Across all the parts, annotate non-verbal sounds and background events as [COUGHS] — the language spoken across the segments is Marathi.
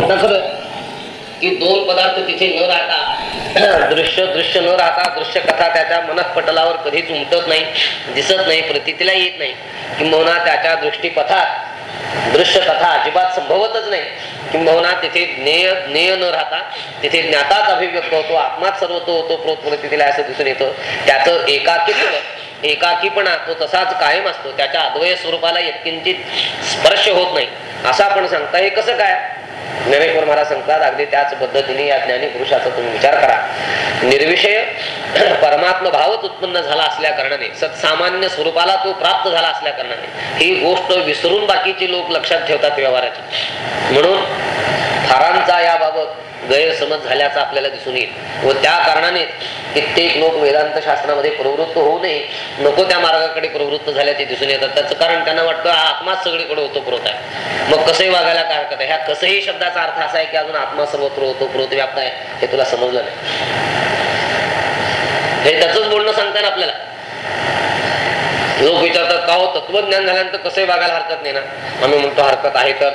खरं की दोन पदार्थ तिथे न राहता [CLEARS THROAT] दृश्य दृश्य न राहता दृश्य कथा त्याच्या मनस्पटलावर कधीच उमटत नाही दिसत नाही प्रतितीला येत नाही. किंबहुना त्याच्या दृष्टीपथात दृश्य कथा अजिबात संभवतच नाही. किंबहुना तिथे ज्ञेय ज्ञेय न राहता तिथे ज्ञाताच अभिव्यक्त होतो आत्माच सर्वतो होतो प्रोत असं दिसून येतं. त्याचं एकाकीत्व एकाकीपणा तो तसाच कायम असतो. त्याच्या अद्वय स्वरूपाला यत्किंचित स्पर्श होत नाही. असं आपण सांगता हे कसं काय? ज्ञानेश्वर महाराज सांगतात अगदी त्याच पद्धतीने या ज्ञानी पुरुषाचा तुम्ही विचार करा. निर्विषय [CLEARS THROAT] परमात्म भावच उत्पन्न झाला असल्या कारणाने सत्सामान्य स्वरूपाला तो प्राप्त झाला असल्या कारणाने ही गोष्ट विसरून बाकीचे लोक लक्षात ठेवतात व्यवहाराची. म्हणून फारांचा याबाबत गैरसमज झाल्याचा आपल्याला दिसून येईल. व त्या कारणाने कित्येक लोक वेदांत शास्त्रामध्ये प्रवृत्त होऊ नये नको त्या मार्गाकडे प्रवृत्त झाल्याचे दिसून येतात. त्याचं कारण त्यांना वाटतं हा आत्माच सगळीकडे होतो प्रोत आहे. मग कसंही वागायला काय हरकत आहे? ह्या कसंही शब्दाचा अर्थ असा आहे की अजून आत्मा सर्वत्र होतो व्याप्त आहे हे तुला समजलं नाही. हे त्याच बोलणं सांगतात आपल्याला. लोक विचारतात का हो तत्वज्ञान झाल्यानंतर कसंही वागायला हरकत नाही ना? आम्ही म्हणतो हरकत आहे तर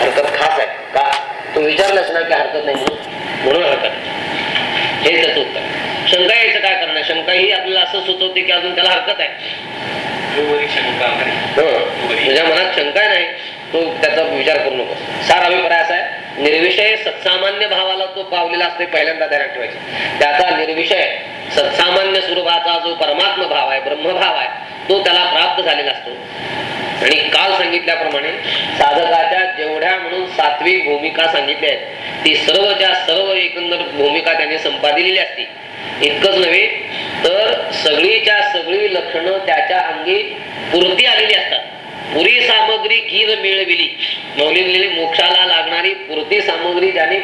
हरकत खास आहे. का? तू विचारलंस ना की हरकत नाही म्हणून? म्हणून हरकत. हे त्याचं उत्तर. शंका यायचं काय करणार? शंका ही आपल्याला असं सुचवते की अजून त्याला हरकत आहे. तुझ्या मनात शंका नाही. तो त्याचा विचार करू नको सार अभिप्राय असा आहे. निर्विषय सत्सामान्य भावाला तो पावलेला असतो पहिल्यांदा ध्यानात ठेवायचं. त्याचा निर्विषय सत्सामान्य स्वरूपाचा जो परमात्म भाव आहे ब्रह्मभाव आहे तो त्याला प्राप्त झालेला असतो. आणि काल सांगितल्याप्रमाणे साधकाच्या जेवढ्या म्हणून सात्विक भूमिका सांगितल्या आहेत ती सर्वच्या सर्व एकंदर भूमिका त्याने संपादिलेली असते. इतकंच नव्हे तर सगळीच्या सगळी लक्षणं त्याच्या अंगी पूर्ती आलेली असतात. पुरी सामग्री कीर मिळविली. मौलिकलेली मोक्षाला लागणारी पुरती सामग्री ज्याने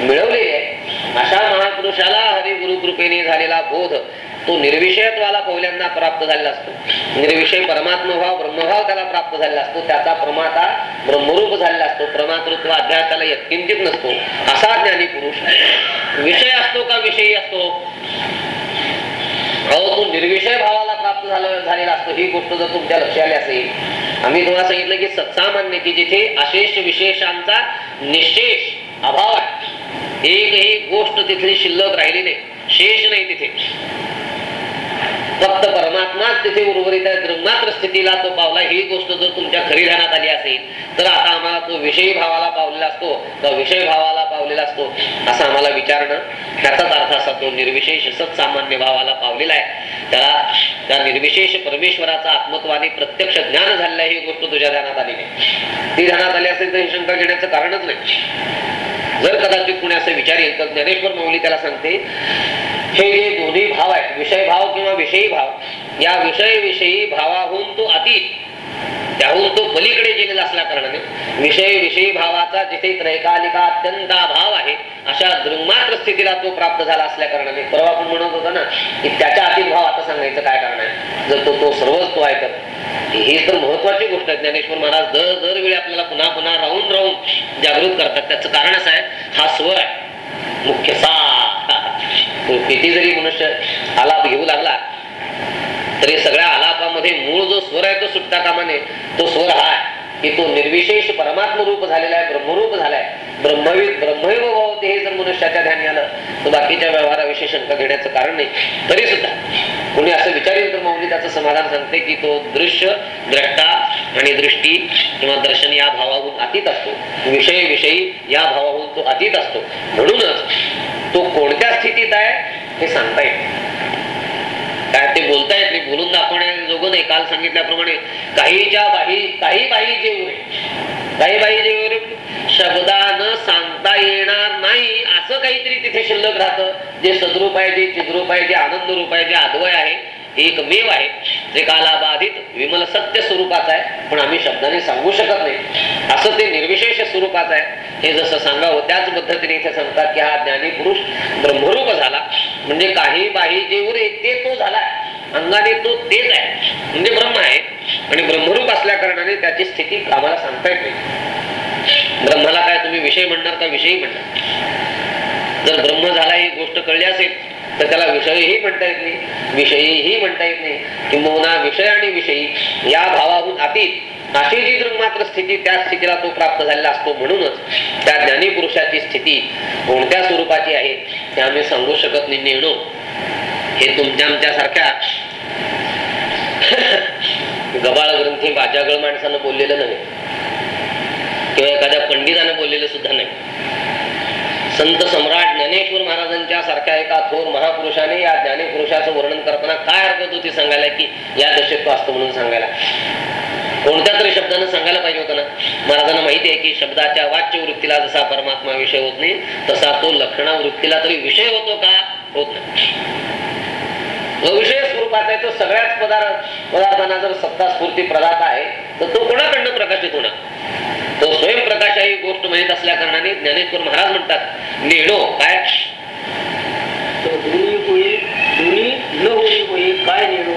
मिळवली आहे अशा महापुरुषाला हरिगुरु कृपेने झालेला बोध तो निर्विषयत्वाला पहिल्यांदा प्राप्त झालेला असतो. निर्विषय परमात्मभाव ब्रह्मभाव त्याला प्राप्त झालेला असतो. त्याचा प्रमाता ब्रह्मरूप झालेला असतो. प्रमातृत्व अध्याय त्याला यत्किंचित नसतो. असा ज्ञानी पुरुष. विषय असतो का विषयी असतो? अहो तो निर्विषय भावाला प्राप्त झाला झालेला असतो. ही गोष्ट जर तुमच्या लक्षात आली असेल आम्ही तुम्हाला सांगितलं की सत्सामान्य की जिथे अशेष विशेषांचा निशेष अभाव आहे एकही गोष्ट तिथली शिल्लक राहिली नाही शेष नाही तिथे. फक्त परमात्माच तिथे उर्वरित आहे. ब्रह्मात्र स्थितीला तो पावला. ही गोष्ट जर तुमच्या खरी ध्यानात आली असेल तर आता आम्हाला तो विषयी भावाला पावलेला असतो. किंवा विषय भावाला पावलेला असतो. असं आम्हाला विचारणं त्याचाच अर्थ असा तो निर्विशेष सत्सामान्य भावाला पावलेला आहे. त्याला त्या निर्विशेष परमेश्वराचा आत्मत्वाने प्रत्यक्ष ज्ञान झालेलं ही गोष्ट तुझ्या ध्यानात आली नाही. ती ध्यानात आली असेल तर ही शंका घेण्याचं कारणच नाही. जर कदाचित कुणी असं विचारेल तर ज्ञानेश्वर मौली त्याला सांगते हे जे दोन्ही भाव आहेत विषय भाव किंवा विषयी भाव या विषय विषयी भावाहून तो अतीत त्याहून तो पलीकडे गेलेला असल्या कारणाने विषय विषयी भावाचा जिथे त्रैकालिका अत्यंत अभाव आहे अशा दृंगमात्र स्थितीला तो प्राप्त झाला असल्या कारणाने. परवा आपण म्हणत होतो ना की त्याच्या अतिभाव भाव आता सांगायचं काय कारण आहे? जर तो तो सर्वच तो आहे तर ही तर महत्वाची गोष्ट आहे. ज्ञानेश्वर महाराज दर दरवेळी आपल्याला पुन्हा पुन्हा राहून राहून जागृत करतात. त्याचं कारण असं आहे हा स्वर आहे. मुख्य सा. किती जरी मनुष्य आलाप घेऊ लागला तरी सगळ्या आलापामध्ये मूळ जो स्वर आहे तो सुटता कामाने तो स्वर हा आहे. की तो निर्विशेष परमात्म रूप झालेला आहे ब्रह्मरूप झालाय ब्रह्मवी ब्रह्मैव भावते हे जर मनुष्याच्या ध्यानी आलं तर बाकीच्या व्यवहाराविषयी शंका घेण्याचं कारण नाही. तरी सुद्धा कोणी असं विचारेल तर मौली त्याचं समाधान सांगते की तो दृश्य द्रष्टा आणि दृष्टी किंवा दर्शन या भावाहून अतीत असतो. विषय विषयी या भावाहून तो अतीत असतो. म्हणूनच तो कोणत्या स्थितीत आहे हे सांगता येईल काय ते बोलता येत नाही. बोलून दाखवण्याजोगं नाही. काल सांगितल्याप्रमाणे काहीच्या बाही काही बाही जेवरे काही बाही जेवरे शब्दानं सांगता येणार नाही. असं काहीतरी तिथे शिल्लक राहतं. जे सद्रूप आहे जे चिद्रूप आहे जे आनंद रूप आहे जे अद्वय आहे एकमेव आहे. जे कालाबाधित विमल सत्य स्वरूपाचं आहे. पण आम्ही शब्दाने सांगू शकत नाही. असं ते निर्विशेष स्वरूपाचं आहे. हे जसं सांगावं त्याच पद्धतीने इथे सांगतात की हा ज्ञानी पुरुष ब्रह्मरूप झाला. म्हणजे काही बाही जे उरे ते तो झाला. अंगाने तो तेच आहे. म्हणजे ब्रह्म आहे. आणि ब्रह्मरूप असल्या कारणाने त्याची स्थिती आम्हाला सांगता येत नाही. ब्रह्माला काय तुम्ही विषय म्हणणार का? विषयी म्हणणार. जर ब्रह्म झाला ही गोष्ट कळली असेल तर त्याला विषयही म्हणता येत नाही विषयीही म्हणता येत नाही. किंबहुना विषय आणि विषयी या भावाहून अतीत अशी जी मात्र स्थिती त्या स्थितीला तो प्राप्त झालेला असतो. म्हणूनच त्या ज्ञानी पुरुषाची स्थिती कोणत्या स्वरूपाची आहे ते आम्ही सांगू शकत नाही. नेणो हे तुमच्या आमच्यासारख्या [LAUGHS] गबाळ ग्रंथी बाजागळ माणसानं बोललेलं नव्हे. किंवा एखाद्या पंडितानं बोललेलं सुद्धा नाही. संत सम्राट ज्ञानेश्वर महाराजांच्या सारख्या एका थोर महापुरुषाने या ज्ञानेपुरुषाचं वर्णन करताना काय हरकत होती सांगायला की या दशेत तो असतो म्हणून सांगायला. कोणत्या तरी शब्दानं सांगायला पाहिजे होतं ना? महाराजांना माहिती आहे की शब्दाच्या वाच्य वृत्तीला जसा परमात्मा विषय होत नाही तसा तो लक्षणा वृत्तीला तरी विषय होतो का? होत नाही. विषयच आहे तो सगळ्याच पदार्थ पदार्थांना जर सत्ता स्फूर्ती प्रदाता आहे तर तो कोणाकडनं प्रकाशित होणार? तो स्वयंप्रकाश ही गोष्ट माहीत असल्या कारणाने ज्ञानेश्वर महाराज म्हणतात नेणो काय? तो दोन्ही न होईल होईल काय नेणो?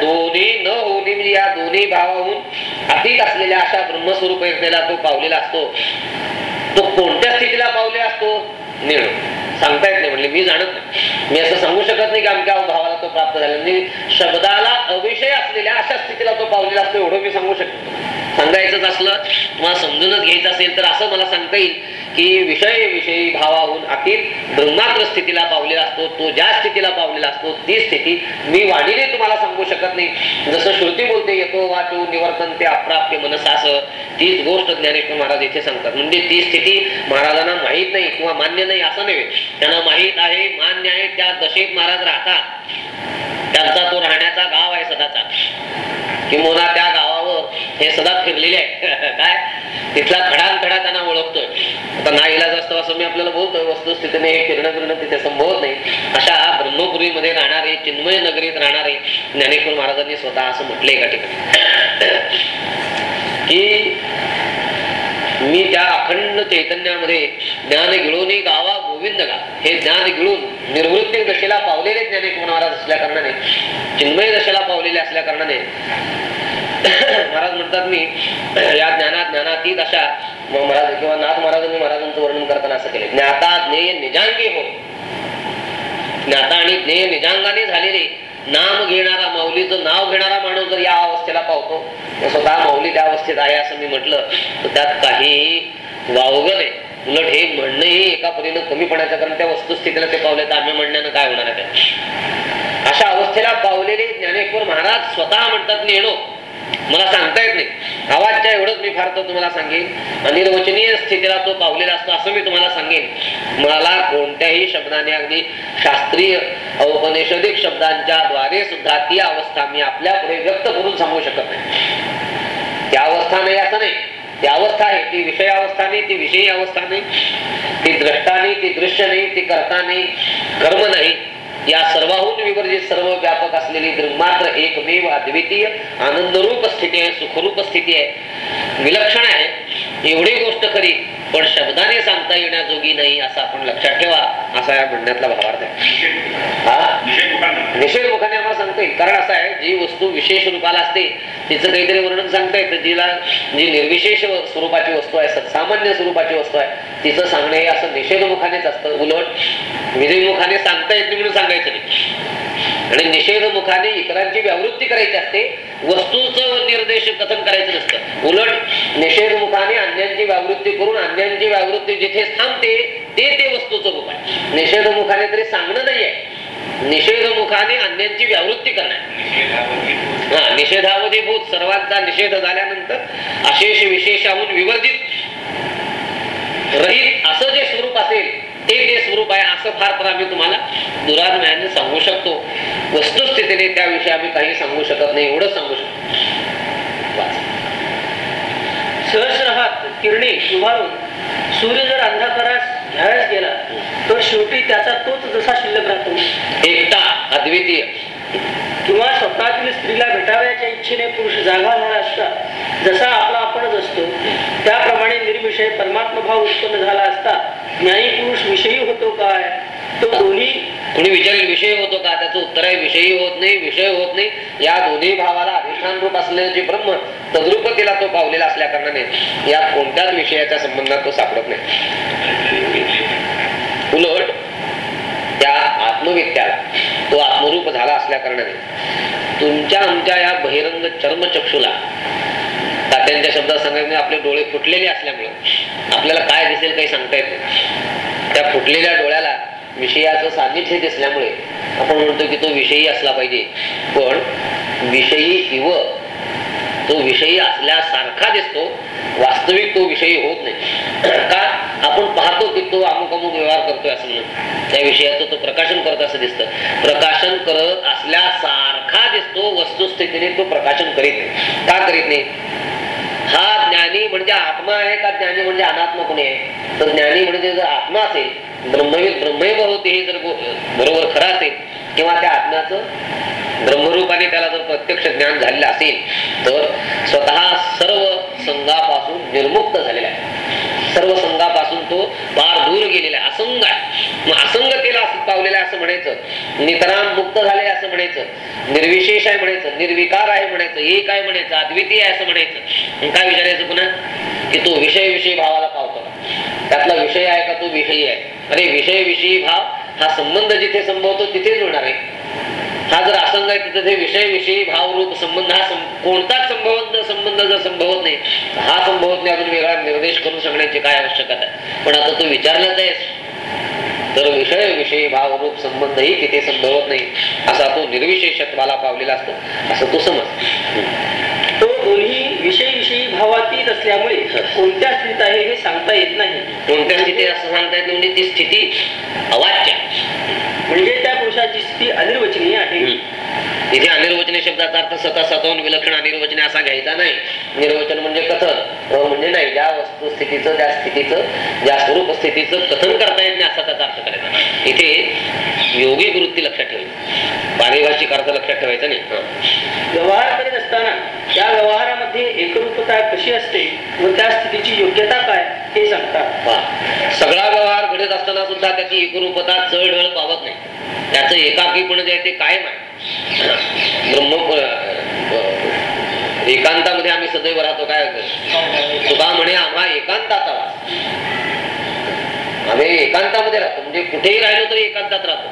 दोन्ही न होणे म्हणजे या दोन्ही भावाहून अतीत असलेल्या अशा ब्रह्मस्वरूप तो पावलेला असतो. तो कोणत्या स्थितीला पावले असतो? निर्णय सांगता येत नाही मी जाणत नाही. मी असं सांगू शकत नाही की आमच्या भावाला तो प्राप्त झाला. म्हणजे शब्दाला अविषय असलेल्या अशा स्थितीला तो पावलेला असतो एवढं मी सांगू शकतो. सांगायचंच असलं तुम्हाला समजूनच घ्यायचं असेल तर असं मला सांगता येईल की विषय विषयी भावाहून अखिल ब्रह्मात्र स्थितीला पावलेला असतो तो ज्या स्थितीला पावलेला असतो ती स्थिती मी वाणीने तुम्हाला सांगू शकत नाही. जसं श्रुती बोलते येतो वाचू निवर्तन ते अप्राप्य मनसास. तीच गोष्ट ज्ञानेश्वर महाराज येथे सांगतात. म्हणजे ती स्थिती महाराजांना माहीत नाही किंवा मान्य नाही असं नव्हे. त्यांना माहीत आहे मान्य आहे त्या दशेत महाराज राहतात. सदाचा तो राहण्याचा गाव आहे सदाचा. किंवा त्या गावावर हे सदा फिरलेले आहे [LAUGHS] काय? तिथला खडान खडा त्यांना ओळखतोय. आता ना इलाज असतो असं मी आपल्याला बोलतोय वस्तुस्थितीने हे फिरणं फिरणं तिथे संभवत नाही. अशा ब्रह्मपुरीमध्ये राहणारे चिन्मय नगरीत राहणारे ज्ञानेश्वर महाराजांनी स्वतः असं म्हटले एका ठिकाणी. [CLEARS THROAT] की मी त्या अखंड चैतन्यामध्ये ज्ञान गिळोनी गावा गोविंद गा हे ज्ञान घेऊन निर्वृत्ती दशेला पावलेले ज्ञानी महाराज असल्या कारणाने चिन्मय दशेला पावलेले असल्या कारणाने. महाराज म्हणतात मी या ज्ञानात ज्ञानातीत अशा महाराज किंवा नाथ महाराजांनी महाराजांचं वर्णन करताना असं केलं ज्ञाता ज्ञेय निजांगी हो. ज्ञाता आणि ज्ञेय निजांगाने झालेले नाम घेणारा माऊलीचं नाव घेणारा माणूस जर या अवस्थेला पावतो स्वतः माऊली त्या अवस्थेत आहे असं मी म्हटलं तर त्यात काही वावगं नाही. उलट हे म्हणणं हे एका परीनं कमी पडायचं कारण त्या वस्तुस्थितीला ते पावले तर आम्ही म्हणण्यानं काय होणार आहे ते? अशा अवस्थेला पावलेले ज्ञानेश्वर महाराज स्वतः म्हणतात नेणो. मला सांगता येत नाही. आवाजच्या एवढंच मी फार तर तुम्हाला सांगेन. अनिर्वचनीय स्थितीला तो पावलेला असतो असं मी तुम्हाला सांगेन. मला कोणत्याही शब्दाने अगदी शास्त्रीय औपनिषदिक शब्दांच्या द्वारे सुद्धा ती अवस्था मी आपल्या पुढे व्यक्त करून सांगू शकत नाही. त्या अवस्था नाही असं नाही. ती अवस्था आहे ती विषय अवस्था नाही ती विषयी अवस्था नाही ती द्रष्टा नाही ती दृश्य नाही ती करता नाही कर्म नाही. या सर्वाहून विवर्जित सर्व व्यापक असलेली मात्र एकमेव अद्वितीय आनंदरूप स्थिती आहे सुखरूप स्थिती आहे. विलक्षण आहे एवढी गोष्ट खरी पण शब्दाने सांगता येण्याजोगी नाही असं आपण लक्षात ठेवा असा या म्हणण्यातला भावार्थ आहे. हा? विशेष मुखाने आम्हाला सांगता येईल कारण असं आहे जी वस्तू विशेष रूपाला असते तिचं काहीतरी वर्णन सांगता येतं जिला जी निर्विशेष स्वरूपाची वस्तू आहे सामान्य स्वरूपाची वस्तू आहे तिचं सांगणे हे असं निषेध मुखानेच असतं. उलट विजयमुखाने सांगता येत नाही म्हणून सांगायचं नाही. आणि निषेध मुखाने इतरांची व्यावृत्ती करायची असते वस्तूचं निर्देश कथन करायचं नसतं. उलट निषेध मुखाने अन्यांची व्यावृत्ती करून अन्यांची व्यावृत्ती जिथे थांबते ते ते वस्तूचं मुख आहे. निषेध मुखाने तरी सांगणं नाहीये. निषेध मुखाने अन्यांची व्यावृत्ती करणार. हा निषेधावधीभूत सर्वांचा निषेध झाल्यानंतर अशेष विशेषाहून विवर्जित. रहित असं जे स्वरूप असेल ते ते स्वरूप आहे असं फार तर आम्ही तुम्हाला दुरान्वयाने सांगू शकतो. वस्तुस्थितीने त्याविषयी आम्ही काही सांगू शकत नाही एवढं सांगू शकतो. वाचा. सहस्रहात किरणे उभारून सूर्य जर अंधकारास घ्यायला गेला तर शेवटी त्याचा तोच जसा शिल्लक राहतो. एकटा अद्वितीय. किंवा स्वतःतील स्त्रीला भेटावयाच्या इच्छेने पुरुष जागा झाला असता जसा आपला आपणच असतो त्याप्रमाणे निर्विषय परमात्मा भाव उत्पन्न झाला असता ज्ञानी पुरुष विषयी होतो काय? तो दोन्ही कोणी विचारेल विषय होतो का? त्याचं उत्तर आहे विषयी होत नाही विषय होत नाही. या दोन्ही भावाला अधिष्ठान रूप असलेलं जे ब्रह्म तद्रुपतीला तो पावलेला असल्या कारणाने या कोणत्याच विषयाच्या संबंधात तो सापडत नाही. उलट त्या आत्मविद्याला तो आत्मरूप झाला असल्या कारणाने तुमच्या आमच्या या बहिरंग चर्मचक्षुला त्यांच्या शब्दात सांगायचं आपले डोळे फुटलेले असल्यामुळे आपल्याला काय दिसेल काही सांगता येत नाही. त्या फुटलेल्या डोळ्या विषयाचं सान्निध्य दिसल्यामुळे आपण म्हणतो की तो विषयी असला पाहिजे. पण विषयी इव तो विषयी असल्यासारखा दिसतो वास्तविक तो विषयी होत नाही. [CLEARS THROAT] का आपण पाहतो की तो अमुक अमुक व्यवहार करतोय असं म्हणून. त्या विषयाचं तो प्रकाशन करत असं दिसतं. प्रकाशन करत असल्यासारखा दिसतो वस्तुस्थितीने तो प्रकाशन करीत नाही. का करीत नाही? हा ज्ञानी म्हणजे आत्मा आहे का ज्ञानी म्हणजे अनात्मा कोणी आहे? तर ज्ञानी म्हणजे जर आत्मा असेल ब्रह्मविद ब्रह्मैव होते हे जर बरोबर खरं असेल किंवा त्या आत्म्याचं ब्रह्मरूपाने त्याला जर प्रत्यक्ष ज्ञान झालेलं असेल तर स्वतः सर्व संघापासून निर्मुक्त झालेला आहे. सर्व संघापासून तो पार दूर गेलेला आहे. असंग आहे. मग असंगतेला असं पावलेला आहे असं म्हणायचं. नितराम मुक्त झाले असं म्हणायचं. निर्विशेष आहे म्हणायचं. निर्विकार आहे म्हणायचं. एक आहे म्हणायचं. अद्वितीय आहे असं म्हणायचं. काय विचारायचं पुन्हा? की तो विषय विषय भावाला पावतो. त्यातला विषय आहे का तो विषयी आहे. अरे विषय विषयी भाव हा संबंध जिथे संभवतो तिथेच होणार आहे. हा जर असंग आहे तिथे ते विषय विषयी भावरूप संबंध हा कोणताच संभवत संबंध जर संभवत नाही हा संभवत नाही अजून वेगळा निर्देश करून सांगण्याची काय आवश्यकता आहे. पण आता तू विचारलाच आहेस. तर विषय विषयी भावरूप संबंधही तिथे संभवत नाही असा तो निर्विशेषत्वाला पावलेला असतो. असं तू समज. तो दोन्ही विषय विषयी भावातीत असल्यामुळे कोणत्या स्थितीत आहे हे सांगता येत नाही. कोणत्या स्थितीत असं सांगता येत म्हणजे ती स्थिती अवाच्य. म्हणजे त्या पुरुषाची स्थिती अनिर्वचनीय आहे. इथे अनिर्वचने शब्दाचा अर्थ स्वतः स्वतःहून विलक्षण अनिर्वचने असा घ्यायचा नाही. निर्वचन म्हणजे कथन. अ म्हणजे नाही ज्या वस्तुस्थितीचं ज्या स्थितीचं ज्या स्वरूप स्थितीचं कथन करता येत नाही असा त्याचा अर्थ करायचा इथे योगिक वृत्ती लक्षात ठेवायची पारिभाषिक अर्थ लक्षात ठेवायचा नाही. हं. व्यवहार करीत असताना त्या व्यवहारामध्ये एकरूपता कशी असते व त्या स्थितीची योग्यता काय हे सांगतात. सगळा व्यवहार घडत असताना सुद्धा त्याची एकरूपता चढ पावत नाही. त्याचं एकाकीपण जे आहे ते कायम आहे. ब्रह्म एकांतामध्ये आम्ही सदैव राहतो काय होतं? तुका म्हणे आम्हा एकांताचा वास आम्ही एकांतामध्ये राहतो म्हणजे कुठेही राहिलो तरी एकांतात राहतो.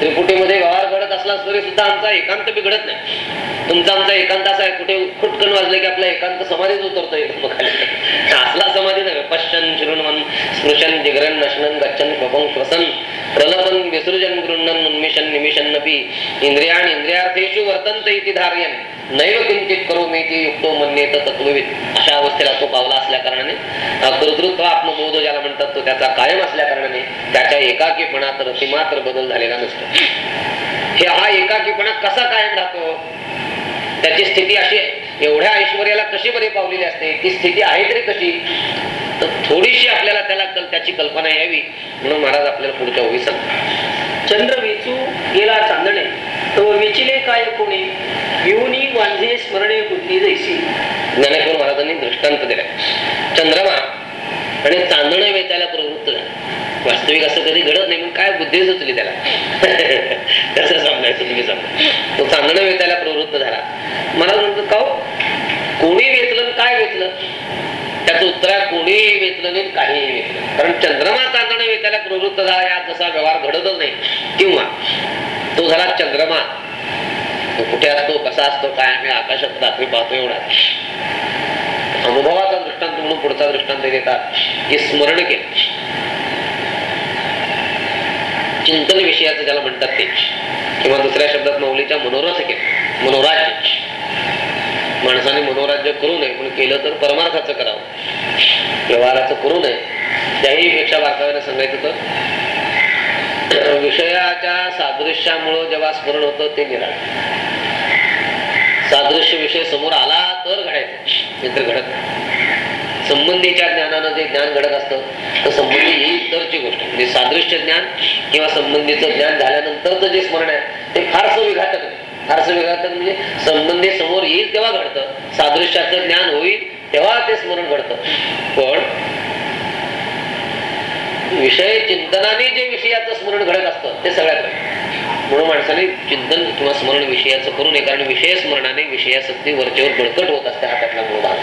त्रिपुटीमध्ये व्यवहार घडत असला तरी सुद्धा आमचा एकांत बिघडत नाही. तुमचा आमचा एकांत असा आहे कुठे खुटकन वाजले की आपला एकांत समाधीच उतरतो असला समाधी नव्हे पश्चन शिरुणवन स्पृशन जिगरन नशनन गच्छन स्वपं स्वसन प्रलपन विसृजन गृहणन उन्मिशन निमिशन नपी इंद्रियाण इंद्रियार्थेशु वर्तन इति धार्यन. नैव किंचित करो मी ती युक्तो तर तत्वविद अशा अवस्थेला तो पावला असल्या कारणाने. कर्तृत्व आत्मबोध ज्याला म्हणतात तो त्याचा कायम असल्या कारणाने त्याच्या एकाकीपणात रतिमात्र बदल झालेला नसतो. हे हा एकाकीपणा कसा कायम राहतो? त्याची स्थिती अशी आहे, एवढ्या ऐश्वर्याला कशी बरी पावलेली असते? ती स्थिती आहे तरी कशी? तर थोडीशी आपल्याला त्याला त्याची कल्पना यावी. म्हणून महाराज आपल्याला पुढच्या ओळी सांगतात. चंद्र वेचू गेला चांदणे तो वेचिले काय कोणी? येऊनी वांझे स्मरणे बुद्धी जैसी. ज्ञानेश्वर महाराजांनी दृष्टांत दिलाय. चंद्रमा आणि चांदणं वेचायला प्रवृत्त झाला. वास्तविक असं कधी घडत नाही मग काय बुद्धी सुचली त्याला? [LAUGHS] कसं समजायचं तुम्ही समजा तो चांदणं वेचायला प्रवृत्त झाला. मला म्हणतो का? कोणी वेचलं काय वेचलं? दुसरा कोणीही वेचलं नाही काहीही वेचलं कारण चंद्रमा चांदणं वेचायला प्रवृत्त झाला यात जसा व्यवहार घडतच नाही किंवा तो झाला चंद्रमा. तो कुठे असतो कसा असतो काय आम्ही आकाशात रात्री पाहतो एवढा. अनुभवाचा दृष्टांत म्हणून पुढचा दृष्टांत देतात की स्मरण केलं. चिंतन विषयाचं ज्याला म्हणतात ते किंवा दुसऱ्या शब्दात माऊलीच्या मनोरस केलं मनोराज्य. माणसाने मनोराज्य करू नये पण केलं तर परमार्थाचं करावं. व्यवहाराचं करू नये त्याही पेक्षा बारकाव्याने सांगायचं तर विषयाच्या सादृश्यामुळं जेव्हा स्मरण होतं ते निराळ. सादृश्य विषय समोर आला तर घडायचं. मित्र घडत संबंधीच्या ज्ञानानं जे ज्ञान घडत असतं तर संबंधी ही इतरची गोष्ट. म्हणजे सादृश्य ज्ञान किंवा संबंधीचं ज्ञान झाल्यानंतरचं जे स्मरण आहे ते फारसं विघातक फारसं विघातक म्हणजे संबंधी समोर येईल तेव्हा घडतं. सादृश्याचं ज्ञान होईल तेव्हा ते स्मरण घडतं. पण विषय चिंतनाने जे विषयाचं स्मरण घडत असतं ते सगळ्यात म्हणून माणसाने चिंतन किंवा स्मरण विषयाचं करू नये कारण विषय स्मरणाने विषयासक्ती वरचेवर बळकट होत असते हा त्यातला मूळ भाग.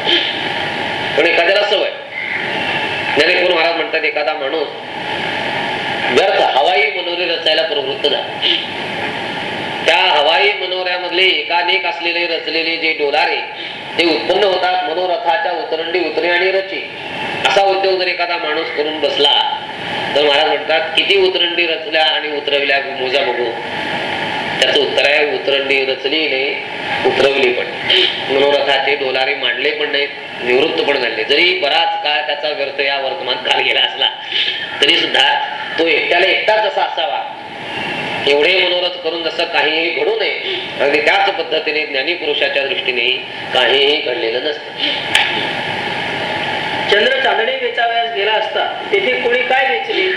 पण एखाद्याला सवय. ज्ञानेश्वर महाराज म्हणतात एखादा माणूस व्यर्थ हवाई मनोरे रचायला प्रवृत्त झाला. त्या हवाई मनोऱ्यामधले एकानेक असलेले रचलेले जे डोलारे ते उत्पन्न होतात मनोरथाच्या उतरंडी उतरे आणि रची. असा उद्योग जर एखादा माणूस करून बसला तर महाराज म्हणतात किती उतरंडी रचल्या आणि उतरविल्या मोजा बघू. त्याचं उत्तर आहे उतरंडी रचली नाही उतरवली पण. मनोरथाचे डोलारे मांडले पण नाहीत निवृत्त पण झाले. जरी बराच काळ त्याचा व्यर्थ या वर्तमान काल गेला असला तरी सुद्धा तो एकट्याला एकटाच असा असावा. एवढे मनोरथ करून जसं काहीही घडू नये अगदी त्याच पद्धतीने ज्ञानी पुरुषाच्या दृष्टीने काहीही घडलेलं नसतं. चंद्र चांदणे वेचावयास गेला असता तेथे कोणी काय वेचले?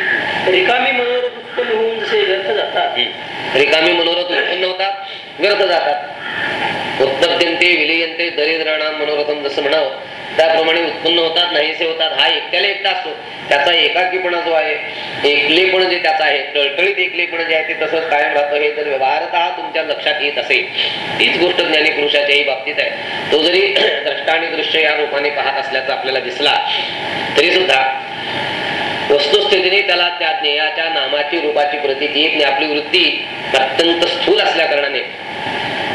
रिकामी मनोरथ उत्पन्न होऊन जसे व्यर्थ जातात. रिकामी मनोरथ उत्पन्न होतात व्यर्थ जातात. उत्तप्यंते विलयंते दरिद्राणाम मनोरथम जसं म्हणावं त्याप्रमाणे उत्पन्न होतात नाहीसे होतात हा एकट्याला एकटा असतो. त्याचा एकाकीपणा जो आहे एकलेपण जे त्याचा आहे टळटळीत एकलेपण जे आहे ते तसंच कायम राहतं. हे जर व्यवहारत तुमच्या लक्षात येत असेल तीच गोष्ट ज्ञानी पुरुषाच्याही बाबतीत आहे. तो जरी [CLEARS THROAT] द्रष्टा आणि दृश्य या रूपाने पाहत असल्याचा आपल्याला दिसला तरी सुद्धा वस्तुस्थितीने त्याला त्या ज्ञेयाच्या नामाची रूपाची प्रतीती येत नाही. आपली वृत्ती अत्यंत स्थूल असल्या कारणाने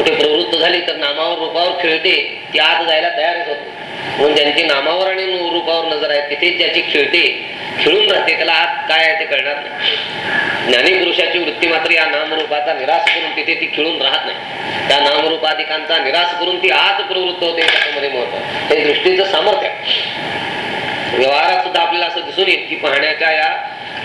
कुठे प्रवृत्त झाली तर नामावर रूपावर खेळते ती आत जायला तयारच होते. म्हणून ज्यांची नामावर आणि रूपावर नजर आहे तिथे ज्याची खेळते खेळून राहते त्याला आत काय आहे ते कळणार नाही. ज्ञानी पुरुषाची वृत्ती मात्र या नामरूपाचा निराश करून तिथे ती खेळून राहत नाही. त्या नामरूपाधिकांचा निराश करून ती आत प्रवृत्त होते त्याच्यामध्ये महत्त्व हे दृष्टीचं सामर्थ्य आहे. व्यवहारात सुद्धा आपल्याला असं दिसून येईल की पाहण्याच्या या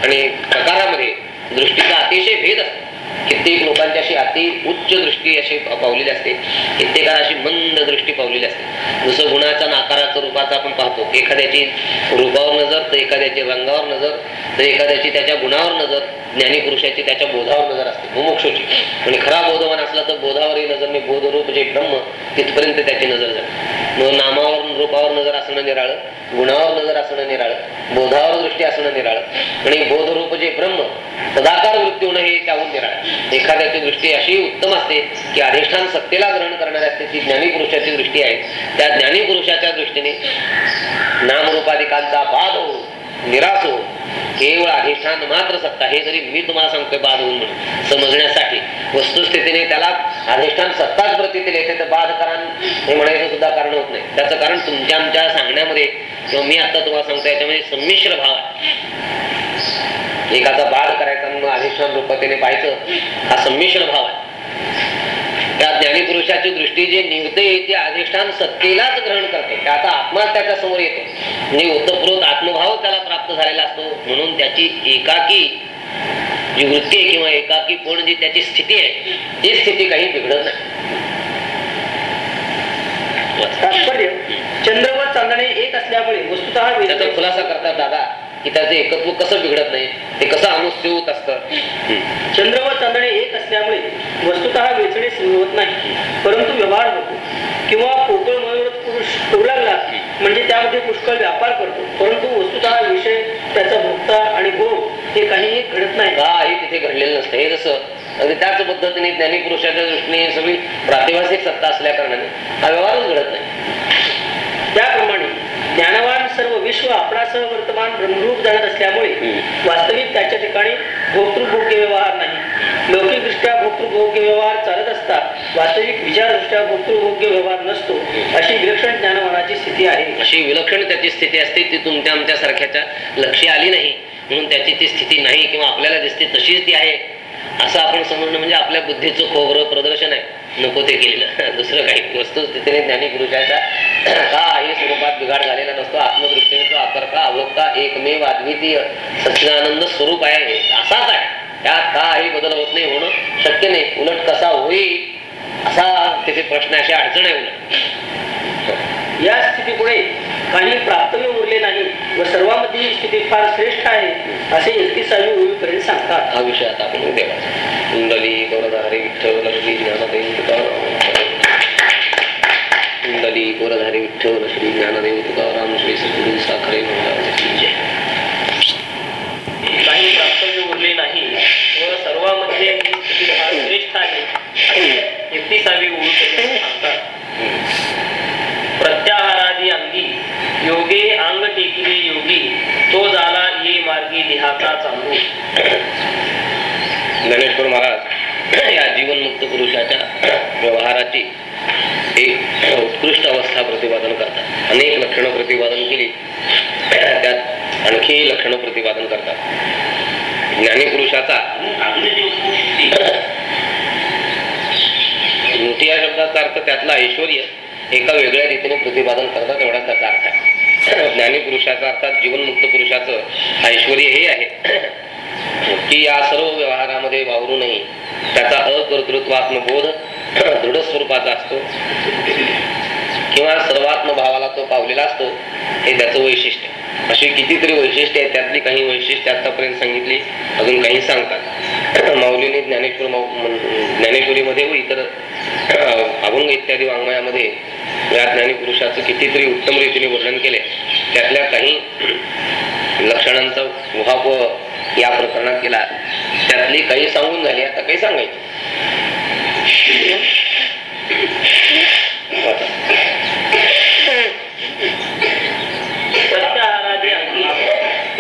आणि प्रकारामध्ये दृष्टीचा अतिशय भेद असतो. कित्येक लोकांची अशी अति उच्च दृष्टी अशी पावलेली असते. कित्येकाला अशी मंद दृष्टी पावलेली असते. जसं गुणाचा नाकाराचं रूपाचा आपण पाहतो. एखाद्याची रूपावर नजर तर एखाद्याची रंगावर नजर तर एखाद्याची त्याच्या गुणावर नजर ज्ञानीपुरुषाची त्याच्या बोधावर नजर असते. मुमुक्षूची. म्हणजे खरा बोधवान असला तर बोधावरही नजर मी बोधरूप जे ब्रह्म तिथपर्यंत त्याची नजर जाते. मग नामावर रूपावर नजर असणं निराळं. गुणावर नजर असणं निराळ बोधावर दृष्टी असणं निराळ आणि बोधरूप जे ब्रह्म सदाकार वृत्ती होणं हे त्याहून निराळ. एखाद्याची दृष्टी अशी उत्तम असते की अधिष्ठान सत्तेला ग्रहण करणारी असते ती ज्ञानी पुरुषाची दृष्टी आहे. त्या ज्ञानी पुरुषाच्या दृष्टीने नामरूपाधिकांचा बाध होऊन निराश होऊन केवळ अधिष्ठान मात्र सत्ता हे जरी मी तुम्हाला सांगतोय बाध होऊन म्हणून समजण्यासाठी वस्तुस्थितीने त्याला अधिष्ठान सत्ताच प्रतीतील येते तर बाध कारण हे म्हणायचं सुद्धा कारण होत नाही. त्याचं कारण तुमच्या आमच्या सांगण्यामध्ये किंवा मी आता तुम्हाला सांगतो याच्यामध्ये संमिश्र भाव आहे. एकाचा बाध करायचा म्हणून मग अधिष्ठान रूपतेने पाहायचं हा संमिश्र भाव आहे. त्या ज्ञानीपुरुषाची दृष्टी जी निवते ती अधिष्ठान सत्तेलाच ग्रहण करते. त्याचा आत्मा त्याच्यासमोर येतो. म्हणजे ओतप्रोत आत्मभाव त्याला प्राप्त झालेला असतो. म्हणून त्याची एकाकी जी वृत्ती आहे किंवा एकाकी पण जी त्याची स्थिती आहे ती स्थिती काही बिघडत नाही. तात्पर्य. चंद्र व चांदणे एक असल्यामुळे वस्तुतः खुलासा करतात दादा. की त्याचं एकत्व कसं बिघडत नाही ते कसं अनुस्यूत असतं. चंद्र व चांदणे एक असल्यामुळे वस्तुतः वेचणे सुरू होत नाही परंतु व्यवहार होतो. किंवा पोकळ मनोरथ पुरुष करू लागला म्हणजे त्यामध्ये पुष्कळ व्यापार करतो परंतु वस्तुतः विषय त्याचा भोगता आणि भोग हे काहीही घडत नाही. काही तिथे घडलेलं नसतं. हे जसं अगदी त्याच पद्धतीने ज्ञानी पुरुषाच्या दृष्टीने सगळी प्रातिभासिक सत्ता असल्या कारणाने हा व्यवहारच घडत नाही. त्याप्रमाणे ज्ञानवान सर्व विश्व आपणासह वर्तमान ब्रह्मरूप जाणत असल्यामुळे. वास्तविक त्याच्या ठिकाणी भोक्तृभोग्य व्यवहार नाही. लौकिकदृष्ट्या भोक्तृभोग्य व्यवहार चालत असता वास्तविक विचारदृष्ट्या भोक्तृभोग्य व्यवहार नसतो अशी विलक्षण ज्ञानवानाची स्थिती आहे. अशी विलक्षण त्याची स्थिती असते ती तुमच्या आमच्या सारख्याच्या लक्षी आली नाही. म्हणून त्याची ती स्थिती नाही किंवा आपल्याला दिसते तशीच ती आहे. असं आपण समजणं म्हणजे आपल्या बुद्धीचं खोबरं प्रदर्शन आहे. नको ते केलेलं. [LAUGHS] दुसरं काही वस्तुस्थितीने ज्ञानी पुरुषाच्या काही [CLEARS THROAT] स्वरूपात बिघाड झालेला नसतो. आत्मदृष्टीने तो आकर्ता अवलोकता एकमेव अद्वितीय सच्चिदानंद स्वरूप आहे हे. असाच आहे. त्यात काही बदल होत नाही होणं शक्य नाही. उलट कसा होईल असा तिथे प्रश्न अशी अडचण आहे उलट. या स्थितीपुढे काही प्राप्तव्य उरले नाही व सर्वांमध्ये ही स्थिती फार श्रेष्ठ आहे असे एकतीसावी ओळीपर्यंत सांगतात. हा विषय आता आपण उद्या. कुंडली गोरधारी विठ्ठल ज्ञानदेव कुंडली गोरधारी विठ्ठल श्री ज्ञानदेव तुकाराम श्री सद्गुरू साखरे. काही प्राप्तव्य उरले नाही व सर्वांमध्ये श्रेष्ठ आहे एकतीसावी ओळीपर्यंत सांगतात प्रत्याहारादी अंगी योगे अंग टेकिले योगी तो झाला ये मार्गी देहाचा चांदू ज्ञानेश्वर महाराज, या जीवनमुक्त पुरुषाच्या व्यवहाराची एक उत्कृष्ट अवस्था प्रतिपादन करतात. अनेक लक्षणं प्रतिपादन केली त्यात आणखी लक्षणं प्रतिपादन करतात. ज्ञानीपुरुषाचा या शब्दाचा अर्थ त्यातला ऐश्वर एका वेगळ्या रीतीने प्रतिपादन करतात एवढा त्याचा अर्थ आहे. ज्ञानीपुरुषाचा अर्थात जीवनमुक्त पुरुषाचं ऐश्वर हे आहे. की या सर्व व्यवहारामध्ये वावरूनही त्याचा अकर्तृत्वात्मबोध दृढ स्वरूपाचा असतो. किंवा सर्वात्म भावाला तो पावलेला असतो हे त्याचं वैशिष्ट्य. अशी कितीतरी वैशिष्ट्य आहेत त्यातली काही वैशिष्ट्य आतापर्यंत सांगितली अजून काही सांगतात. [CLEARS THROAT] माऊलीने ज्ञानेश्वर ज्ञानेश्वरीमध्ये व इतर अभंग इत्यादी वाङ्मयामध्ये या ज्ञानीपुरुषाचं कितीतरी उत्तम रीतीने वर्णन केले त्यातल्या काही [CLEARS THROAT] लक्षणांचा उहापोह या प्रकरणात केला. त्यातली काही सांगून झाली आता काही सांगायची [CLEARS THROAT] वाचा. प्रत्याहारादी अंगी हम्म. बोला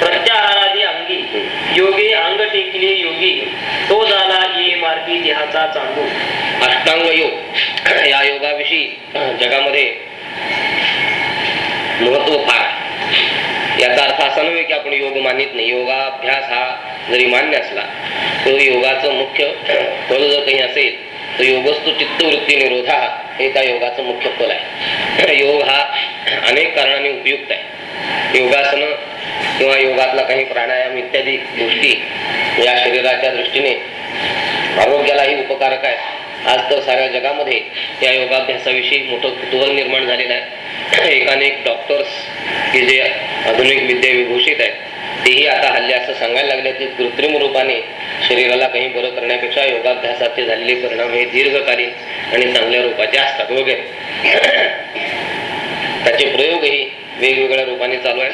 प्रत्याहारादी अंगी. योगे अंग टेकले योगी. तो झाला ये मार्गी देहाचा चांदू. अष्टांग योग. या योगाविषयी जगामध्ये महत्त्व फार याचा अर्थ असा नव्हे की आपण योग मानित नाही. योगाभ्यास हा जरी मान्य असला तो योगाचं मुख्य फल जर काही असेल तर योगस्तु चित्तवृत्ती निरोधा हे त्या योगाचं मुख्य फल आहे. योग हा अनेक कारणाने उपयुक्त आहे. योगासन किंवा योगातला काही प्राणायाम इत्यादी गोष्टी या शरीराच्या दृष्टीने आरोग्यालाही उपकारक आहे आज तर साऱ्या जगामध्ये या योगाभ्यासाविषयी मोठं कुतूहल निर्माण झालेलं आहे. एकानेक डॉक्टर्स की जे आधुनिक विद्या विभूषित आहेत तेही आता हल्ले असं सांगायला लागले की कृत्रिम रूपाने शरीराला काही बरं करण्यापेक्षा योगाभ्यासाचे झालेले परिणाम हे दीर्घकालीन आणि चांगल्या रूपाचे असतात वगैरे. त्याचे प्रयोगही वेगवेगळ्या रूपाने चालू आहेत.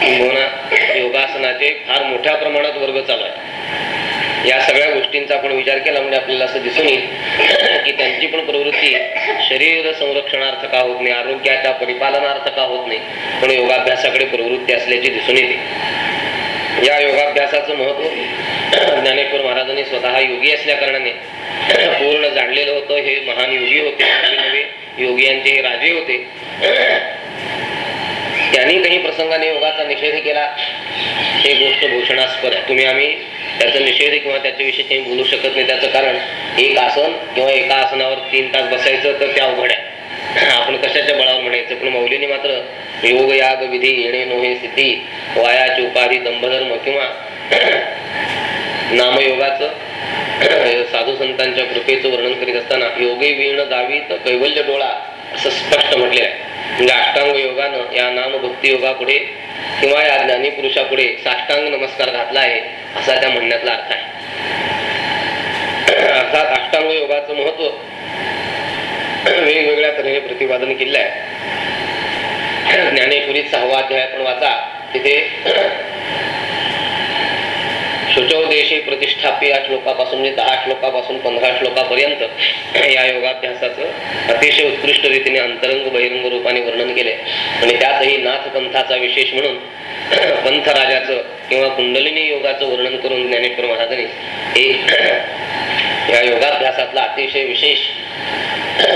किंबहुना योगासनाचे फार मोठ्या प्रमाणात वर्ग चालू आहेत. या सगळ्या गोष्टींचा आपण विचार केला म्हणजे आपल्याला असं दिसून येईल की त्यांची पण प्रवृत्ती शरीर संरक्षणार्थ का होत नाही आरोग्याच्या परिपालनार्थ का होत नाही पण योगाभ्यासाकडे प्रवृत्ती असल्याची दिसून येते. या योगाभ्यासाचं महत्त्व ज्ञानेश्वर महाराजांनी स्वतः योगी असल्या कारणाने पूर्ण जाणलेलं होतं. हे महान योगी होते. नवे योगी यांचे राजे होते. त्यांनी काही प्रसंगाने योगाचा निषेध केला. हे गोष्ट भूषणास्पद आहे. तुम्ही आम्ही त्याचा निषेध किंवा त्याच्याविषयी काही बोलू शकत नाही. त्याचं कारण एक आसन किंवा एका आसनावर तीन तास बसायचं तर ते अवघड आहे. आपण कशाच्या बळावर म्हणायचं? पण मौलीने मात्र योग याग विधी येणे नोहे सिद्धी वायाची उपाधी दंभधर्म किंवा नामयोगाचं म्हणजे साधू संतांच्या कृपेचं वर्णन करीत असताना योगे वीण दावी तर कैवल्य डोळा असं स्पष्ट म्हटले आहे. म्हणजे अष्टांग योगानं या नाम भक्ती योगापुढे किंवा या ज्ञानी पुरुषापुढे साष्टांग नमस्कार घातला आहे असा त्या म्हणण्यातला अर्थ आहे. अर्थात अष्टांग योगाचं महत्त्व वेगवेगळ्या तऱ्हेने प्रतिपादन केलं आहे. ज्ञानेश्वरीत सहावा अध्याय आपण वाचा तिथे शुचोदेशी प्रतिष्ठापी या श्लोकापासून म्हणजे दहा श्लोकापासून पंधरा श्लोकापर्यंत या योगाभ्यासाचं अतिशय उत्कृष्ट रीतीने अंतरंग बहिरंग रूपाने वर्णन केले आणि त्यातही नाथपंथाचा विशेष म्हणून पंथराजाचं किंवा कुंडलिनी योगाचं वर्णन करून ज्ञानेश्वर महाराजांनी हे या योगाभ्यासातला अतिशय विशेष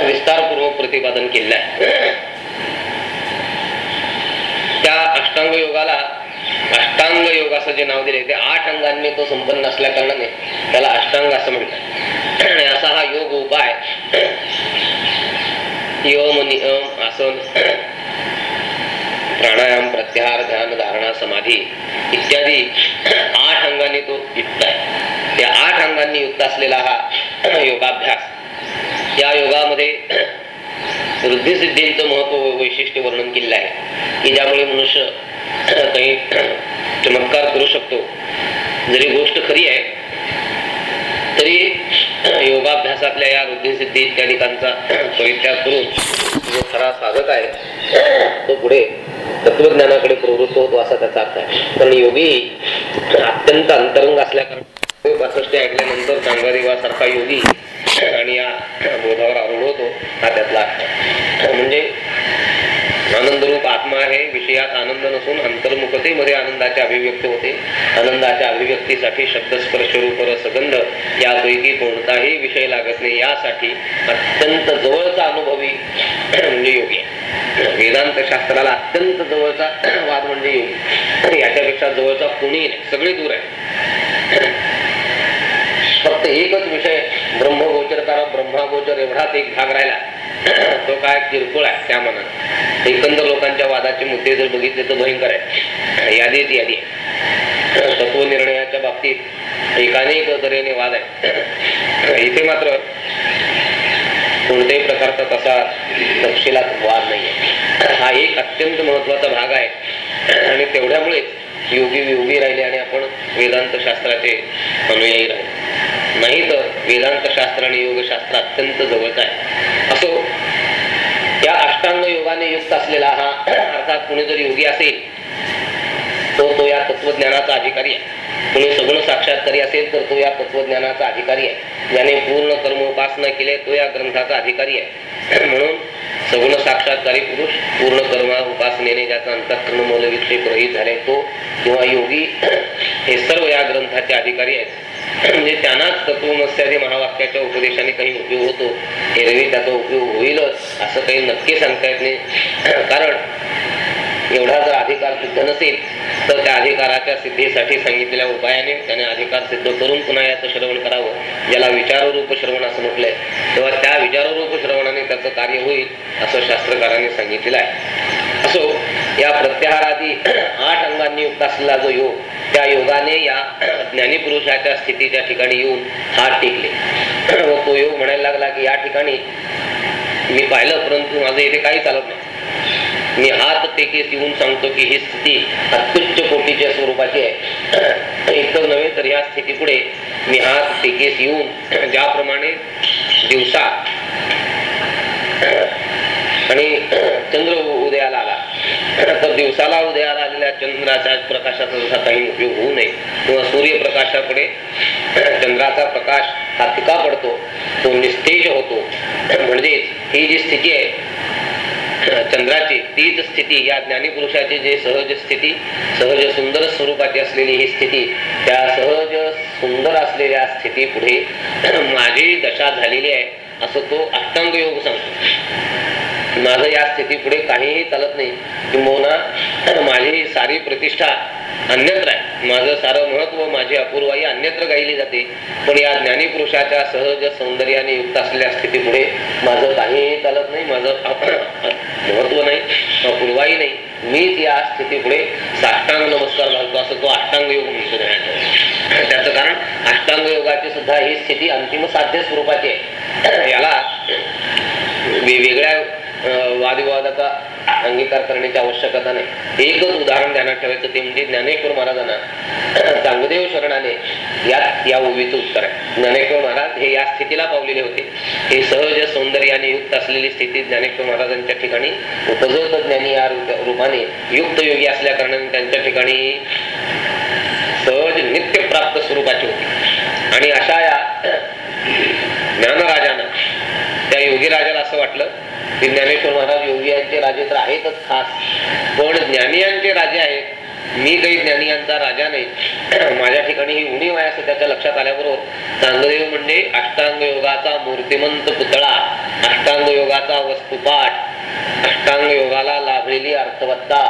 विस्तारपूर्वक प्रतिपादन केलेलं आहे त्या अष्टांग योगाला अष्टांग योग असं जे नाव दिले ते आठ अंगांनी तो संपन्न असल्या कारणाने त्याला अष्टांग असं म्हणतात. आणि असा हा योग उपाय यम नियम आसन प्राणायाम प्रत्याहार ध्यान धारणा समाधी इत्यादी आठ अंगांनी तो युक्त आहे. त्या आठ अंगांनी युक्त असलेला हा योगाभ्यास या योगामध्ये वृद्धिसिद्धींचं महत्त्व वैशिष्ट्य वर्णन केलेलं आहे. की ज्यामुळे मनुष्य [CLEARS THROAT] काही [CLEARS THROAT] चमत्कार करू शकतो. जरी गोष्ट खरी आहे तरी [CLEARS THROAT] योगाभ्यासातल्या या वृद्धिसिद्धी इत्यादिकांचा परित्याग करून जो खरा साधक आहे तो पुढे तत्वज्ञानाकडे प्रवृत्त होतो असा त्याचा अर्थ आहे. कारण योगी अत्यंत अंतरंग असल्या कारण बासष्ट ऐकल्यानंतर चांगदेवासारखा योगी आणि या बोधावर आरूढ होतो हा त्यातला अर्थ. आहे. म्हणजे आनंदरूप आत्मा आहे विषयात आनंद नसून अंतर्मुखतेमध्ये आनंदाचे अभिव्यक्त होते. आनंदाच्या अभिव्यक्तीसाठी शब्दस्पर्श रूप सगंध यापैकी कोणताही विषय लागत नाही. यासाठी अत्यंत जवळचा अनुभवी म्हणजे योगी वेदांत शास्त्राला अत्यंत जवळचा वाद म्हणजे योगी. याच्यापेक्षा जवळचा कोणीही नाही. सगळी दूर आहे फक्त एकच विषय ब्रह्मगोचरतारा ब्रह्मागोचर एवढाच एक भाग राहिला. [CLEARS THROAT] तो काय किरकोळ आहे त्या मनात. एकंदर लोकांच्या वादाचे मुद्दे जर बघितले तर भयंकर आहे. यादीच [CLEARS THROAT] यादी आहे. [CLEARS THROAT] तत्वनिर्णयाच्या बाबतीत एकानेक तऱ्हेने वाद आहे इथे मात्र कोणत्याही प्रकारचा तसा तपशिलात वाद नाही हा एक अत्यंत महत्त्वाचा भाग आहे. आणि तेवढ्यामुळेच योगी योगी राहिले आणि आपण वेदांत शास्त्राचे अनुयायी राहिले. नाही तर वेदांत शास्त्र आणि योगशास्त्र अत्यंत जवळच आहे. असो या अष्टांग योगाने युक्त असलेला हा [CLEARS THROAT] अर्थात कुणी जर योगी असेल तो तो या तत्वज्ञानाचा अधिकारी आहे. कुणी सगुण साक्षात्कारी असेल तर तो या तत्वज्ञानाचा अधिकारी आहे. ज्याने पूर्ण कर्म उपासना केले तो या ग्रंथाचा अधिकारी आहे. [CLEARS THROAT] म्हणून सगुण साक्षात्कारी पुरुष पूर्ण कर्म उपासनेने ज्याचा अंतःकरण मौलविक्षेप रहित झाले तो किंवा योगी [CLEARS THROAT] हे सर्व या ग्रंथाचे अधिकारी आहेत. [LAUGHS] म्हणजे त्यांनाच तत्वमस्यादी महावाक्याच्या उपदेशाने काही उपयोग होतो. एरवी त्याचा उपयोग होईलच असं काही नक्की सांगता येत नाही. [CLEARS THROAT] कारण एवढा जर अधिकार सिद्ध नसेल तर त्या अधिकाराच्या सिद्धीसाठी सांगितलेल्या उपायाने त्याने अधिकार सिद्ध करून पुन्हा याचं श्रवण करावं ज्याला विचाररूप श्रवण असं म्हटलंय. तेव्हा त्या विचाररूप श्रवणाने त्याचं कार्य होईल असं शास्त्रकारांनी सांगितलेलं आहे. असो या प्रत्याहारादी [CLEARS THROAT] आठ अंगांनी युक्त असलेला जो योग त्या योगाने या ज्ञानीपुरुषाच्या स्थितीच्या ठिकाणी येऊन हात टेकले. व तो योग म्हणायला लागला की या ठिकाणी मी पाहिलं परंतु माझं इथे काही चालत नाही. मी हात टेकेस येऊन सांगतो की ही स्थिती अत्युच्च कोटीच्या स्वरूपाची आहे. इतकं नव्हे तर या स्थिती पुढे मी हात टेकेस येऊन ज्याप्रमाणे दिवसा आणि चंद्र उदयाला आला. तर दिवसाला उदयाला आलेल्या चंद्राच्या प्रकाशाचा जसा काही उपयोग होऊ नये किंवा सूर्यप्रकाशाकडे चंद्राचा प्रकाश हा तिका पडतो तो निस्तेज होतो. म्हणजेच ही जी स्थिती आहे चंद्राची तीच स्थिती या ज्ञानीपुरुषाची जे सहज स्थिती सहज सुंदर स्वरूपाची असलेली ही स्थिती त्या सहज सुंदर असलेल्या स्थिती पुढे माझी दशा झालेली आहे असं तो अष्टांग योग सांगतो. माझं या स्थिती पुढे काहीही चालत नाही. किंबहुना माझी सारी प्रतिष्ठा अन्यत्र आहे. माझं सारं महत्त्व माझी अपूर्वाई अन्यत्र गायली जाते. पण या ज्ञानीपुरुषाच्या सहज सौंदर्याने युक्त असलेल्या स्थिती पुढे माझं काहीही चालत नाही. माझं महत्त्व नाही अपूर्वाई नाही. मीच या स्थिती पुढे साष्टांग नमस्कार घालतो असं तो अष्टांग योग म्हणतो. त्याचं कारण अष्टांग योगाची सुद्धा ही स्थिती अंतिम साध्य स्वरूपाची आहे. याला वेगवेगळ्या वादविवादाचा अंगीकार करण्याची आवश्यकता नाही. एकच उदाहरण ध्यानात ठेवायचं ते म्हणजे ज्ञानेश्वर महाराजांना [CLEARS THROAT] चांगदेव शरणाने यात या ओवीचं उत्तर आहे. ज्ञानेश्वर महाराज हे या स्थितीला पावलेले होते. हे सहज सौंदर्याने युक्त असलेली स्थिती ज्ञानेश्वर महाराजांच्या ठिकाणी उपजत ज्ञानी या रूपाने युक्त योगी असल्या कारणाने त्यांच्या ठिकाणी सहज नित्य प्राप्त स्वरूपाची होती. आणि अशा या [CLEARS THROAT] ज्ञानराजानं त्या योगी राजाला असं वाटलं की ज्ञानेश्वर महाराज योगियांचे राजे तर आहेतच खास. पण ज्ञानियांचे राजे आहेत. मी काही ज्ञानियांचा राजा नाही. [CLEARS THROAT] माझ्या ठिकाणी ही उणीव आहे असं त्याच्या लक्षात आल्याबरोबर चांगदेव म्हणजे अष्टांग योगाचा मूर्तिमंत पुतळा अष्टांग योगाचा वस्तुपाठ अष्टांग योगाला लाभलेली अर्थवत्ता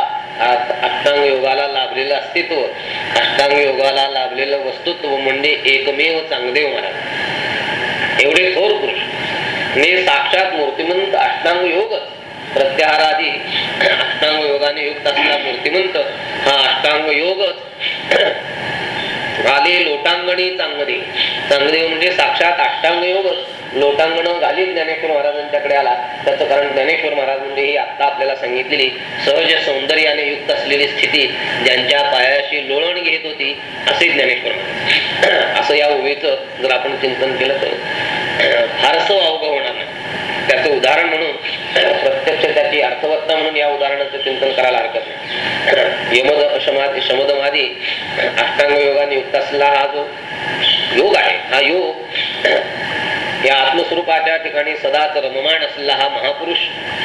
अष्टांग योगाला लाभलेलं अस्तित्व अष्टांग योगाला लाभलेलं वस्तुत्व म्हणजे एकमेव चांगदेव महाराज. एवढे थोर पुरुष. ने साक्षात मूर्तिमंत अष्टांग योग प्रत्याहारादी अष्टांग योगाने युक्त असलेला मूर्तिमंत हा अष्टांग योगच आले [CLEARS THROAT] लोटांगणी चांगदे चांगदेव म्हणजे साक्षात अष्टांग योग लोटांगण घालीत ज्ञानेश्वर महाराजांच्याकडे आला. त्याचं कारण ज्ञानेश्वर महाराज म्हणजे ही आता आपल्याला सांगितलेली सहज सौंदर्याने युक्त असलेली स्थिती ज्यांच्या पायाशी लोळण घेत होती असे ज्ञानेश्वर महाराज. [CLEARS THROAT] असं या उभेचं जर आपण चिंतन केलं तर. फारसं अवघड होणार नाही. त्याचं उदाहरण म्हणून प्रत्यक्ष त्याची अर्थवत्ता म्हणून या उदाहरणाचं चिंतन करायला हरकत नाही. यमद शमाधी शमदमादी अष्टांग योगाने युक्त असलेला हा जो योग आहे हा योग या आत्मस्वरूपाच्या ठिकाणी सदाच रममाण असलेला हा महापुरुष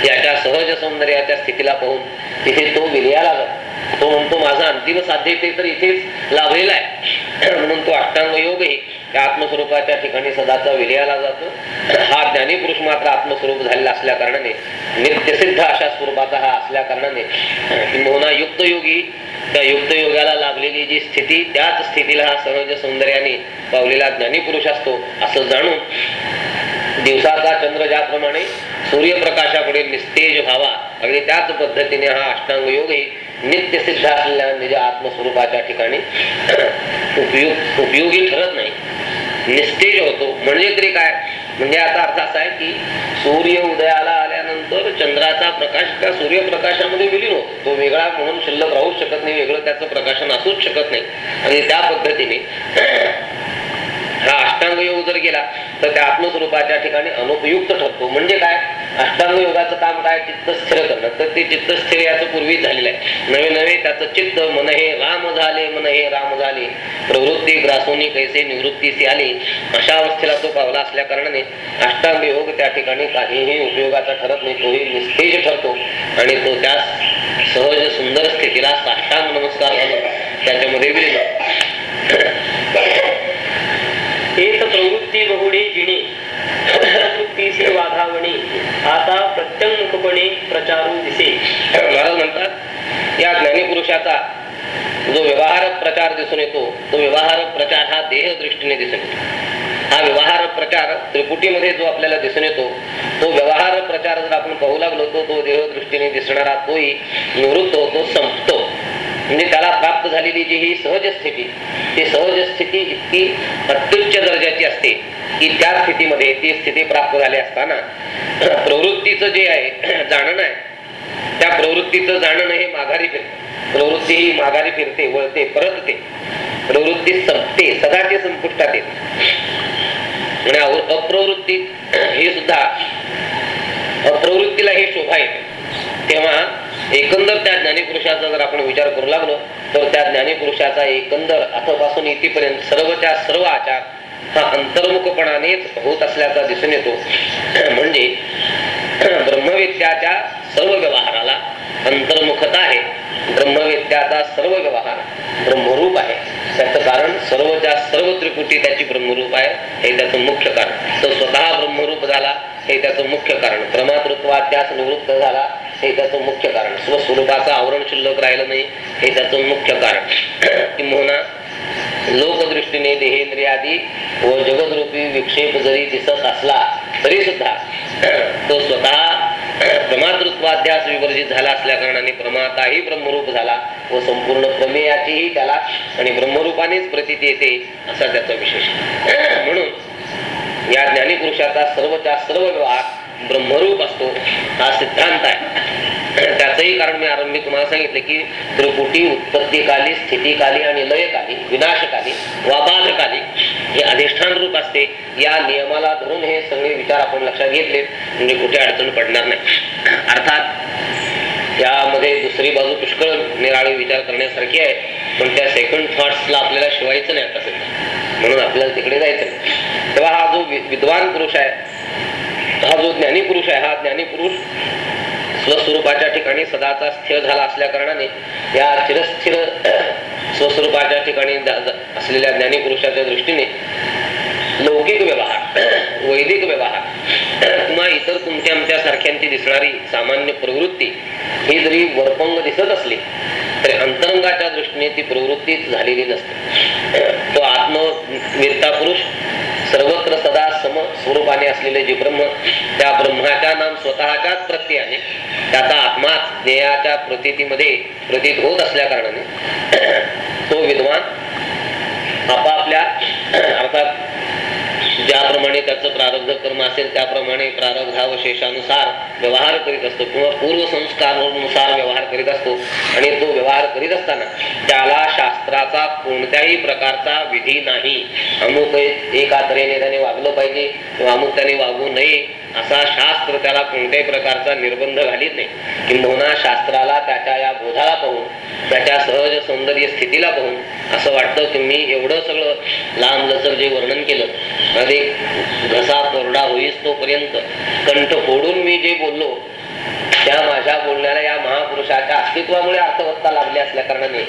याच्या सहज सौंदर्याच्या स्थितीला पाहून तिथे तो विलयाला जातो. तो म्हणतो माझा अंतिम साध्य ते तर इथेच लाभलेला आहे. म्हणून तो अष्टांग योगही त्या आत्मस्वरूपाच्या ठिकाणी सदाचा विलयाला जातो. हा ज्ञानी पुरुष मात्र आत्मस्वरूप झालेला असल्या कारणाने नित्यसिद्ध अशा स्वरूपाचा हा असल्या कारणाने किंबहुना युक्तयोगी त्या युक्तयोगाला लाभलेली जी स्थिती त्याच स्थितीला हा सहज सौंदर्याने पावलेला ज्ञानी पुरुष असतो असं जाणून दिवसाचा चंद्र ज्याप्रमाणे सूर्यप्रकाशापुढे निस्तेज व्हावा. अगदी त्याच पद्धतीने हा अष्टांग योगही नित्यसिद्ध असलेल्या निज आत्मस्वरूपाच्या ठिकाणी उपयोग उपयोगी ठरत नाही. निस्तेज होतो. म्हणजे तरी काय? म्हणजे याचा अर्थ असा आहे की सूर्य उदयाला आल्यानंतर चंद्राचा प्रकाश त्या सूर्यप्रकाशामध्ये विलीन होतो. तो वेगळा म्हणून शिल्लक राहूच शकत नाही वेगळं त्याचं प्रकाशन असूच शकत नाही. आणि त्या पद्धतीने हा अष्टांग योग जर गेला तर त्या आत्मस्वरूपाच्या ठिकाणी अनुपयुक्त ठरतो. म्हणजे काय? अष्टांग योगाचं काम काय? चित्त स्थिर करणं. तर ते चित्त स्थिर याचं पूर्वीच झालेलं आहे. नवे नवे त्याचं चित्त मन हे राम झाले मन हे राम झाले. प्रवृत्ती ग्रासोनी कैसे निवृत्तीसी आली अशा अवस्थेला तो पावला असल्या कारणाने अष्टांग योग त्या ठिकाणी काहीही उपयोगाचा ठरत नाही. तोही निस्तेज ठरतो. आणि तो त्या सहज सुंदर स्थितीला साष्टांग नमस्कार घालून त्याच्यामध्ये विलीन एक प्रवृत्ती बहुडी जिणी प्रवृत्तीचे वाधावणी आता प्रत्यंगपणे प्रचारू दिसे. महाराज म्हणतात या ज्ञानीपुरुषाचा जो व्यवहार प्रचार दिसून येतो तो व्यवहार प्रचार हा देह दृष्टीने दिसून येतो. हा व्यवहार प्रचार त्रिपुटीमध्ये जो आपल्याला दिसून येतो तो व्यवहार प्रचार जर आपण पाहू लागलो तो तो देह दृष्टीने दिसणारा तोही निवृत्त होतो संपतो. म्हणजे त्याला प्राप्त झालेली जी ही सहज स्थिती ती सहज स्थिती इतकी अत्युच्च दर्जाची असते की त्या स्थितीमध्ये ती स्थिती प्राप्त झाली असताना [CLEARS THROAT] प्रवृत्तीचं जे आहे [CLEARS THROAT] जाणणं आहे त्या प्रवृत्तीचं जाणणं हे माघारी फिरते. प्रवृत्ती ही माघारी फिरते वळते परतते. प्रवृत्ती संपते सदाचे संपुष्टात येते. आणि अप्रवृत्ती [CLEARS THROAT] हे सुद्धा अप्रवृत्तीला हे शोभा येते. तेव्हा एकंदर त्या ज्ञानीपुरुषाचा जर आपण विचार करू लागलो तर त्या ज्ञानीपुरुषाचा एकंदर आतापासून इथेपर्यंत सर्वच्या सर्व आचार हा अंतर्मुखपणानेच होत असल्याचा दिसून येतो. [CLEARS THROAT] म्हणजे [CLEARS THROAT] ब्रह्मविद्याच्या सर्व व्यवहाराला अंतर्मुखता आहे. ब्रह्मविद्याचा सर्व व्यवहार ब्रह्मरूप आहे. त्याचं कारण सर्वच्या सर्व त्रिकुटी त्याची ब्रह्मरूप आहे. हे त्याचं मुख्य कारण. तो स्वतः ब्रह्मरूप झाला हे त्याचं मुख्य कारण. प्रमातृत्वाध्यास निवृत्त झाला हे त्याचं मुख्य कारण. स्वस्वरूपाचं आवरण शिल्लक राहिलं नाही हे त्याचं मुख्य कारण. [CLEARS THROAT] किंबहुना लोकदृष्टीने देहेंद्रियादी व जगदरूपी विक्षेप जरी दिसत असला तरी सुद्धा [CLEARS THROAT] तो स्वतः [CLEARS THROAT] प्रमातृत्वाध्यास विवर्जित झाला असल्या कारणाने प्रमाताही ब्रह्मरूप झाला व संपूर्ण प्रमेयाचीही त्याला आणि ब्रह्मरूपानेच प्रतीती येते असा त्याचा विशेष. म्हणून या ज्ञानीपुरुषाचा सर्वच्या सर्व व्यवहार ब्रह्मरूप असतो. हा सिद्धांत आहे. त्याचंही कारण मी आरंभी तुम्हाला सांगितले की त्रिपुटी उत्पत्तीकाली स्थितीकाली आणि लयकाली विनाशकाली वाबाधकाली हे अधिष्ठान रूप असते. या नियमाला धरून हे सगळे विचार आपण लक्षात घेतले. म्हणजे कुठे अडचण पडणार नाही. अर्थात यामध्ये दुसरी बाजू पुष्कळ निराळे विचार करण्यासारखी आहे. पण त्या सेकंड थॉट्सला आपल्याला शिवायचं नाही आता सध्या. म्हणून आपल्याला तिकडे जायचं नाही. तेव्हा हा जो वि- विद्वान पुरुष आहे हा जो ज्ञानी पुरुष आहे हा ज्ञानीपुरुष स्वस्वरूपाच्या ठिकाणी सदाचा स्थिर झाला असल्या कारणाने या चिरस्थिर स्वस्वरूपाच्या ठिकाणी असलेल्या ज्ञानीपुरुषाच्या दृष्टीने लौकिक व्यवहार वैदिक व्यवहार किंवा इतर तुमच्या आमच्या सारख्यांची दिसणारी सामान्य प्रवृत्ती ही जरी वरपंग दिसत असली तरी अंतरंगाच्या दृष्टीने ती प्रवृत्तीच झालेली नसते. तो आत्मवेत्ता पुरुष सर्वत्र सदा सम स्वरूपाने असलेले जे ब्रह्म त्या ब्रह्माच्या नाम स्वतःच्याच प्रत्ययाने त्याचा आत्माच ज्ञेयाच्या प्रतीतीमध्ये प्रतीत होत असल्या कारणाने तो विद्वान आपापल्या अर्थात ज्याप्रमाणे त्याचं प्रारब्ध कर्म असेल त्याप्रमाणे प्रारब्धावशेषानुसार व्यवहार करीत असतो किंवा पूर्वसंस्कारानुसार व्यवहार करीत असतो. आणि तो व्यवहार करीत असताना त्याला शास्त्राचा कोणत्याही प्रकारचा विधी नाही. अमुक एका तऱ्हेने त्याने वागलं पाहिजे किंवा अमुक त्याने वागू नये. असा शास्त्र त्याला कोणत्याही प्रकारचा निर्बंध घालीत नाही. किंबहुना शास्त्राला त्याच्या या बोधाला पाहून त्याच्या सहज सौंदर्य स्थितीला पाहून असं वाटतं की मी एवढं सगळं लांब लचर जे वर्णन केलं अरे घसा कोरडा होईस तोपर्यंत कंठ फोडून मी जे बोललो त्या माझ्या बोलण्याला या महापुरुषाच्या अस्तित्वामुळे अर्थवत्ता लाभली असल्या कारणाने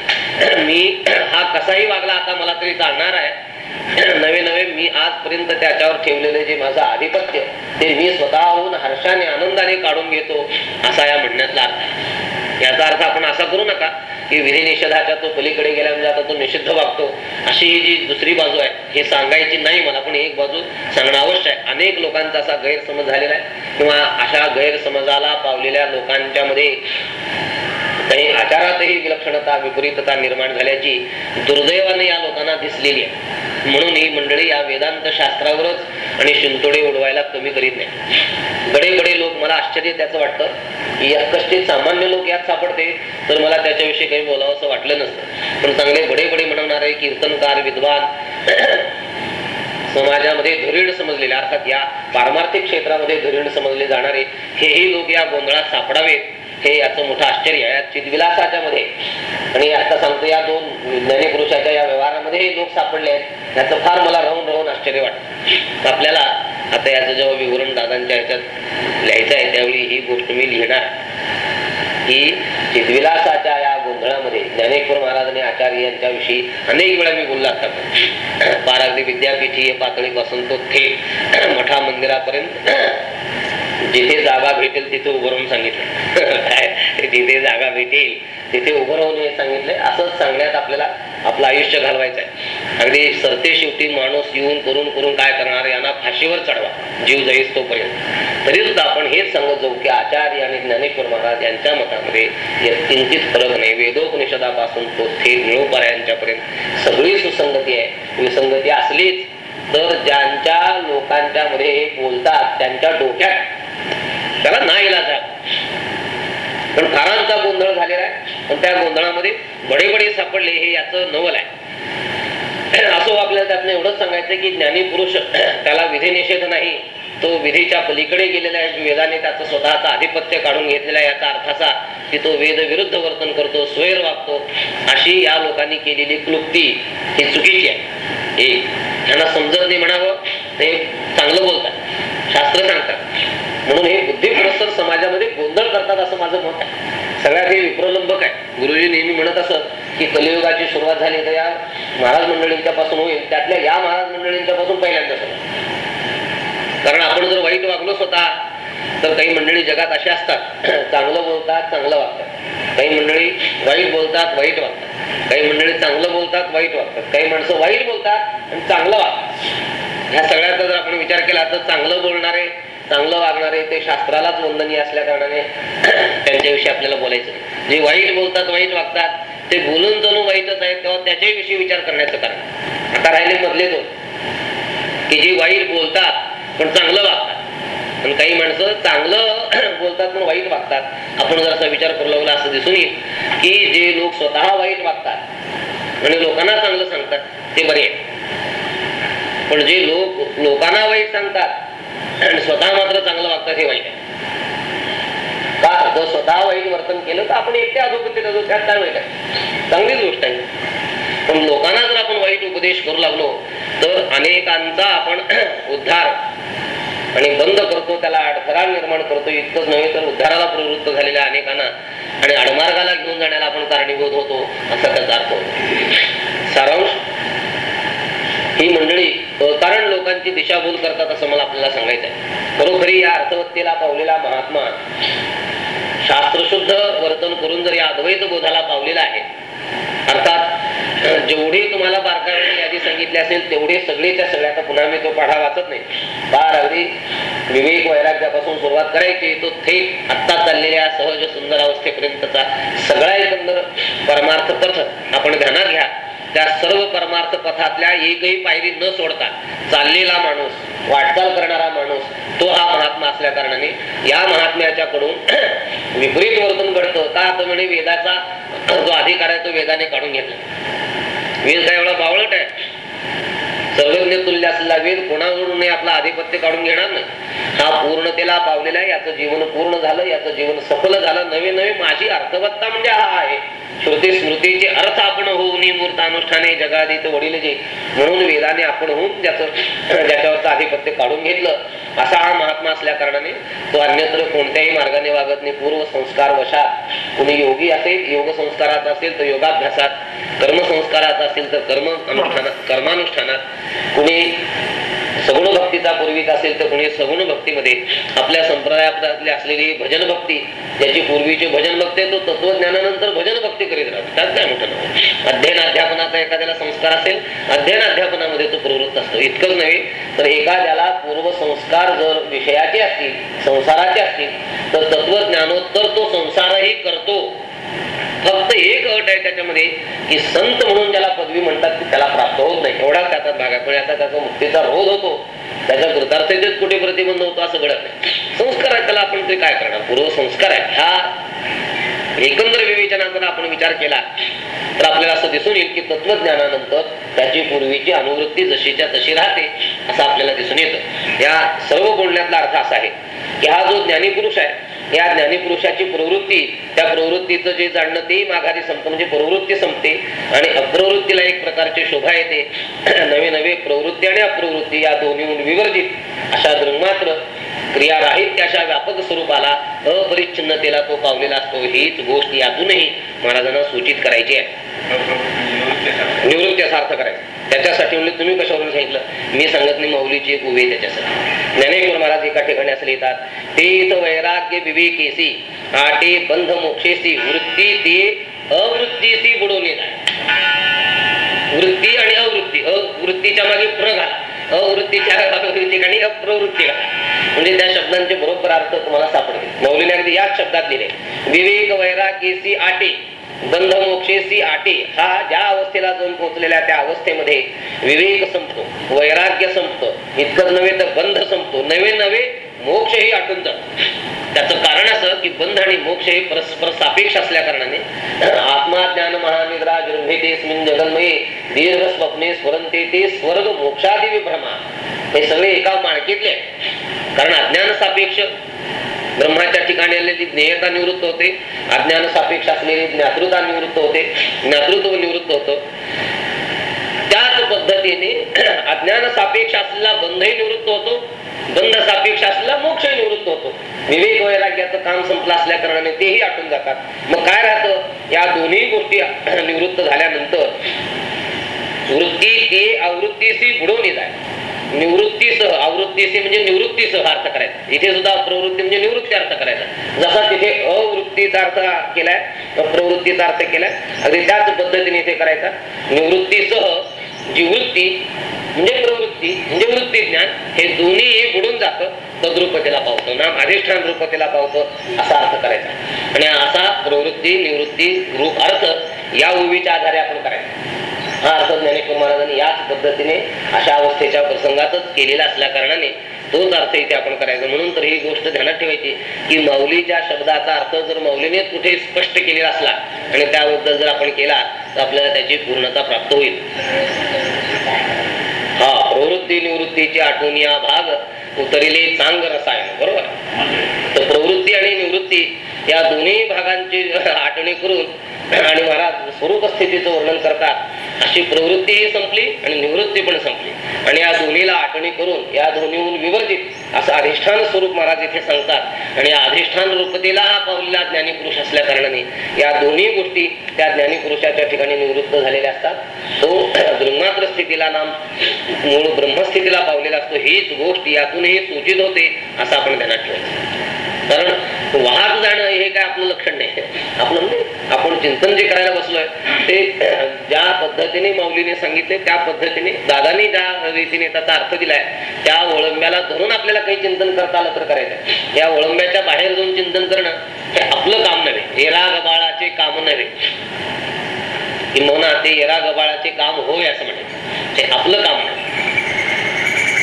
[CLEARS THROAT] मी [CLEARS THROAT] हा कसाही वागला आता मला तरी चालणार आहे. [CLEARS THROAT] नवे नवे मी आजपर्यंत त्याच्यावर ठेवलेले जे माझं आधिपत्य ते मी स्वतःहून हर्षाने आनंदाने काढून घेतो असा या म्हणण्यातला अर्थ याचा अर्थ आपण असा करू नका. की विधी निषेधाच्या तो पलीकडे गेल्या म्हणजे आता तो निषिद्ध वागतो. अशी ही जी दुसरी बाजू आहे हे सांगायची नाही मला पण एक बाजू सांगणं आवश्यक आहे. अनेक लोकांचा असा गैरसमज झालेला आहे. किंवा अशा गैरसमजाला पावलेल्या लोकांच्या मध्ये आणि आचारातही विलक्षणता विपरीतता निर्माण झाल्याची दुर्दैवाने या लोकांना दिसलेली आहे. म्हणून ही मंडळी या वेदांत शास्त्रावरच आणि शिंतोडे उडवायला कमी करीत नाही. बडे बडे लोक मला आश्चर्य त्याचं वाटतं. की या कष्टी सामान्य लोक यात सापडते तर मला त्याच्याविषयी काही बोलावं असं वाटलं नसतं. पण चांगले बडे बडे म्हणणारे कीर्तनकार विद्वान समाजामध्ये धुरीण समजलेले अर्थात या पारमार्थिक क्षेत्रामध्ये धुरीण समजले जाणारे हेही लोक या गोंधळात सापडावेत. हे याचं मोठं आश्चर्य आहे. चितविलासाच्या मध्ये आणि आता सांगतो या दोन ज्ञानी पुरुषाच्या या व्यवहारामध्ये हे लोक सापडले आहेत. याचं फार मला राहून राहून आश्चर्य वाटतं. आपल्याला आता याचं जेव्हा विवरण दादांच्या ह्याच्यात लिहायचं आहे त्यावेळी ही गोष्ट मी लिहिणार. की चितविलासाच्या या गोंधळामध्ये ज्ञानेश्वर महाराज आणि आचार्य यांच्याविषयी अनेक वेळा मी बोलला आता पार अगदी विद्यापीठीय पातळीपासून तो थेट मठा मंदिरापर्यंत जिथे जागा भेटेल तिथे उभं राहून सांगितलं. काय [LAUGHS] जिथे जागा भेटेल तिथे उभं राहून हे सांगितलंय. असंच सांगण्यात आपल्याला आपलं आयुष्य घालवायचं आहे अगदी सरते शेवटी माणूस येऊन करून करून काय करणार? यांना फाशीवर चढवा. जीव जाईस तोपर्यंत. तरी सुद्धा आपण हेच सांगत जाऊ की आचार्य आणि ज्ञानेश्वर महाराज यांच्या मतामध्ये यात किंचित फरक नाही. वेदोपनिषदापासून तो थेट निळोपाऱ्यांच्यापर्यंत सगळी सुसंगती आहे. विसंगती असलीच तर ज्यांच्या लोकांच्या मध्ये हे बोलतात त्यांच्या डोक्यात त्याला ना इलाज पण फारांचा गोंधळ झालेला आहे. पण त्या गोंधळामध्ये बडे बडे सापडले हे याचं नवल आहे. असो आपल्याला त्यातनं एवढंच सांगायचं की ज्ञानी पुरुष [CLEARS THROAT] त्याला विधी निषेध नाही. तो विधीच्या पलीकडे गेलेला आहे. वेदाने त्याचं स्वतःचं आधिपत्य काढून घेतलेला आहे. याचा अर्थ असा की तो वेद विरुद्ध वर्तन करतो स्वैर वागतो. अशी या लोकांनी केलेली क्लुप्ती ही चुकीची आहे. एक त्यांना समजत नाही म्हणावं ते चांगलं बोलतात. शास्त्र सांगतात. म्हणून हे बुद्धी समाजामध्ये गोंधळ करतात असं माझं मत आहे. सगळ्यात हे विप्रलंबक आहे. गुरुजी नेहमी म्हणत असत की कलियुगाची सुरुवात झाली तर या महाराज मंडळींच्या पासून होईल. त्यातल्या या महाराज मंडळींच्या पासून पहिल्यांदा कारण आपण जर वाईट वागलो स्वतः तर काही मंडळी जगात अशी असतात. [CLEARS THROAT] चांगलं बोलतात चांगलं वागतात. काही मंडळी वाईट बोलतात वाईट वागतात. काही मंडळी चांगलं बोलतात वाईट वागतात. काही माणसं वाईट बोलतात आणि चांगलं वागतात. ह्या सगळ्याचा जर आपण विचार केला तर चांगलं बोलणारे चांगलं वागणारे ते शास्त्रालाच वंदनीय असल्या कारणाने [CLEARS THROAT] त्यांच्याविषयी आपल्याला बोलायचं जे वाईट बोलतात वाईट वागतात ते बोलून जणू वाईटच आहेत तेव्हा त्याच्याविषयी विचार करण्याचं कारण. आता राहिले मधले दोन की जे वाईट बोलतात पण चांगलं वागतात. पण काही माणसं चांगलं [CLEARS THROAT] बोलतात पण वाईट वागतात. आपण जर असा विचार करू लागला असं दिसून येईल की जे लोक स्वतः वाईट वागतात आणि लोकांना चांगलं सांगतात ते बरे आहे पण जे लोक लोकांना वाईट सांगतात आणि स्वतः मात्र चांगलं वागतात हे वाईट आहे का? जर स्वतः वाईट वर्तन केलं तर आपण एकट्या अधोगतीत असो त्यात काय वाईट आहे? चांगलीच गोष्ट आहे. पण लोकांना जर आपण वाईट उपदेश करू लागलो तर अनेकांचा आपण [CLEARS THROAT] उद्धार आणि बंद करतो त्याला अडथळा निर्माण करतो. इतकंच नव्हे तर उद्धाराला प्रवृत्त झालेल्या अनेकांना आणि अडमार्गाला घेऊन जाण्याला आपण कारणीभूत होतो असा त्याचा अर्थ सारांश? ही मंडळी कारण लोकांची दिशाभूल करतात असं मला आपल्याला सांगायचं आहे. खरोखरी या अर्थवत्तेला पावलेला महात्मा शास्त्रशुद्ध वर्तन करून जर या अद्वैत बोधाला पावलेला आहे अर्थात जेवढी तुम्हाला बारकाव्याने यादी सांगितली असेल तेवढे सगळेच्या त्या सगळ्याचा पुन्हा मी तो पाढा वाचत नाही. फार अगदी विवेक वैराग्यापासून सुरुवात करायची तो थेट आत्ता चाललेल्या सहज सुंदर अवस्थेपर्यंतचा सगळा एकंदर परमार्थ पथ आपण ध्यानात घ्या. त्या सर्व परमार्थ पथातल्या एकही पायरी न सोडता चाललेला माणूस वाटचाल करणारा माणूस तो हा महात्मा असल्या कारणाने या महात्म्याच्या कडून [CLEARS THROAT] विपरीत वर्तन घडतं. का? तर म्हणे वेदाचा जो अधिकार आहे तो वेदाने काढून घेतला. वेद काय एवढा बावळट आहे? सर्वज्ञ तुल्य असलेला वेद कोणाकडूनही आपला आधिपत्य काढून घेणार नाही. हा पूर्णतेला पावलेला आहे याचं जीवन पूर्ण झालं याचं जीवन सफल झालं. नवे नवे माझी अर्थवत्ता म्हणजे हा आहे. श्रुती स्मृतीचे अर्थ आपण होऊन मूर्त अनुष्ठाने जगादित वडील जे म्हणून वेदाने आपण होऊन ज्याचं ज्याच्यावरचं आधिपत्य काढून घेतलं. असा हा महात्मा असल्या कारणाने तो अन्यत्र कोणत्याही मार्गाने वागत नाही. पूर्व संस्कार वशात कुणी योगी असेल योग संस्कारात असेल तर योगाभ्यासात कर्मसंस्कारात असेल तर कर्म अनुष्ठानात कर्मानुष्ठानात. कुणी सगुण भक्तीचा पूर्वीक असेल तर कोणी सगुण भक्तीमध्ये आपल्या संप्रदायातली असलेली भजन भक्ती ज्याची पूर्वीची भजन भक्ती तो तत्वज्ञानानंतर भजन भक्ती करीत राहतो. त्यात काय मोठं अध्ययन अध्यापनाचा एखाद्याला संस्कार असेल अध्ययन अध्यापनामध्ये तो प्रवृत्त असतो. इतकंच नव्हे तर एखाद्याला पूर्व संस्कार जर विषयाचे असतील संसाराचे असतील तर तत्वज्ञानोत्तर तो संसारही करतो. फक्त एक अट आहे त्याच्यामध्ये की संत म्हणून ज्याला पदवी म्हणतात ती त्याला प्राप्त होत नाही. एवढा त्याचा भाग आहे. पण आता त्याचा मुक्तीचा रोध होतो. त्याच्या कृतार्थतेच कुठे प्रतिबंध होतो असं घडत नाही. संस्कार आहे त्याला आपण ते काय करणार? पूर्व संस्कार आहे. ह्या एकंदर विवेचनाचा आपण विचार केला तर आपल्याला असं दिसून येईल की तत्वज्ञानानंतर त्याची पूर्वीची अनुवृत्ती जशीच्या तशी राहते असं आपल्याला दिसून येतं. या सर्व बोलण्यातला अर्थ असा आहे की हा जो ज्ञानी पुरुष आहे या ज्ञानी पुरुषाची प्रवृत्ती त्या प्रवृत्तीचं जे जाणणं तेही माघारी संपतं म्हणजे प्रवृत्ती संपते आणि अप्रवृत्तीला एक प्रकारची शोभा येते. [CLEARS THROAT] नवे नवे प्रवृत्ती आणि अप्रवृत्ती या दोन्हीहून विवर्जित. अशा दृंगमात्र क्रिया राहील त्या अशा व्यापक स्वरूपाला अपरिच्छिन्नतेला तो पावलेला असतो. हीच गोष्ट यातूनही महाराजांना सूचित करायची आहे. निवृत्ती असा अर्थ करायचा. त्याच्यासाठी म्हणजे तुम्ही कशावरून सांगितलं? मी सांगत नाही माऊलीची एक उभी त्याच्यासाठी. ज्ञानेश्वर महाराज एका ठिकाणी असं लिहितात ते वैराग्य विवेकेसी आटे बंध मोक्षेसी वृत्ती ते अवृत्तीसी बुडवणे वृत्ती आणि अवृत्ती अवृत्तीच्या मागे प्र घाला. अवृत्तीच्या ठिकाणी अप्रवृत्ती म्हणजे त्या शब्दांचे बरोबर अर्थ तुम्हाला सापडतील. मौलीने अगदी याच शब्दात लिहिले विवेक वैराग्यसी आटे बंध मोक्षेसी आटे हा ज्या अवस्थेला जाऊन पोहोचलेल्या त्या अवस्थेमध्ये विवेक संपतो वैराग्य संपतो इतकंच नव्हे तर बंध संपतो. नवे नवे मोक्षही आटून जातो त्याचं कारण असं की बंध आणि मोक्ष हे परस्पर सापेक्ष असल्या कारणाने आत्मा ज्ञान महानिद्रा जन्मेतेस्मिन जगन्मये दीर्घ स्वप्ने स्वरंते ते स्वर्ग मोक्षादी विभ्रमा हे सगळे एका माणकीतले आहे. कारण अज्ञान सापेक्ष ब्रह्माच्या ठिकाणी आलेली ज्ञेयता निवृत्त होते अज्ञान सापेक्ष असलेली ज्ञातृता निवृत्त होते ज्ञातृत्व निवृत्त होतं. त्याच पद्धतीने [CLEARS THROAT] अज्ञान सापेक्ष असलेला बंधही निवृत्त होतो बंध सापेक्ष असलेला मोक्ष निवृत्त होतो. विवेक वैराग्याचं काम संपलं असल्या कारणाने तेही आटून जातात. मग काय राहतं? या दोन्ही गोष्टी [CLEARS THROAT] निवृत्त झाल्यानंतर वृत्ती ते आवृत्तीशी बुडवली जाय निवृत्तीसह आवृत्तीशी म्हणजे निवृत्तीसह अर्थ करायचा. इथे सुद्धा प्रवृत्ती म्हणजे निवृत्ती अर्थ करायचा. जसा तिथे अवृत्तीचा अर्थ केलाय प्रवृत्तीचा अर्थ केलाय अगदी त्याच पद्धतीने इथे करायचा. निवृत्तीसह जी वृत्ती म्हणजे प्रवृत्ती म्हणजे वृत्ती ज्ञान हे दोन्ही बुडून जातं तद्रुपतेला पावतो. ना अधिष्ठान रूपतेला पावतो असा अर्थ करायचा. आणि असा प्रवृत्ती निवृत्ती रूप अर्थ या उभीच्या आधारे आपण करायचा. हा अर्थ ज्ञानेश्वर महाराजांनी याच पद्धतीने अशा अवस्थेच्या प्रसंगातच केलेला असल्या कारणाने तोच अर्थ इथे आपण करायचा. म्हणून तर ही गोष्ट ध्यानात ठेवायची की मौलीच्या शब्दाचा अर्थ जर मौलीने कुठे स्पष्ट केलेला असला आणि त्याबद्दल जर आपण केला तर आपल्याला त्याची पूर्णता प्राप्त होईल. हा प्रवृत्ती निवृत्तीची आठवण या भाग उतरिले चांग रसायन बरोबर? तर प्रवृत्ती आणि निवृत्ती या दोन्ही भागांची आठवणी करून आणि महाराज स्वरूप स्थितीचं वर्णन करतात. अशी प्रवृत्तीही संपली आणि निवृत्ती पण संपली. आणि या दोन्हीला आठवणी करून या दोन्हीहून विवर्जित असं अधिष्ठान स्वरूप महाराज इथे सांगतात. आणि या अधिष्ठान रूपतेला पावलेला ज्ञानीपुरुष असल्या कारणाने या दोन्ही गोष्टी त्या ज्ञानीपुरुषाच्या ठिकाणी निवृत्त झालेल्या असतात. तो [CLEARS THROAT] ब्रह्मात्र स्थितीला नाम मूळ ब्रह्मस्थितीला पावलेला असतो. हीच गोष्ट यातूनही सूचित होते असं आपण ध्यानात ठेवायचं कारण वाहत जाणं हे काय आपलं लक्षण नाही. आपलं म्हणजे आपण चिंतन जे करायला बसलोय ते ज्या पद्धतीने माऊलीने सांगितले त्या पद्धतीने दादाने ज्या रीतीने त्याचा अर्थ दिलाय त्या वळंब्याला धरून आपल्याला काही चिंतन करता आलं तर करायचं या वळंब्याच्या बाहेर जाऊन चिंतन करणं हे आपलं काम नव्हे एरा गबाळाचे काम नव्हे. किंवा ते एरा गबाळाचे काम होय असं म्हणायचं. ते आपलं काम नाही.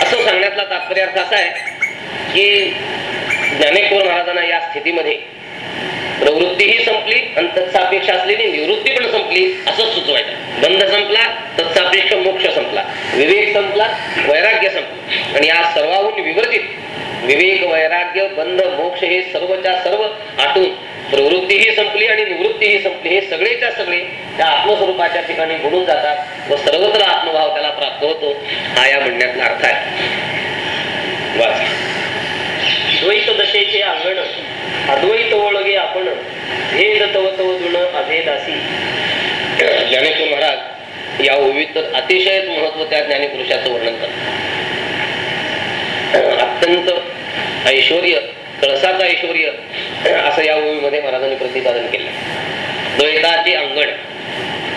असं सांगण्यातला तात्पर्य अर्थ असा आहे की ज्ञानेश्वर महाराजांना या स्थितीमध्ये प्रवृत्तीही संपली आणि तत्सापेक्ष असलेली निवृत्ती पण संपली असं सुचवायचं. बंध संपला तत्सापेक्ष मोक्ष संपला. विवेक संपला वैराग्य संपला. आणि या सर्वाहून विवर्जित विवेक वैराग्य बंध मोक्ष हे सर्वच्या सर्व आटून प्रवृत्तीही संपली आणि निवृत्तीही संपली. हे सगळेच्या सगळे त्या आत्मस्वरूपाच्या ठिकाणी बुडून जातात व सर्वत्र आत्मभाव त्याला प्राप्त होतो. हा या म्हणण्यातला अर्थ आहे. वाच. द्वैत दशेचे अंगण अद्वैत ओळगे आपण भेद तव तव दुण अभेदासी. ज्ञानेश्वर महाराज या ओवीत तर अतिशयच महत्त्व त्या ज्ञानीपुरुषाचं वर्णन करतात. अत्यंत ऐश्वर कळसाचं ऐश्वर असं या ओवीमध्ये महाराजांनी प्रतिपादन केलं. द्वैताचे अंगण.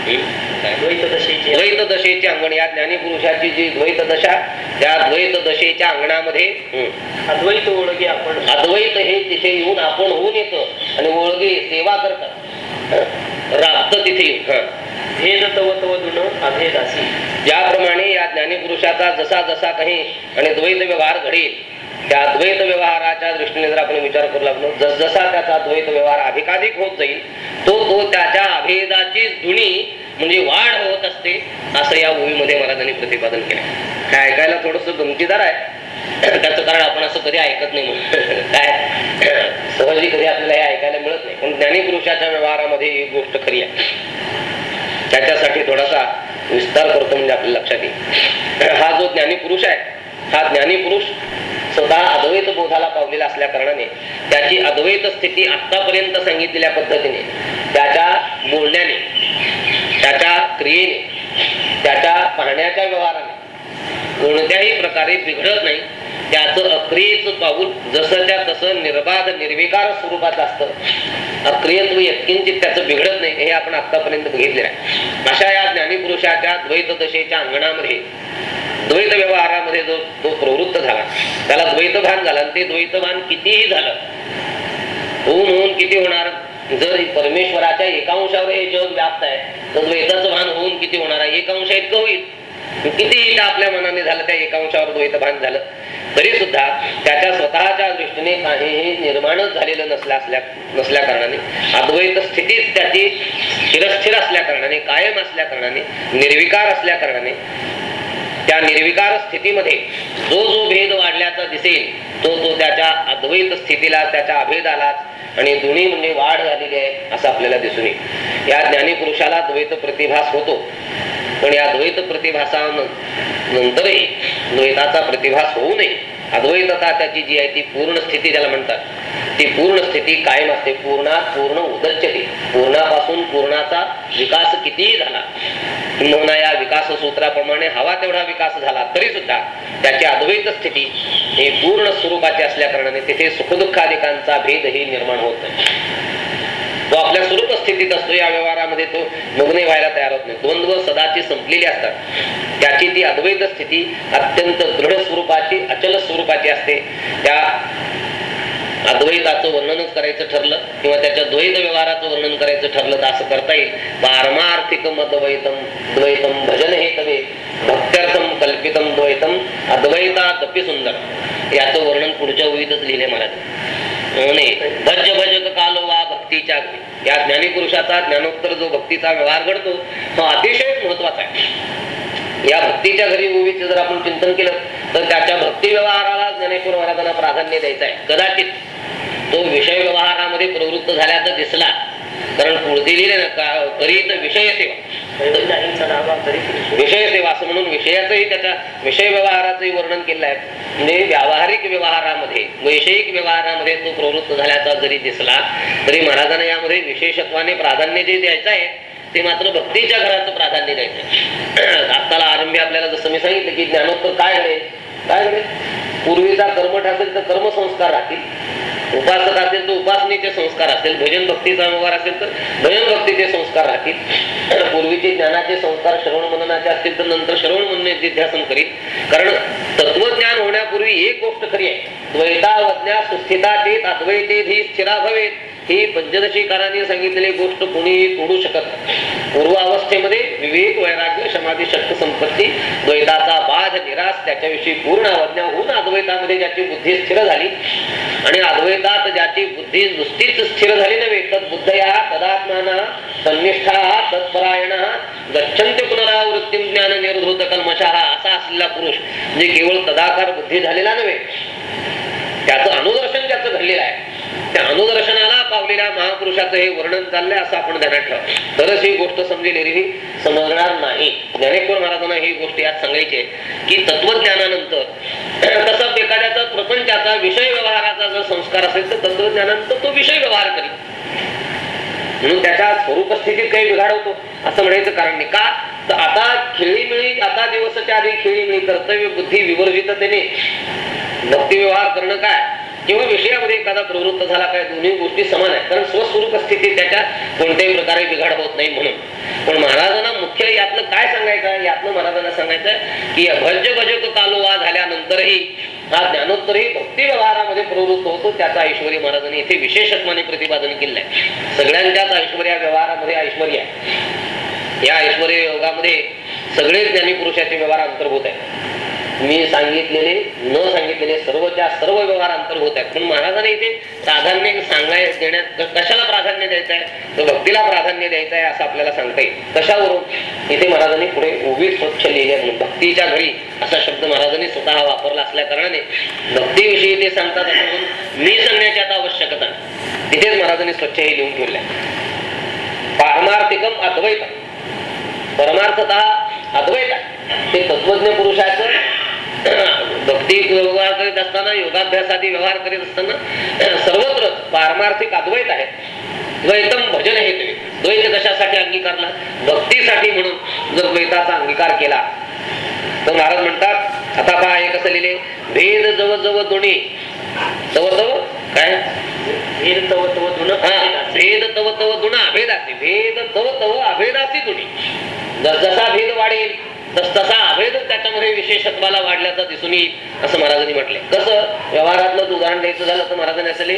हम्म, द्वैत दशेचे अंगण. या ज्ञानीपुरुषाची जी द्वैत दशा त्या द्वैत दशेच्या अंगणामध्ये अद्वैत ओळगे आपण. अद्वैत हे तिथे येऊन आपण होऊन येतं आणि ओळगे सेवा करतात. राबत तिथे. भेद तव तव ज्याप्रमाणे या ज्ञानीपुरुषाचा जसा जसा काही आणि द्वैत व्यवहार घडेल त्या द्वैत व्यवहाराच्या दृष्टीने जर आपण विचार करू लागलो जसजसा त्याचा द्वैत व्यवहार अधिकाधिक होत जाईल तो तो त्याच्या अभेदाची धुणी म्हणजे वाढ होत असते असं या ओळीमध्ये महाराजांनी प्रतिपादन केलं. हे ऐकायला थोडस गमतीदार आहे. त्याचं कारण आपण असं कधी ऐकत नाही म्हणून. काय? सहजी कधी आपल्याला हे ऐकायला मिळत नाही. पण ज्ञानीपुरुषाच्या व्यवहारामध्ये ही गोष्ट खरी आहे. त्याच्यासाठी थोडासा विस्तार करतो म्हणजे आपल्या लक्षात येईल. हा जो ज्ञानी पुरुष आहे हा ज्ञानी पुरुष स्वतः अद्वैत बोधाला पावलेला असल्या कारणाने त्याची अद्वैत स्थिती आतापर्यंत सांगितलेल्या पद्धतीने त्याच्या बोलण्याने त्याच्या क्रियेने त्याच्या पाहण्याच्या व्यवहाराने. कोणत्याही प्रकारे बिघडत नाही. त्याचं अक्रियेचं पाऊल जसंच्या तसं निर्बाध निर्विकार स्वरूपाचं असतं. अक्रियत्व यत्किंचित त्याचं बिघडत नाही हे आपण आतापर्यंत बघितलेलं आहे. अशा या ज्ञानीपुरुषाच्या द्वैत दशेच्या अंगणामध्ये द्वैत व्यवहारामध्ये जो तो प्रवृत्त झाला त्याला द्वैतभान झाला आणि ते द्वैतभान कितीही झालं होऊन होऊन किती होणार? जर परमेश्वराच्या एकांशावर हे जग व्याप्त आहे तर द्वैताचं भान होऊन किती होणार आहे? एकांश इतकं होईल? कितीही आपल्या मनाने झालं त्या एकांशावर द्वैतभान झालं? तरी सुद्धा त्याच्या स्वतःच्या दृष्टीने काहीही निर्माणच झालेलं नसल्या असल्या नसल्या कारणाने अद्वैत स्थितीच त्याची स्थिरस्थिर असल्या कारणाने कायम असल्या कारणाने निर्विकार असल्या कारणाने त्या निर्विकार स्थितीमध्ये जो जो भेद वाढल्याचा दिसेल तो तो त्याच्या अद्वैत स्थितीला त्याच्या अभेदालाच आणि दोन्ही म्हणजे वाढ झालेली आहे असं आपल्याला दिसून येईल. या ज्ञानीपुरुषाला द्वैत प्रतिभास होतो. पण या द्वैत प्रतिभासा नंतरही द्वैताचा प्रतिभास होऊ नये. अद्वैतता त्याची जी आहे ती पूर्ण स्थिती ज्याला म्हणतात. ती पूर्ण स्थिती कायम असते. पूर्णात पूर्ण उदच्यते पूर्णापासून पूर्णाचा विकास कितीही झाला? किंवा या विकास सूत्राप्रमाणे हवा तेवढा विकास झाला तरी सुद्धा त्याची अद्वैत स्थिती ही पूर्ण स्वरूपाची असल्या कारणाने तिथे सुखदुःखादिकांचा भेदही निर्माण होत. नाही तो आपल्या स्वरूप स्थितीत असतो या व्यवहारामध्ये तो मग्न व्हायला तयार होत नाही. द्वंद्व सदाची संपलेली असतात. त्याची ती अद्वैत स्थिती अत्यंत दृढ स्वरूपाची अचल स्वरूपाची असते. त्या अद्वैताचं वर्णनच करायचं ठरलं किंवा त्याच्या द्वैत व्यवहाराचं वर्णन करायचं ठरलं तर असं करता येईल. पारमार्थिक अद्वैतम द्वैतम भजन हे तवे भक्त्यर्थम कल्पितम द्वैतम अद्वैतातपी सुंदर. याचं वर्णन पुढच्या ओळीतच लिहिले मला म्हणे भज भजक कालो वा भक्तीच्या घरी. या ज्ञानीपुरुषाचा ज्ञानोत्तर जो भक्तीचा व्यवहार घडतो तो अतिशय महत्त्वाचा आहे. या भक्तीच्या घरी ओवीचं जर आपण चिंतन केलं तर त्याच्या भक्ती व्यवहाराला ज्ञानेश्वर महाराजांना प्राधान्य द्यायचं आहे. कदाचित तो विषय व्यवहारामध्ये प्रवृत्त झाल्याचा दिसला कारण पुढे लिहिले ना का- करीत विषय सेवा विषय सेवा असं म्हणून विषयाचंही त्याच्या विषय व्यवहाराचंही वर्णन केलं आहे. म्हणजे व्यावहारिक व्यवहारामध्ये वैषयिक व्यवहारामध्ये तो प्रवृत्त झाल्याचा जरी दिसला तरी महाराजांना यामध्ये विशेषत्वाने प्राधान्य जे द्यायचं आहे ते मात्र भक्तीच्या घराचं प्राधान्य द्यायचं [CLEARS THROAT] आत्ताला आरंभी आपल्याला जसं मी सांगितलं की ज्ञानोत्तर काय घडेल काय पूर्वीचा कर्मठ असेल तर कर्मसंस्कार राहतील. उपासक असेल तर उपासनेचे संस्कार असेल भजन भक्तीचा अनुभव असेल तर भजन भक्तीचे संस्कार राहतील. पूर्वीचे ज्ञानाचे संस्कार श्रवण मननाचे असतील तर नंतर श्रवण मननाचे ध्यासन करील कारण तत्वज्ञान होण्यापूर्वी एक गोष्ट खरी आहे. द्वैतावज्ञा सुस्थिता चेत अद्वैते ही स्थिरा भवेत ही पंचदशीकारांनी सांगितलेली गोष्ट कोणीही तोडू शकत नाही. पूर्व अवस्थेमध्ये विवेक वैराग्य समाधी शक्त संपत्ती द्वैताचा बाध निराश त्याच्याविषयी पूर्ण अवज्ञा होऊन अद्वैतामध्ये ज्याची बुद्धी स्थिर झाली आणि अद्वैतात ज्याची बुद्धी नुसतीच स्थिर झाली नव्हे तद बुद्धया तदात्माना तन्निष्ठा तत्परायण गच्छंत पुनरावृत्ती ज्ञान निर्धूत कल्मशा असा असलेला पुरुष म्हणजे केवळ तदाकार बुद्धी झालेला नव्हे त्याचं अनुदर्शन त्याचं घडलेलं आहे. त्या अनुदर्शनाला पावलेल्या महापुरुषाचं हे वर्णन चाललंय असं आपण ध्यानात ठेवा. तरच ही गोष्ट समजेल एरवी. समजणार नाही. ज्ञानेश्वर महाराजांना ही गोष्ट यात सांगायची आहे की तत्वज्ञानानंतर [CLEARS THROAT] तसं एखाद्याचा प्रपंचाचा विषय व्यवहाराचा जर संस्कार असेल तर तत्वज्ञानानंतर तो विषय व्यवहार करील. म्हणून त्याच्या स्वरूप स्थितीत काही बिघाड होतो असं म्हणायचं कारण नाही. का? तर आता खेळीमिळी आता दिवसाच्या आधी खेळीमिळी कर्तव्य बुद्धी विवर्जिततेने भक्ती व्यवहार करणं काय? किंवा विषयामध्ये एखादा प्रवृत्त झाला काय दोन्ही गोष्टी समान आहेत. कारण स्वस्वरूप स्थिती त्याच्या कोणत्याही प्रकारे बिघाड होत नाही म्हणून. पण महाराजांना मुख्य यातलं काय सांगायचं? यातलं महाराजांना सांगायचं की भज्य भजक कालोवा झाल्यानंतरही हा ज्ञानोत्तरही भक्ती व्यवहारामध्ये प्रवृत्त होतो. त्याचा ऐश्वर्य महाराजांनी इथे विशेषत्वाने प्रतिपादन केलंय. सगळ्यांच्याच ऐश्वर्या व्यवहारामध्ये ऐश्वर्य आहे. या ऐश्वर्य योगामध्ये सगळे ज्ञानी पुरुषाचे व्यवहार अंतर्भूत आहे मी सांगितलेले न सांगितलेले सर्वच्या सर्व व्यवहार अंतर्भूत आहेत पण महाराजांनी इथे प्राधान्य सांगाय देण्यात कशाला प्राधान्य द्यायचं आहे तर भक्तीला प्राधान्य द्यायचं आहे असं आपल्याला सांगता येईल. कशावरून? इथे महाराजांनी पुढे उभी स्वच्छ लिहिले आहे. भक्तीच्या घरी असा शब्द महाराजांनी स्वतः वापरला असल्या कारणाने भक्तीविषयी ते सांगतात असं म्हणून मी सांगण्याची आता आवश्यकता तिथेच महाराजांनी स्वच्छ हे लिहून ठेवले पारमार्थिकम अद्वैत परमार्थता अद्वैत ते तत्वज्ञ पुरुषाचं भक्ती व्यवहार करीत असताना योगाभ्यासादी व्यवहार करीत असताना सर्वत्र पारमार्थिक अद्वैत आहे द्वैतम भजन हे द्वैत कशासाठी अंगीकारला? भक्तीसाठी म्हणून जर द्वैताचा अंगीकार केला तर महाराज म्हणतात आता पहा हे कसं लिहिले? भेद जवळ जवळ दोन्ही. जवळ जवळ काय? भेद तव तव हा, भेद तव तव दुना अभेदासी. भेद तव तव अभेदासी जस जसा भेद वाढेल तस तसा अभेद त्याच्यामध्ये विशेषत्वाला वाढल्याचा दिसून येईल असं महाराजांनी म्हटले. कसं? व्यवहारातलं उदाहरण द्यायचं झालं तर महाराजांनी असले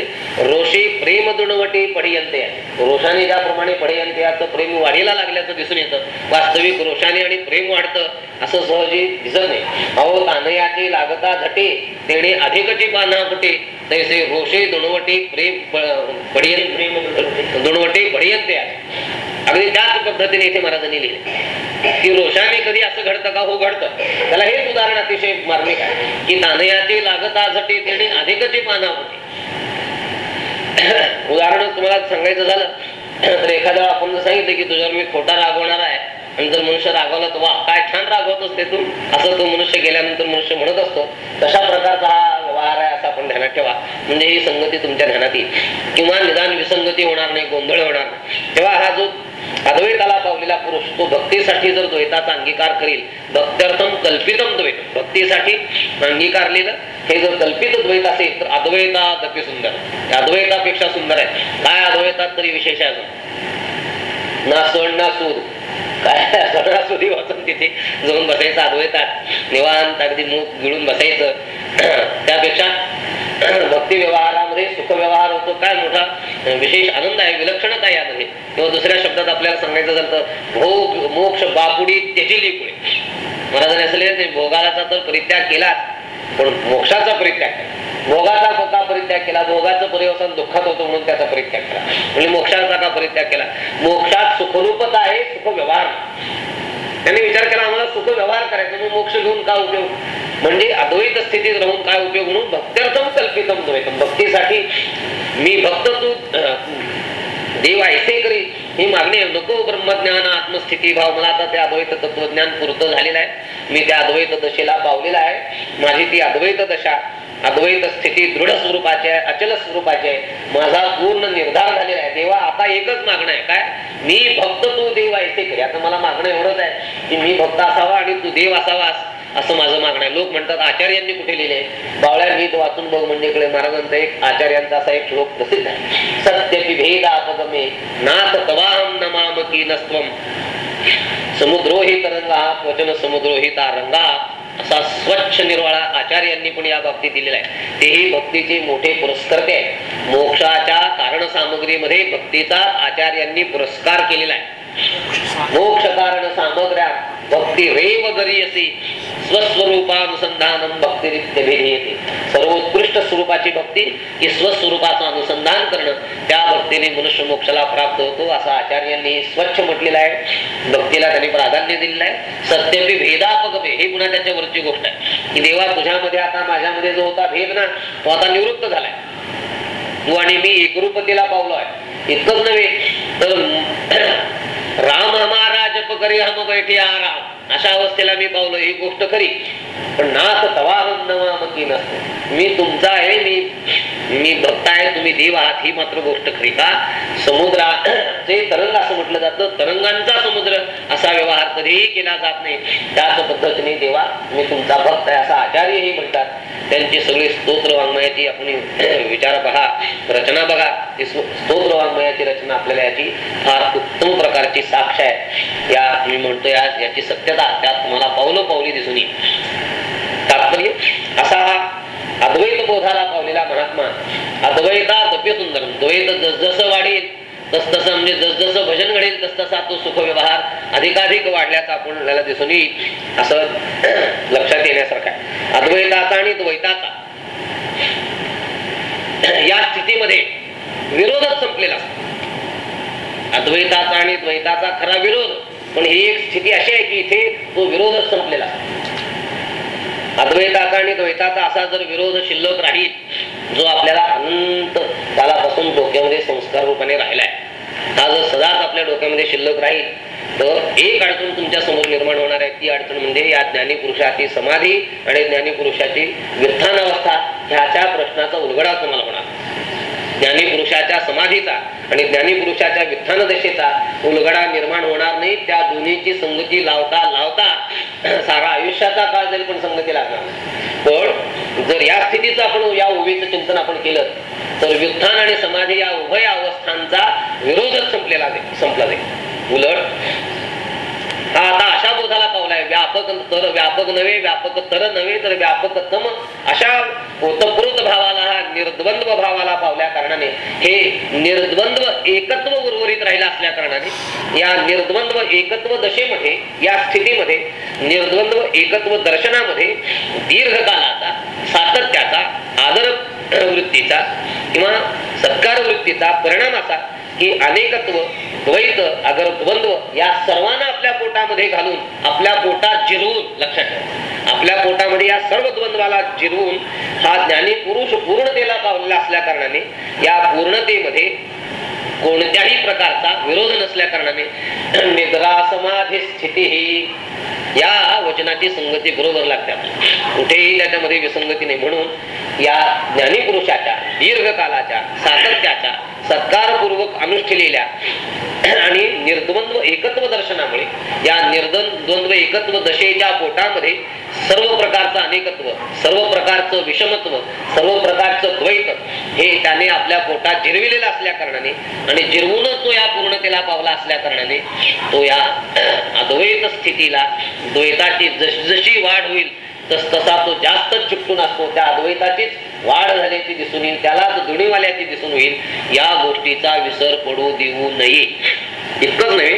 रोषी प्रेम दुणवटी पडियंते रोषाने ज्याप्रमाणे पडियंते याचं प्रेम वाढीला लागल्याचं दिसून येतं. वास्तविक रोषाने आणि प्रेम वाढतं असं सहजी दिसत नाही. अहो तांदयाची लागता झटे तेणे अधिकची पाना फुटे. तैसे रोषे दुणवटी प्रेम प्रेम दुणवटी. दुणवटी पडियंते आहे अगदी त्याच पद्धतीने इथे महाराजांनी लिहिले. की रोषाने कधी असं घडतं का? हो घडतं. त्याला हेच उदाहरण अतिशय मार्मिक आहे. की तांदयाची लागता झटे तेणे अधिकची पाना होती [COUGHS] उदाहरण तुम्हाला सांगायचं झालं तर एखाद्या आपण जर सांगितलं की तुझ्यावर मी खोटा रागवणार आहे आणि जर मनुष्य रागवला तर वा काय छान रागवत असते तू. असं तो मनुष्य गेल्यानंतर मनुष्य म्हणत असतो. तशा प्रकारचा हा व्यवहार आहे असं आपण ध्यानात ठेवा. म्हणजे ही संगती तुमच्या ध्यानात येईल. किंवा निदान विसंगती होणार नाही गोंधळ होणार नाही. तेव्हा हा जो अद्वैताला पावलेला पुरुष तो भक्तीसाठी जर द्वैताचा अंगीकार करील भक्त्यर्थम कल्पितम द्वैत भक्तीसाठी अंगीकारलेलं हे जर कल्पित द्वैत असेल तर अद्वैता अति सुंदर. अद्वैतापेक्षा सुंदर आहे. काय अद्वैतात तरी विशेष आहे ना सण ना सूर. काय सणासुदी वाचून तिथे जाऊन बसायचं अद्वैतात. निवांत अगदी मूग गिळून बसायचं. [CLEARS THROAT] त्यापेक्षा भक्ती व्यवहारामध्ये सुख व्यवहार होतो काय मोठा विशेष आनंद आहे विलक्षणता आहे यामध्ये. किंवा दुसऱ्या शब्दात आपल्याला सांगायचं झालं तर भोग मोक्ष बापुडी त्याची पुढे महाराजांनी असले ते भोगाचा तर परित्याग केलाच पण मोक्षाचा परित्याग केला. भोगाचा का परित्याग केला भोगाचं परिवर्तन दुःखात होतो म्हणून त्याचा परित्याग केला. म्हणजे मोक्षाचा का परित्याग केला? मोक्षात सुखरूपता आहे सुख व्यवहार त्यांनी विचार केला आम्हाला सुख व्यवहार करायचा मग मोक्ष घेऊन काय उपयोग? म्हणजे अद्वैत स्थितीत राहून काय उपयोग म्हणून भक्त्यर्थम कल्पितम द्वैतम. भक्तीसाठी मी भक्त तू देव ऐसे करी ही मागणी आहे. नको ब्रह्मज्ञान आत्मस्थिती भाव. मला आता ते अद्वैत तत्वज्ञान पुरतं झालेलं आहे. मी त्या अद्वैत दशेला पावलेला आहे. माझी ती अद्वैत दशा अद्वैत स्थिती दृढ स्वरूपाची आहे अचल स्वरूपाची आहे. माझा पूर्ण निर्धार झालेला आहे. देवा आता एकच मागणं आहे. काय? मी भक्त तू देव ऐसे करी आता मला मागणं एवढंच आहे की मी भक्त असावा आणि तू देव असावास असं माझं मागणं आहे. लोक म्हणतात आचार्यांनी कुठे लिहिले? बावळ्या गीत वाचून बघ म्हणजे इकडे महाराजांचा एक आचार्यांचा असा एक श्लोक प्रसिद्ध आहे. सत्य भेद आपगमे नाथ तवाहम नमामकी नस्त्वम समुद्रोहित रंगा वचन समुद्रोहिता रंगा असा स्वच्छ निर्वाळा आचार्यांनी पण या बाबतीत दिलेला आहे. तेही भक्तीचे मोठे पुरस्कर्ते आहे मोक्षाच्या कारण सामग्रीमध्ये भक्तीचा आचार्यांनी पुरस्कार केलेला आहे. मोक्ष कारण सामग्र्या भक्ती रेव गरी असी स्वस्वरूपानुसंधानम भक्तिरित्यभिधीयते. सर्वोत्कृष्ट स्वरूपाची भक्ती ही स्वस्वरूपाचं अनुसंधान करणं त्या भक्तीने मनुष्य मोक्षाला प्राप्त होतो असं आचार्यांनी स्वच्छ म्हटलेलं आहे. भक्तीला त्यांनी प्राधान्य दिलेलं आहे. सत्यपी भेदापगमे हे पुन्हा त्याच्यावरची गोष्ट आहे. की देवा तुझ्यामध्ये आता माझ्यामध्ये जो होता भेद ना तो आता निवृत्त झालाय. तू आणि मी एकरूपतेला पावलो आहे. इतकंच नव्हे तर राम हमारा जप करी हम बैठे आराम. अशा अवस्थेला मी पावलो ही गोष्ट खरी. पण नाथ तवाहम नवामकी नसतो मी तुमचा आहे मी मी भक्त आहे तुम्ही देव आहात ही मात्र गोष्ट खरी का? समुद्राचे [CLEARS THROAT] तरंग असं म्हटलं जातं तरंगांचा समुद्र असा व्यवहार कधीही केला जात नाही. त्याच पद्धतीने देवा मी तुमचा भक्त आहे असा आचार्यही म्हणतात. त्यांची सगळी स्तोत्र वाङ्मयाची आपण [CLEARS THROAT] विचार बघा रचना बघा. हे स्तोत्र वाङ्मयाची रचना आपल्याला याची फार उत्तम प्रकारची साक्ष आहे. या मी म्हणतो आज याची सत्यता त्यात तुम्हाला पावलं पावली दिसून येईल. तात्पर्य असा हा अद्वैत बोधाला पावलेला महात्मा अद्वैता दप्य सुंदर द्वैत जसजसं वाढेल तस तसं म्हणजे जसजसं भजन घडेल तस तसा तो सुखव्यवहार अधिकाधिक वाढल्याचा आपण आपल्याला दिसून येईल. असं [CLEARS THROAT] लक्षात येण्यासारखं आहे. अद्वैताचा आणि द्वैताचा या स्थितीमध्ये विरोधच संपलेला. अद्वैताचा आणि द्वैताचा खरा विरोध. पण ही एक स्थिती अशी आहे की इथे तो विरोधच संपलेला. अद्वैताचा आणि द्वैताचा असा जर विरोध शिल्लक राहील जो आपल्याला अनंत कालापासून डोक्यामध्ये संस्कार रूपाने राहिलाय हा जर सदाच आपल्या डोक्यामध्ये शिल्लक राहील तर एक अडचण तुमच्यासमोर निर्माण होणार आहे. ती अडचण म्हणजे या ज्ञानी पुरुषाची समाधी आणि ज्ञानी पुरुषाची व्युत्थान अवस्था ह्याच्या प्रश्नाचा उलगडा तुम्हाला ज्ञानी पुरुषाच्या समाधीचा आणि ज्ञानी पुरुषाच्या व्युत्थान दशेचा उलगडा निर्माण होणार नाही. त्या दोन्हीची संगती लावता लावता [CLEARS THROAT] सारा आयुष्याचा काळ जरी पण संगती लागणार पण जर या स्थितीचं आपण या उभीचं चिंतन आपण केलं तर व्युत्थान आणि समाधी या उभय अवस्थांचा विरोधच संपलेला संपला जाईल उलट हा आता अशा बोधाला पावलाय व्यापक तर व्यापक नव्हे व्यापक तर नव्हे तर व्यापक तम. अशा ओतप्रोत भावाला हा निर्द्वंद्व भावाला पावल्या कारणाने हे निर्द्वंद्व एकत्व उर्वरित राहिला असल्या कारणाने या निर्द्वंद्व एकत्व दशेमध्ये या स्थितीमध्ये निर्द्वंद्व एकत्व दर्शनामध्ये दीर्घकालाचा सातत्याचा आदर वृत्तीचा किंवा सत्कार वृत्तीचा परिणाम असा की अनेकत्व द्वैत अगर द्वंद्व या सर्वांना आपल्या पोटामध्ये घालून आपल्या पोटात जिरवून लक्षात ठेवा. आपल्या पोटामध्ये या सर्व द्वंद्वाला जिरवून हा ज्ञानी पुरुष पूर्णतेला पावलेला असल्या कारणाने या पूर्णतेमध्ये कोणत्याही प्रकारचा विरोध नसल्या कारणाने निद्रा समाधी स्थिती ही या वचनाची संगती बरोबर लागते कुठेही त्याच्यामध्ये विसंगती नाही. म्हणून या ज्ञानी पुरुषाच्या दीर्घकालाच्या सातत्याच्या सत्कारपूर्वक अनुष्ठिलेल्या [CLEARS THROAT] आणि निर्द्वंद्व एकत्व दर्शनामुळे या निर्द्वंद्व एकत्व दशेच्या पोटामध्ये सर्व प्रकारचं अनेकत्व सर्व प्रकारचं विषमत्व सर्व प्रकारचं द्वैत हे त्याने आपल्या पोटात जिरविलेलं असल्या कारणाने आणि जिरवूनच तो या पूर्णतेला पावला असल्या कारणाने तो या [CLEARS THROAT] अद्वैत स्थितीला द्वैताची जशी जशी वाढ होईल तस तसा तो जास्त चिकटून असतो. त्या अद्वैताचीच वाढ झाल्याची दिसून येईल. त्यालाच दुणीवाल्याची दिसून होईल या गोष्टीचा विसर पडू देऊ नये. इतकंच नव्हे.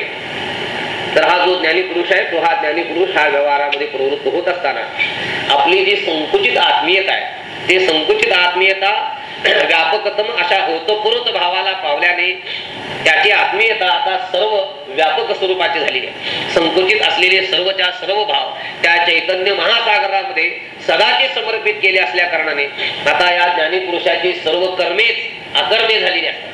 तर हा जो ज्ञानी पुरुष आहे तो हा ज्ञानी पुरुष हा व्यवहारामध्ये प्रवृत्त होत असताना आपली जी संकुचित आत्मीयता आहे ते संकुचित आत्मीयता [CLEARS THROAT] व्यापकतम अशा होतपुरत भावाला पावल्याने त्याची आत्मीयता आता सर्व व्यापक स्वरूपाची झाली आहे. संकुचित असलेले सर्वच्या सर्व भाव त्या चैतन्य महासागरामध्ये सदाचे समर्पित केले असल्या कारणाने आता या ज्ञानी पुरुषाची सर्व कर्मेच अकर्मे झालेली असतात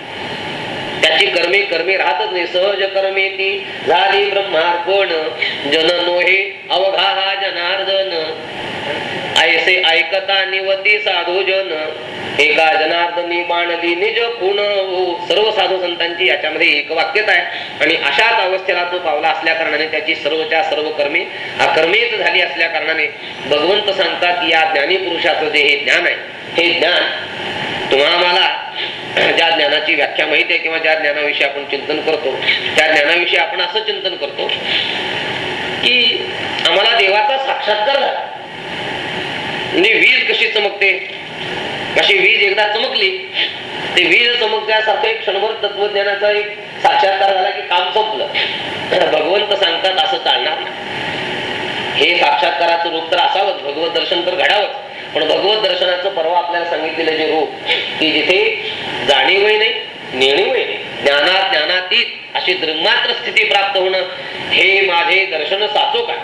त्याची कर्मे कर्मे राहतच नाही. सहज कर्मे ती झाली ब्रह्मार्पण. जन नोहे अवघा जनार्दन. ऐसे ऐकता निवती साधू जन. एका जनार्दनी मांडली निज खुण हो. सर्व साधू संतांची याच्यामध्ये एक वाक्यता आहे. आणि अशाच अवस्थेला तो पावला असल्या कारणाने त्याची सर्वच्या सर्व कर्मी अकर्मेच झाली असल्या कारणाने भगवंत सांगतात की या ज्ञानी पुरुषाचं जे हे ज्ञान आहे हे ज्ञान तुम्हाला ज्या ज्ञानाची व्याख्या माहिती आहे किंवा ज्या ज्ञानाविषयी आपण चिंतन करतो त्या ज्ञानाविषयी आपण असं चिंतन करतो की आम्हाला देवाचा साक्षात्कार झाला. म्हणजे वीज कशी चमकते? अशी वीज एकदा चमकली ते वीज चमकल्यासारखं एक क्षणभर तत्वज्ञानाचा एक साक्षात्कार झाला की काम संपलं. भगवंत सांगतात असं चालणार हे साक्षात्काराचं रूप तर असावंच भगवत दर्शन तर घडावंच. पण भगवत दर्शनाचं परवा आपल्याला सांगितलेलं जे रूप की जिथे जाणीवही नाही नेणीवही ज्ञानात ज्ञानातीत अशी दृंगमात्र स्थिती प्राप्त होणं हे माझे दर्शन साचो काय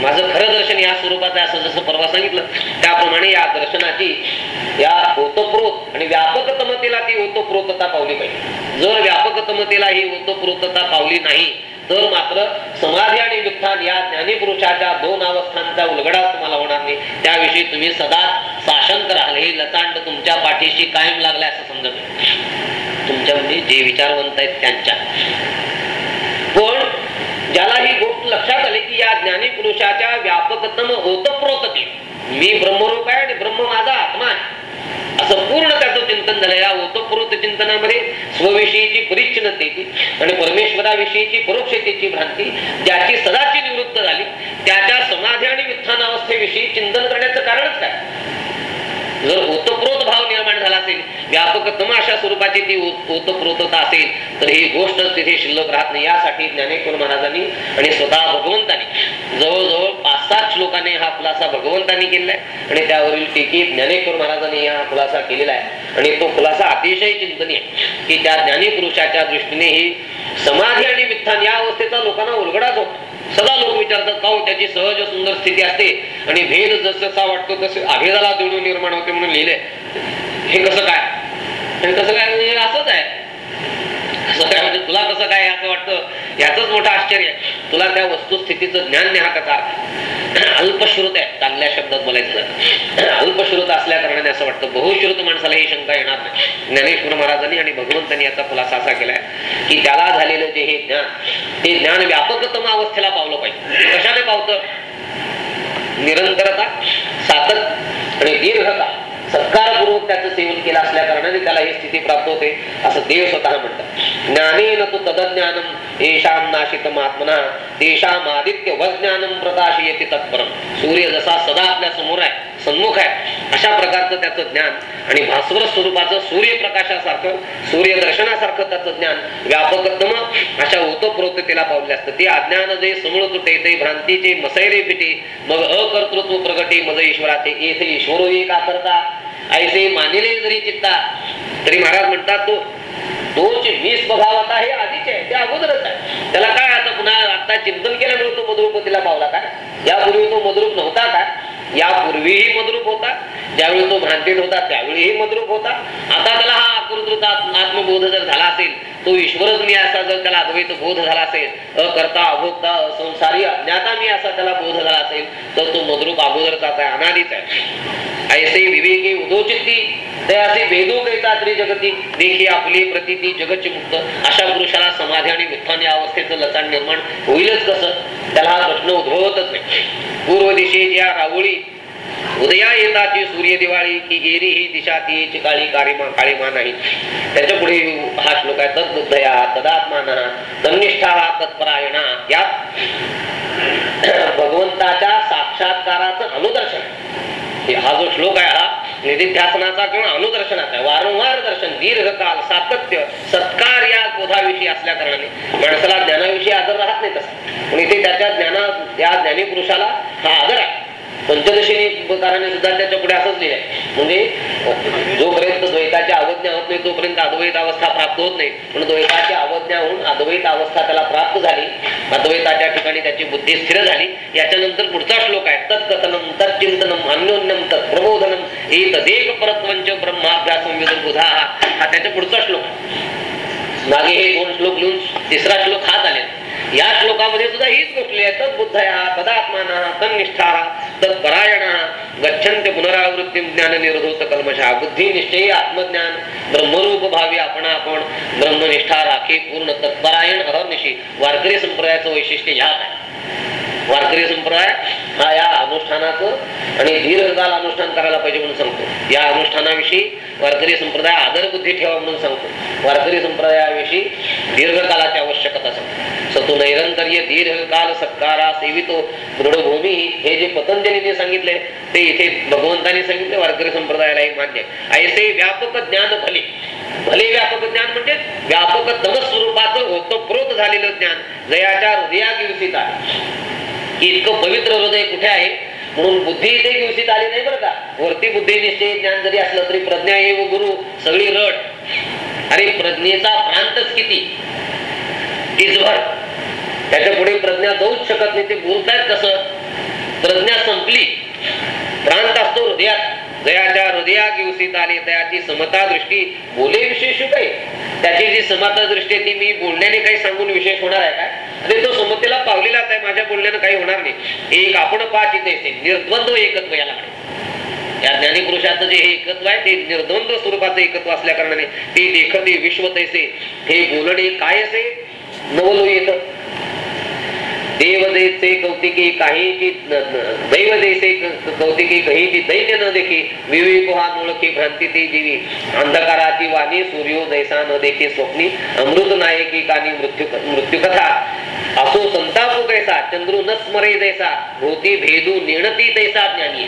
माझं खरं दर्शन या स्वरूपात आहे असं जसं परवा सांगितलं त्याप्रमाणे या दर्शनाची या ओतप्रोत आणि व्यापकतमतेला ती ओतप्रोतता पावली पाहिजे. जर व्यापकतमतेला ही ओतप्रोतता पावली नाही तर मात्र समाधी आणि व्युत्थान या ज्ञानीपुरुषाच्या दोन अवस्थांचा उलगडा तुम्हाला होणार नाही. त्याविषयी तुम्ही सदा साशंक राहिले हे लतांड तुमच्या पाठीशी कायम लागलाय असं समजत तुमच्यामध्ये म्हणजे जे विचारवंत आहेत त्यांच्या. पण ज्याला ही गोष्ट लक्षात आली की या ज्ञानी पुरुषाच्या व्यापकतम ओतप्रोतते मी ब्रह्मरूप आहे आणि ब्रह्म माझा आत्मा आहे. असं पूर्ण त्याचं चिंतन झालं. या ओतप्रोत चिंतनामध्ये स्वविषयीची परिच्छिन्नतेची आणि परमेश्वराविषयीची परोक्षतेची भ्रांती ज्याची सदाची निवृत्त झाली त्याच्या समाधी आणि वित्थान अवस्थेविषयी चिंतन करण्याचं कारणच काय? जर ओतप्रोत भाव निर्माण झाला असेल व्यापकतम अशा स्वरूपाची ती ओतप्रोतता असेल तर ही गोष्ट तिथे शिल्लक राहत नाही. यासाठी ज्ञानेश्वर महाराजांनी आणि स्वतः भगवंतांनी जवळजवळ पाच सात श्लोकाने हा खुलासा भगवंतांनी केलेला आहे. आणि त्यावरील टीकीत ज्ञानेश्वर महाराजांनी हा खुलासा केलेला आहे. आणि तो खुलासा अतिशय चिंतनीय आहे की त्या ज्ञानीपुरुषाच्या दृष्टीने ही समाधी आणि वित्थान या अवस्थेचा लोकांना उलगडाच होतो सदा लोक विचारतात का त्याची सहज सुंदर स्थिती असते? आणि भेद जसा वाटतो तसे अभेदाला दृढ निर्माण होते म्हणून लिहिले. हे कसं काय? कसं काय? म्हणजे असंच आहे. [LAUGHS] म्हणजे तुला कसं काय असं वाटतं? याचंच मोठं आश्चर्य आहे. तुला त्या वस्तुस्थितीचं ज्ञान नाही हा कसा [CLEARS THROAT] अल्पश्रुत आहे चांगल्या शब्दात बोलायचं [CLEARS THROAT] अल्पश्रुत असल्या कारणाने असं वाटतं बहुश्रुत माणसाला ही शंका येणार नाही. ज्ञानेश्वर महाराजांनी आणि भगवंतांनी याचा खुलासा असा केलाय की त्याला झालेलं जे हे ज्ञान ते ज्ञान व्यापकतम अवस्थेला पावलं पाहिजे. कशाने पावतं? निरंतरता सातत आणि दीर्घता. सत्कारपूर्वक त्याचं सेवन केलं असल्या कारणाने त्याला ही स्थिती प्राप्त होते असं देव स्वतः म्हणतात. ज्ञानेन तू तदज्ञानम येशाम नाशितम आत्मना तेषाम आदित्य वज्ञानम प्रकाशयती तत्परम. सूर्य जसा सदा आपल्यासमोर आहे सन्मुख आहे अशा प्रकारचं त्याचं ज्ञान आणि भास्वर स्वरूपाचं सूर्यप्रकाशासारखं सूर्यदर्शनासारखं त्याचं ज्ञान व्यापकतम अशा ओतप्रोततेला पावले असतं. ते अज्ञान जे समूळ तुटे ते भ्रांतीचे मसैरे पिटे मग अकर्तृत्व प्रगटे मज ईश्वराचे येथे ईश्वरो एक करता ऐसे मानिले जरी चित्ता तरी महाराज म्हणतात तो तोच मी आता हे आधीच आहे ते अगोदरच आहे. त्याला काय आता पुन्हा आता चिंतन केल्यामुळे तो मधुरूपतीला पावला काय यापूर्वी तो मधुरूप नव्हता काय यापूर्वीही मधुरूप होता. ज्यावेळी तो भ्रांतीत होता त्यावेळीही मधुरूप होता. आता त्याला हा आकृत आत्मबोध जर झाला असेल तो ईश्वरच मी असा जर त्याला अद्वैत बोध झाला असेल अकर्ता अभोक्ता असंसारी अज्ञाता मी असा त्याला बोध झाला असेल तर तो मद्रूप अगोदरचाच आहे अनादित आहे. ऐसे विवेके उदोचिती ते असे भेदू कैता जगती देखी आपली प्रतिती जगच मुक्त अशा पुरुषाला समाधी आणि मिथान या अवस्थेचं लचाण निर्माण होईलच कसं? त्याला हा प्रश्न उद्भवतच नाही. पूर्व दिशे ज्या रावळी उदया येताची सूर्य दिवाळी की गेरी ही दिशा ती काळी काळीमा काळीमा नाही. त्याच्या पुढे हा श्लोक आहे तद्बुद्धया तदात्माना तन्निष्ठा तत्परायणा यात भगवंताच्या साक्षात्काराचं अनुदर्शन. हा जो श्लोक आहे हा निधिध्यासनाचा किंवा अनुदर्शनाचा वारंवार दर्शन दीर्घकाल सातत्य सत्कार या बोधाविषयी असल्या कारणाने माणसाला ज्ञानाविषयी आदर राहत नाही तसा. पण इथे त्याच्या ज्ञाना या ज्ञानी पुरुषाला हा आदर आहे. पंचदशीकाराने सुद्धा त्याच्या पुढे असंच लिहिलंय. म्हणजे जोपर्यंत द्वैताची अवज्ञा होत नाही तोपर्यंत अद्वैत अवस्था प्राप्त होत नाही. पण द्वैताची अवज्ञा होऊन अद्वैत अवस्था त्याला प्राप्त झाली अद्वैताच्या ठिकाणी त्याची बुद्धी स्थिर झाली याच्यानंतर पुढचा श्लोक आहे तत्कथनम तत्चिंतनम अन्योन्यम तत्प्रबोधनम एतदेक परत्वंच ब्रह्माभ्यास विदुर्बुधा हा त्याच्या पुढचा श्लोक मागे हे दोन श्लोक लिहून तिसरा श्लोक हाच आले या श्लोकामध्ये सुद्धा हीच गोष्टी आहे. तद्बुद्धया तदात्माना तन्निष्ठा तत्परायण गच्छन्ते पुनरावृत्ती ज्ञान निर्धोत कल्मशा बुद्धी निश्चयी आत्मज्ञान ब्रह्मरूप भावी आपण आपण. ब्रह्मनिष्ठा राखी पूर्ण तत्परायण अहर्निशी. वारकरी संप्रदायाचं वैशिष्ट्य ह्यात आहे. वारकरी संप्रदाय हा या अनुष्ठानाचं आणि दीर्घकाल अनुष्ठान करायला पाहिजे म्हणून सांगतो. या अनुष्ठानाविषयी वारकरी संप्रदाय आदर बुद्धी ठेवा म्हणून सांगतो. वारकरी संप्रदायाविषयी दीर्घकालाची आवश्यकता सांगतो. सतो नैरंतर्य दीर्घकाल सत्कारा सेवितो दृढभूमी. हे जे पतंजलीने सांगितले ते इथे भगवंताने सांगितले वारकरी एक मान्य आहे. ऐसे व्यापक ज्ञान भले भले व्यापक ज्ञान म्हणजे व्यापक तम स्वरूपाचं ओतप्रोत झालेलं ज्ञान जयाच्या हृदयात विकसित आहे. की इतकं पवित्र हृदय कुठे आहे? म्हणून बुद्धी इथे दिवशीत आली नाही बरं का? वरती बुद्धी निश्चय ज्ञान जरी असलं तरी प्रज्ञा एव गुरु सगळी रट आणि प्रज्ञेचा प्रांतच किती इसभर त्याच्या पुढे प्रज्ञा जाऊच शकत नाही. ते बोलतायत कसं प्रज्ञा संपली. प्रांत असतो हृदयात. जयाच्या हृदया दिवसीत आले त्याची समता दृष्टी बोले विशेष काही त्याची जी समता दृष्टी आहे ती मी बोलण्याने काही सांगून विशेष होणार आहे काय आणि तो समतेला पावलेलाच आहे माझ्या बोलण्यानं काही होणार नाही. एक आपण पाच इथे निर्द्वंद्व एकत्व याला या या ज्ञानीपुरुषाचं जे हे एकत्व आहे ते निर्द्वंद्व स्वरूपाचं एकत्व असल्या कारणाने ते देखते विश्व तैसे. हे बोलणे काय असे? नवलो येत. देव देसे कौतिकी काही की दैव देसे कौतिकी कही ती दैन्य न देखी विवेक हा मुळकी भ्रांती ती जीवी. अंधकाराची वाणी सूर्योदयसा न देखी स्वप्नी अमृत नायकी कानी मृत्यू मृत्यूकथा. असो संतापू कैसा चंद्रू न स्मरे दैसा भूती भेदू नेणती तैसा ज्ञानी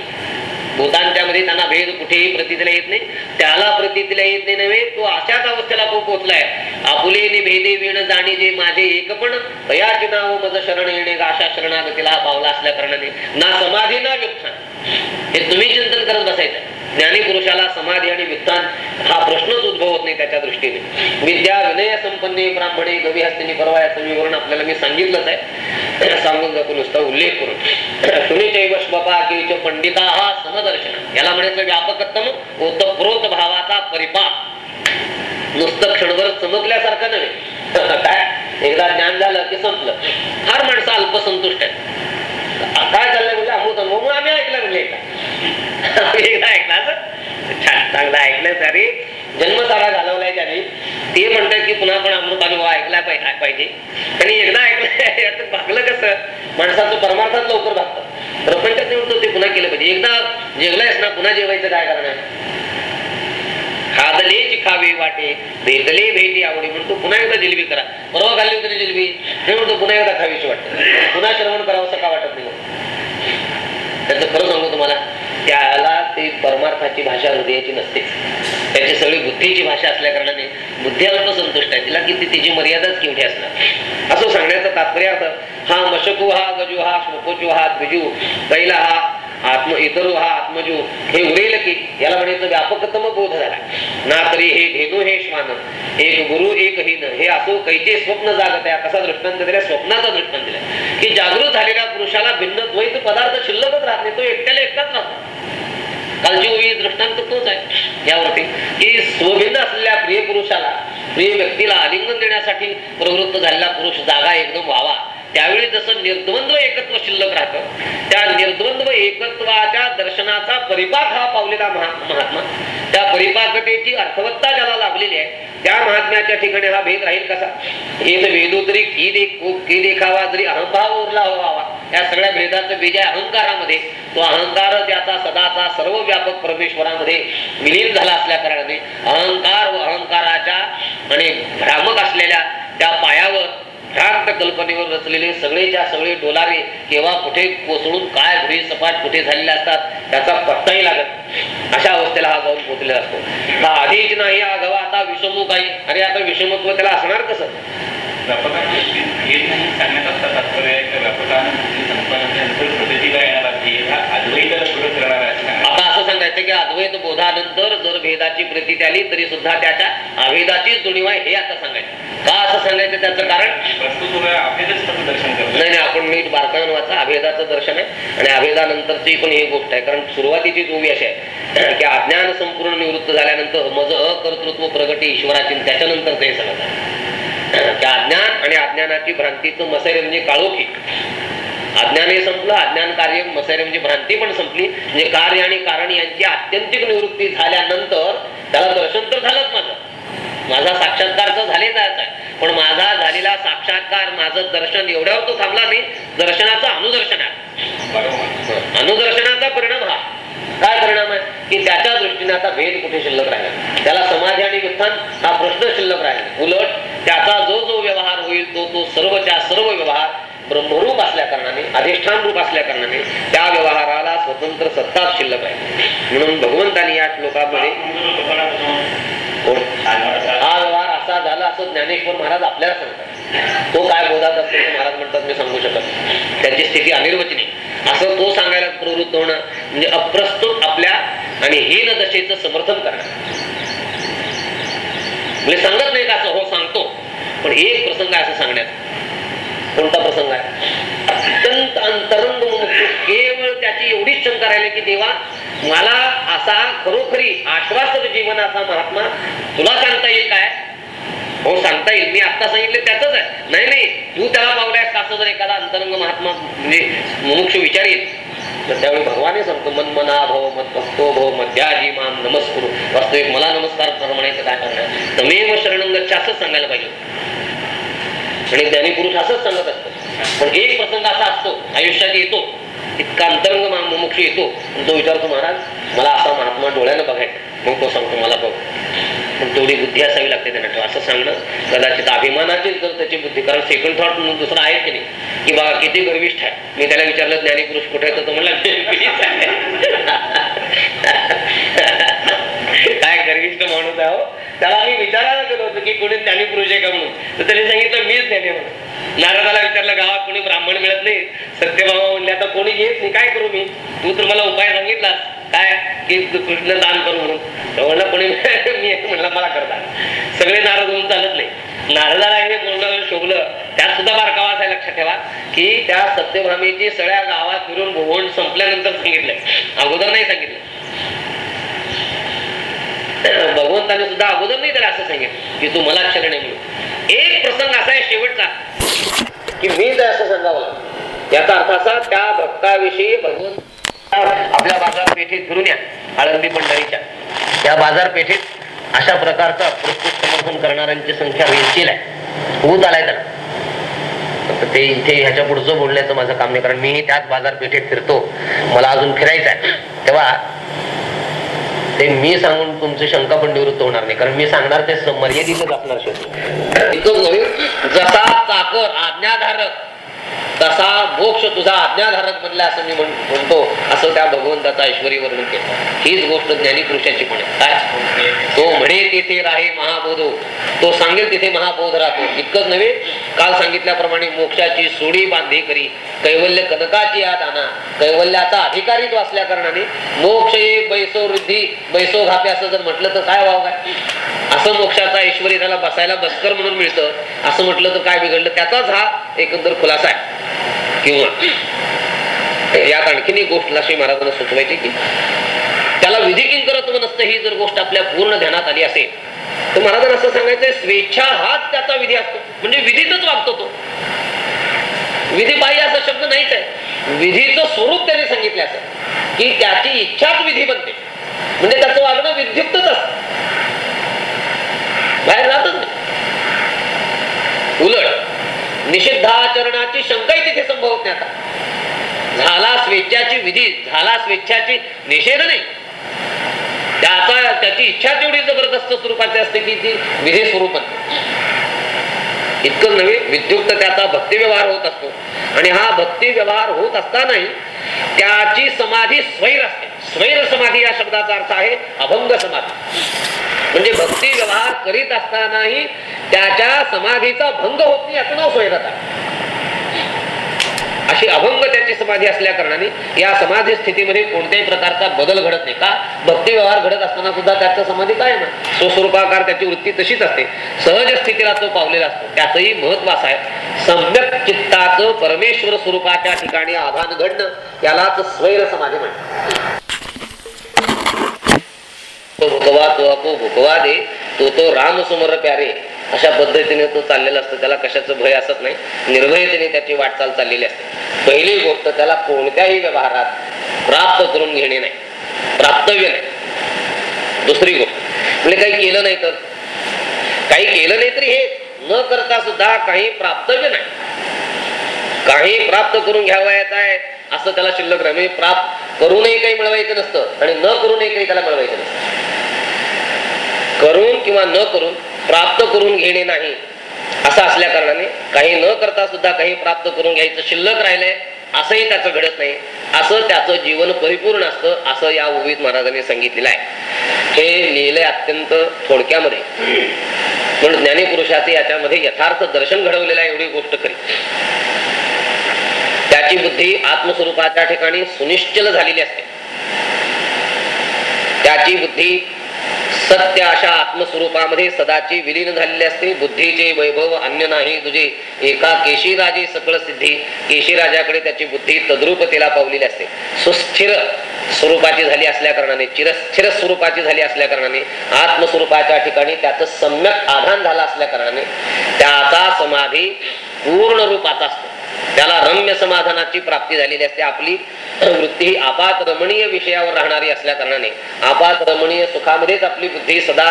भूतांच्यामध्ये त्यांना भेद कुठेही प्रतीला येत नाही. त्याला प्रतीतीला येत नाही नव्हे तो अशाच अवस्थेला पोहोचलाय आपुलेने भेदे विण जाणी जे माझे एक पण तयाची नाव मज शरण येणे अशा शरणागतीला हा पावला असल्या कारणाने. ना समाधी ना व्युत्थान हे तुम्ही चिंतन करत बसायचं. ज्ञानी पुरुषाला समाधी आणि वित्तान हा प्रश्नच उद्भवत नाही त्याच्या दृष्टीने. विद्या विनय संपन्नी ब्राह्मणे गवी हस्तिनी परवा याचं विवरण आपल्याला मी सांगितलंच आहे. सांगून जातो नुसता उल्लेख करून. सुनिचैव श्वपा किच पंडिता हा समदर्शन याला म्हणायचं व्यापकत्तम ओतप्रोत भावाचा परिपाक. नुसतं क्षणभर चमकल्यासारखं नव्हे. काय? एकदा ज्ञान झालं की संपलं. फार माणसं अल्पसंतुष्ट आहेत. काय चाललंय म्हणजे अमृत अनुभव आम्ही ऐकलं म्हणजे एकदा. ऐकला छान चांगला ऐकलं तरी जन्म सारा घालवलाय त्याने. ते म्हणतात की पुन्हा पण अमृत अनुभव ऐकला पाहिजे. आणि एकदा ऐकलं भागलं कसं? माणसाचं परमार्थात लवकर भागतं. प्रपंचात निवडतो ते पुन्हा केलं पाहिजे. एकदा जेवलायस ना पुन्हा जेवायचं काय कारण आहे? खादले खावे वाटे भेटले भेटी आवडी. म्हणतो पुन्हा एकदा जिलबी करा. परवा खाल्ली होती जिलबी? हे म्हणतो पुन्हा एकदा खावीशी वाटत. पुन्हा श्रवण करावं का वाटत नाही हो? त्याचं खरं सांगू तुम्हाला त्याला ते परमार्थाची भाषा हृदयाची नसते. त्याची सगळी बुद्धीची भाषा असल्या कारणाने बुद्धीला तो संतुष्ट आहे. तिला किती तिची मर्यादाच केवढी असणार? असं सांगण्याचं तात्पर्य अर्थ हा मशकू हा गजू हा श्लोकोचू हा द्विजू कैला हा आत्म इतर हा आत्मजू. हे उरेल की? याला म्हणायचं व्यापकतम बोध झाला. ना तरी हे धेनू हे श्वान एक गुरु एक हिन. हे असो कैचे स्वप्न जागत आहे. कसा दृष्टांत दिला स्वप्नाचा दृष्टांत दिला की जागृत झालेल्या पुरुषाला भिन्न द्वैत पदार्थ शिल्लकच राहत नाही. तो एकट्याला एकटाच राहतो. कालची दृष्टांत तोच आहे. यावरती. की स्वभिन्न असलेल्या प्रिय पुरुषाला प्रिय व्यक्तीला आलिंगन देण्यासाठी प्रवृत्त झालेला पुरुष जागा एकदम व्हावा. त्यावेळी जसं निर्द्वंद्व एकत्व शिल्लक राहतं त्या निर्द्वंद्व एकत्वाच्या दर्शनाचा परिपाक हा पावलेला महा- महात्मा. त्या परिपाकतेची अर्थवत्ता ज्याला लाभलेली आहे त्या महात्म्याच्या ठिकाणी हा भेद राहील कसा? एक वेदो तरी की देख की देखावा जरी अहंभाव उरला व्हावा. या सगळ्या भेदाचं बीज आहे अहंकारामध्ये तो अहंकार त्याचा सदाचा सर्व व्यापक परमेश्वरामध्ये विलीन झाला असल्या कारणाने अहंकार व अहंकाराच्या आणि भ्रामक असलेल्या त्या पायावर भ्रांत कल्पनेवर रचलेले सगळेच्या सगळे डोलारे केव्हा कुठे कोसळून काय घरी सपाट कुठे झालेले असतात त्याचा पत्ताही लागत अशा अवस्थेला हा जाऊन पोचलेला असतो. हा आधीच नाही हा गवा आता विषमुख आहे. अरे आता विषमत्व त्याला असणार कसं? व्यापकाने आहे की आहे आहे अद्वैत बोधानंतर जर भेदाची प्रतीत आली तरी सुद्धा त्याच्या अभेदाचीच दुनिवा आहे हे आता सांगायचं. का असं सांगायचं त्याचं कारण? नाही नाही आपण नीट बारकाईनं वाचा अभेदाचं दर्शन आहे. आणि अभेदानंतरची पण ही गोष्ट आहे. कारण सुरुवातीची जोवी अशी आहे की अज्ञान संपूर्ण निवृत्त झाल्यानंतर मज अकर्तृत्व प्रगती ईश्वराची त्याच्यानंतर ते सगळं झालं. त्या अज्ञान आणि अज्ञानाची भ्रांतीचं मसैर म्हणजे काळोखी. अज्ञानही संपलं अज्ञान कार्य मसैर म्हणजे भ्रांती पण संपली. म्हणजे कार्य आणि कारण यांची आत्यंतिक निवृत्ती झाल्यानंतर त्याला दर्शन तर झालंच माझं. माझा साक्षात्कार तर झालेला आहे. पण माझा झालेला साक्षात्कार माझं दर्शन एवढ्यावर तो थांबला नाही. दर्शनाचा अनुदर्शन आहे. अनुदर्शनाचा परिणाम हा. काय परिणाम आहे? की त्याच्या दृष्टीने आता भेद कुठे शिल्लक राहिला? त्याला समाधी आणि वित्थान हा प्रश्न शिल्लक राहिला. उलट त्याचा जो जो व्यवहार होईल तो तो सर्वच्या सर्व व्यवहार ब्रह्मरूप असल्या कारणाने अधिष्ठान रूप असल्या कारणाने त्या व्यवहाराला स्वतंत्र सत्ताच शिल्लक आहे. म्हणून भगवंतानी या श्लोकामध्ये हा व्यवहार असा झाला असं ज्ञानेश्वर महाराज आपल्याला सांगतात. तो काय बोधात असतो महाराज म्हणतात मी सांगू शकत नाही. त्याची स्थिती अनिर्वचनीय असं तो सांगायला प्रवृत्त होणं म्हणजे अप्रस्तुत आपल्या आणि हीन दशेचं समर्थन करणं. म्हणजे सांगत नाही का असं हो सांगतो पण एक प्रसंग आहे असं सांगण्यात. कोणता प्रसंग आहे? अत्यंत अंतरंग केवळ त्याची एवढीच शंका राहिली की देवा मला असा खरोखरी आश्वासक असा महात्मा तुला सांगता येईल काय? हो सांगता येईल. मी आता सांगितलं त्याच आहे. नाही नाही. तू त्याला पावल्यास असं जर एखादा अंतरंग महात्मा म्हणजे मुमुक्ष विचारेल तर त्यावेळी भगवाने सांगतो मन मना भव मत भक्तो भव मध्याजी माम नमस्कुरु. वास्तविक मला नमस्कार कर म्हणायचं काय करणार? तमेव शरणंग असंच सांगायला पाहिजे आणि ज्ञानी पुरुष असंच सांगत असतो. पण एक प्रसंग असा असतो आयुष्यात येतो इतका अंतरंग मुमुक्ष येतो तो विचारतो महाराज मला असा महात्मा डोळ्यानं बघायचा मग तो सांगतो मला बघ. पण तेवढी बुद्धी असावी लागते त्यांना असं सांगणं कदाचित अभिमानाचीच जर त्याची बुद्धी कारण सेकंड थॉट म्हणून दुसरं आहे की नाही की बाबा किती गर्विष्ठ आहे. मी त्याला विचारलं ज्ञानी पुरुष कुठे आहे? तर तो म्हणला [LAUGHS] काय गर्विष्ठ माणूस आहे हो. त्याला आम्ही विचारायला गेलो होतो की कोणी ज्ञानी पुरुष आहे का म्हणून तर त्याने सांगितलं मीच ज्ञानी म्हणून. नारदाला विचारलं गावात कोणी ब्राह्मण मिळत नाही? सत्यभामा म्हणले आता कोणी घेत नाही. काय करू मी? तू तर मला उपाय सांगितला काय? की कृष्ण दान करू म्हणून. तर म्हणलं कोणी [LAUGHS] मी म्हणलं मला करता. सगळे नारद होऊन चालत नाही. नारदाला हे बोलणं शोभलं त्यात सुद्धा बारकावा असायला लक्षात ठेवा की त्या सत्यभामीची सगळ्या गावात फिरून भोवण संपल्यानंतर सांगितलंय. अगोदर नाही सांगितलं. [COUGHS] भगवंताने सुद्धा अगोदर नाही त्याला असं सांगितलं की तू मला शरण आहे एक प्रसंग असा आहे शेवटचा की मी जर असं सांगावं याचा अर्थ असा त्या भक्ताविषयी भगवंत आपल्या बाजारपेठेत फिरून या आळंदी पंढरीच्या या बाजारपेठेत अशा प्रकारचा प्रस्तुत समर्थन करणाऱ्यांची संख्या वेळशील आहे. होत आलाय त्याला. ते इथे ह्याच्या पुढचं बोलण्याचं माझं काम नाही कारण मीही त्याच बाजारपेठेत फिरतो. मला अजून फिरायचं आहे. तेव्हा ते मी सांगून तुमची शंका पण निवृत्त होणार नाही. कारण मी सांगणार ते स- मर्यादितच असणार शेवटी नव्हे जसा चाकर आज्ञाधारक तसा मोक्ष तुझा आज्ञाधारक बनला असं मी म्हणतो. असं त्या भगवंताचा ऐश्वरी वर्णन केलं. हीच गोष्ट ज्ञानी पुरुषाची पण काय? तो म्हणे तिथे राहे महाबोधो. तो सांगेल तिथे महाबोध राहतो. इतकंच नव्हे काल सांगितल्याप्रमाणे मोक्षाची सोडी बांधे करी. कैवल्य कनकाची आत आणा कैवल्याचा अधिकारीत्व असल्या कारणाने मोक्ष हे बैसो वृद्धी बैसो घापे असं जर म्हटलं तर काय व्हावं काय? असं मोक्षाचा ऐश्वरी त्याला बसायला बसकर म्हणून मिळतं. असं म्हटलं तर काय बिघडलं? त्याचाच हा एकंदर खुलासा आहे. किंवा यात आणखीन एक गोष्ट लक्ष्मी महाराजांना सुचवायची की त्याला विधी किंकरत्व नसतं ही जर गोष्ट आपल्या पूर्ण ध्यानात आली असेल तर महाराजांना असं सांगायचंय स्वेच्छा हाच त्याचा विधी असतो. म्हणजे विधीतच वागतो तो. विधी बाह्य असा शब्द नाहीच आहे. विधीचं स्वरूप त्याने सांगितलं असं की त्याची इच्छाच विधी बनते. म्हणजे त्याचं वागणं विद्युक्तच असत. बाहेर जातच नाही. उलट निषिद्धाचरणाची शंकाही तिथे संभवत नाही आता झाला स्वेच्छाची विधी झाला स्वेच्छाची निषेध नाही त्याचा त्याची इच्छा तेवढी जबरदस्त स्वरूपाची असते की ती विधी स्वरूपात इतकं नव्हे विद्युक्त त्याचा भक्ती व्यवहार होत असतो. आणि हा भक्ती व्यवहार होत असतानाही त्याची समाधी स्वैर असते. स्वैर समाधी या शब्दाचा अर्थ आहे अभंग समाधी. म्हणजे भक्ती व्यवहार करीत असतानाही त्याच्या समाधीचा भंग होत नाही याचं नाव स्वैरता अशी अभंग त्याची समाधी असल्या कारणाने या समाधी स्थितीमध्ये कोणत्याही प्रकारचा बदल घडत नाही. का? भक्ती व्यवहार घडत असताना सुद्धा त्याचा समाधी काय ना स्वस्वरूपाकार त्याची वृत्ती तशीच असते. सहज स्थितीला तो पावलेला असतो. त्याचंही महत्त्व आहे. सम्यक चित्ताचं परमेश्वर स्वरूपाच्या ठिकाणी आधान घडणं यालाच स्वैर समाधी म्हणतात. तो भुकवा तो अपो भुकवा दे तो तो राम समोर प्यारे. अशा पद्धतीने तो चाललेला असतो. त्याला कशाचं भय असत नाही. निर्भयतेने त्याची वाटचाल चाललेली असते. पहिली गोष्ट त्याला कोणत्याही व्यवहारात प्राप्त करून घेणे नाही. प्राप्तव्य नाही. दुसरी गोष्ट म्हणजे काही केलं नाही तर? काही केलं नाही तरी हे न करता सुद्धा काही प्राप्तव्य नाही. काही प्राप्त करून घ्यावायचं आहे. असं त्याला शिल्लक राहील. म्हणजे प्राप्त करूनही काही मिळवायचं नसतं आणि न करूनही काही त्याला मिळवायचं नसतं. करून किंवा न करून प्राप्त करून घेणे नाही. असं असल्या कारणाने काही न करता सुद्धा काही प्राप्त करून घ्यायचं शिल्लक राहिलंय असंही त्याचं घडत नाही. असं त्याचं जीवन परिपूर्ण असतं असं या उभीत महाराजांनी सांगितलेलं आहे. हे लिहिलंय अत्यंत थोडक्यामध्ये. पण ज्ञानी पुरुषाचे याच्यामध्ये यथार्थ दर्शन घडवलेलं आहे एवढी गोष्ट खरी. त्याची त्याची बुद्धी आत्मस्वरूपाच्या ठिकाणी सुनिश्चल झालेली असते. त्याची बुद्धी सत्य अशा आत्मस्वरूपामध्ये सदाची विलीन झालेली असते. बुद्धीचे वैभव अन्य नाही. तुझे एका केशीराजे सकळ सिद्धी केशीराजाकडे त्याची बुद्धी तद्रुपतेला पावलेली असते. सुस्थिर स्वरूपाची झाली असल्या कारणाने चिरस्थिर स्वरूपाची झाली असल्या कारणाने आत्मस्वरूपाच्या ठिकाणी त्याचं सम्यक आधान झाला असल्या कारणाने त्याचा समाधी पूर्ण रूपाचा असतो. त्याला समाधानाची प्राप्ती झालेली असते. आपली वृत्ती ही आपात रमणीय विषयावर राहणारी असल्या कारणाने आपात रमणीय सुखामध्येच आपली बुद्धी सदा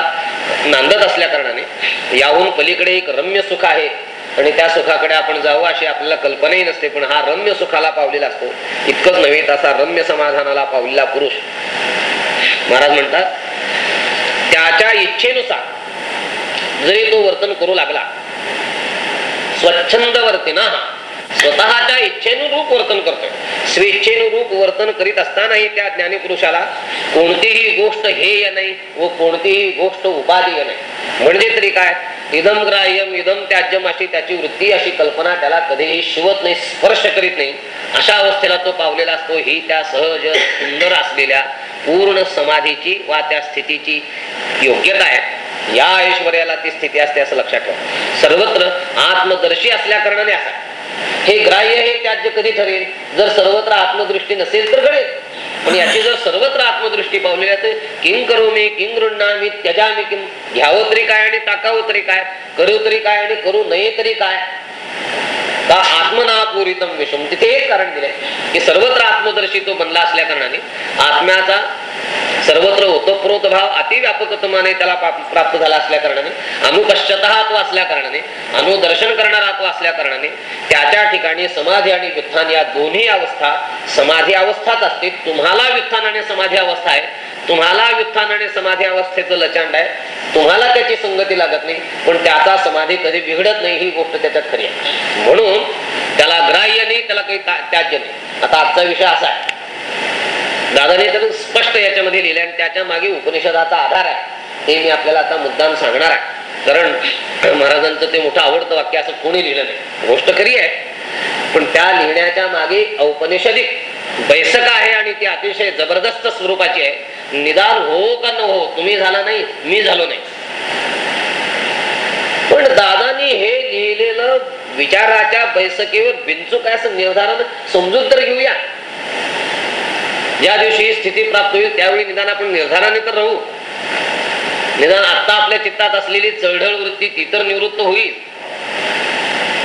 नांदत असल्या कारणाने याहून पलीकडे एक रम्य सुख आहे आणि त्या सुखाकडे आपण जाऊ अशी आपल्याला कल्पनाही नसते. पण हा रम्य सुखाला पावलेला असतो. इतकंच नव्हे तसा रम्य समाधानाला पावलेला पुरुष. महाराज म्हणतात त्याच्या इच्छेनुसार जरी तो वर्तन करू लागला स्वच्छंद वर्ती वर्तीना स्वतःच्या इच्छेनुरूप वर्तन करतोय. स्वेच्छेनुरूप वर्तन करीत असतानाही त्या ज्ञानीपुरुषाला कोणतीही गोष्ट हेय नाही व कोणतीही गोष्ट उपाधीय नाही. म्हणजे तरी काय? इदम ग्राह्यम इदम त्याज्यम अशी त्याची वृत्ती अशी कल्पना त्याला कधीही शिवत नाही स्पर्श करीत नाही. अशा अवस्थेला तो पावलेला असतो. ही त्या सहज सुंदर असलेल्या पूर्ण समाधीची वा त्या स्थितीची योग्यता आहे. या ऐश्वर्याला ती स्थिती असते असं लक्षात ठेवा. सर्वत्र आत्मदर्शी असल्या कारणाने असा. हे ग्राह्य हे त्याज्य कधी ठरेल? जर सर्वत्र आत्मदृष्टी नसेल तर घडेल. पण याची जर सर्वत्र आत्मदृष्टी पावलेली आहे तर किंग करू मी किंग मी त्यजामी किंग घ्यावं तरी काय आणि टाकावं तरी काय करू तरी काय आणि करू नये तरी काय? का आत्मनापूरितम विषम? तिथे एक कारण दिले की सर्वत्र आत्मदर्शी तो बनला असल्या कारणाने आत्म्याचा सर्वत्र ओतप्रोत भाव अतिव्यापकतमाने त्याला प्राप्त झाला असल्या कारणाने अनुपश्चत तो असल्या कारणाने अनुदर्शन करणारा तो असल्या कारणाने त्याच्या ठिकाणी समाधी आणि व्युत्थान या दोन्ही अवस्था समाधी अवस्थाच असते. तुम्हाला व्युत्थान आणि समाधी अवस्था आहे. तुम्हाला व्युत्थान आणि समाधी अवस्थेचं लचांड आहे. तुम्हाला त्याची संगती लागत नाही पण त्याचा समाधी कधी बिघडत नाही ही गोष्ट त्याच्यात खरी आहे. म्हणून त्याला ग्राह्य नाही त्याला काही त्याज्य नाही. आता आजचा विषय असा आहे. दादाने तर स्पष्ट याच्यामध्ये लिहिले आणि त्याच्यामागे उपनिषदाचा आधार आहे. हे मी आपल्याला आता मुद्दाम सांगणार आहे. कारण महाराजांचं ते मोठं आवडतं वाक्य असं कोणी लिहिलं नाही. गोष्ट खरी आहे. पण त्या लिहिण्याच्या मागे औपनिषदिक बैसक आहे आणि ती अतिशय जबरदस्त स्वरूपाची आहे. निदान हो का न हो तुम्ही झाला नाही मी झालो नाही. पण दादानी हे लिहिलेलं विचाराच्या बैसकीवर बिनचूक आहे असं निर्धारण समजून तर घेऊया. ज्या दिवशी ही स्थिती प्राप्त होईल त्यावेळी निदान आपण निर्धाराने तर राहू. निदान आता आपल्या चित्तात असलेली चढळ वृत्ती ती तर निवृत्त होईल.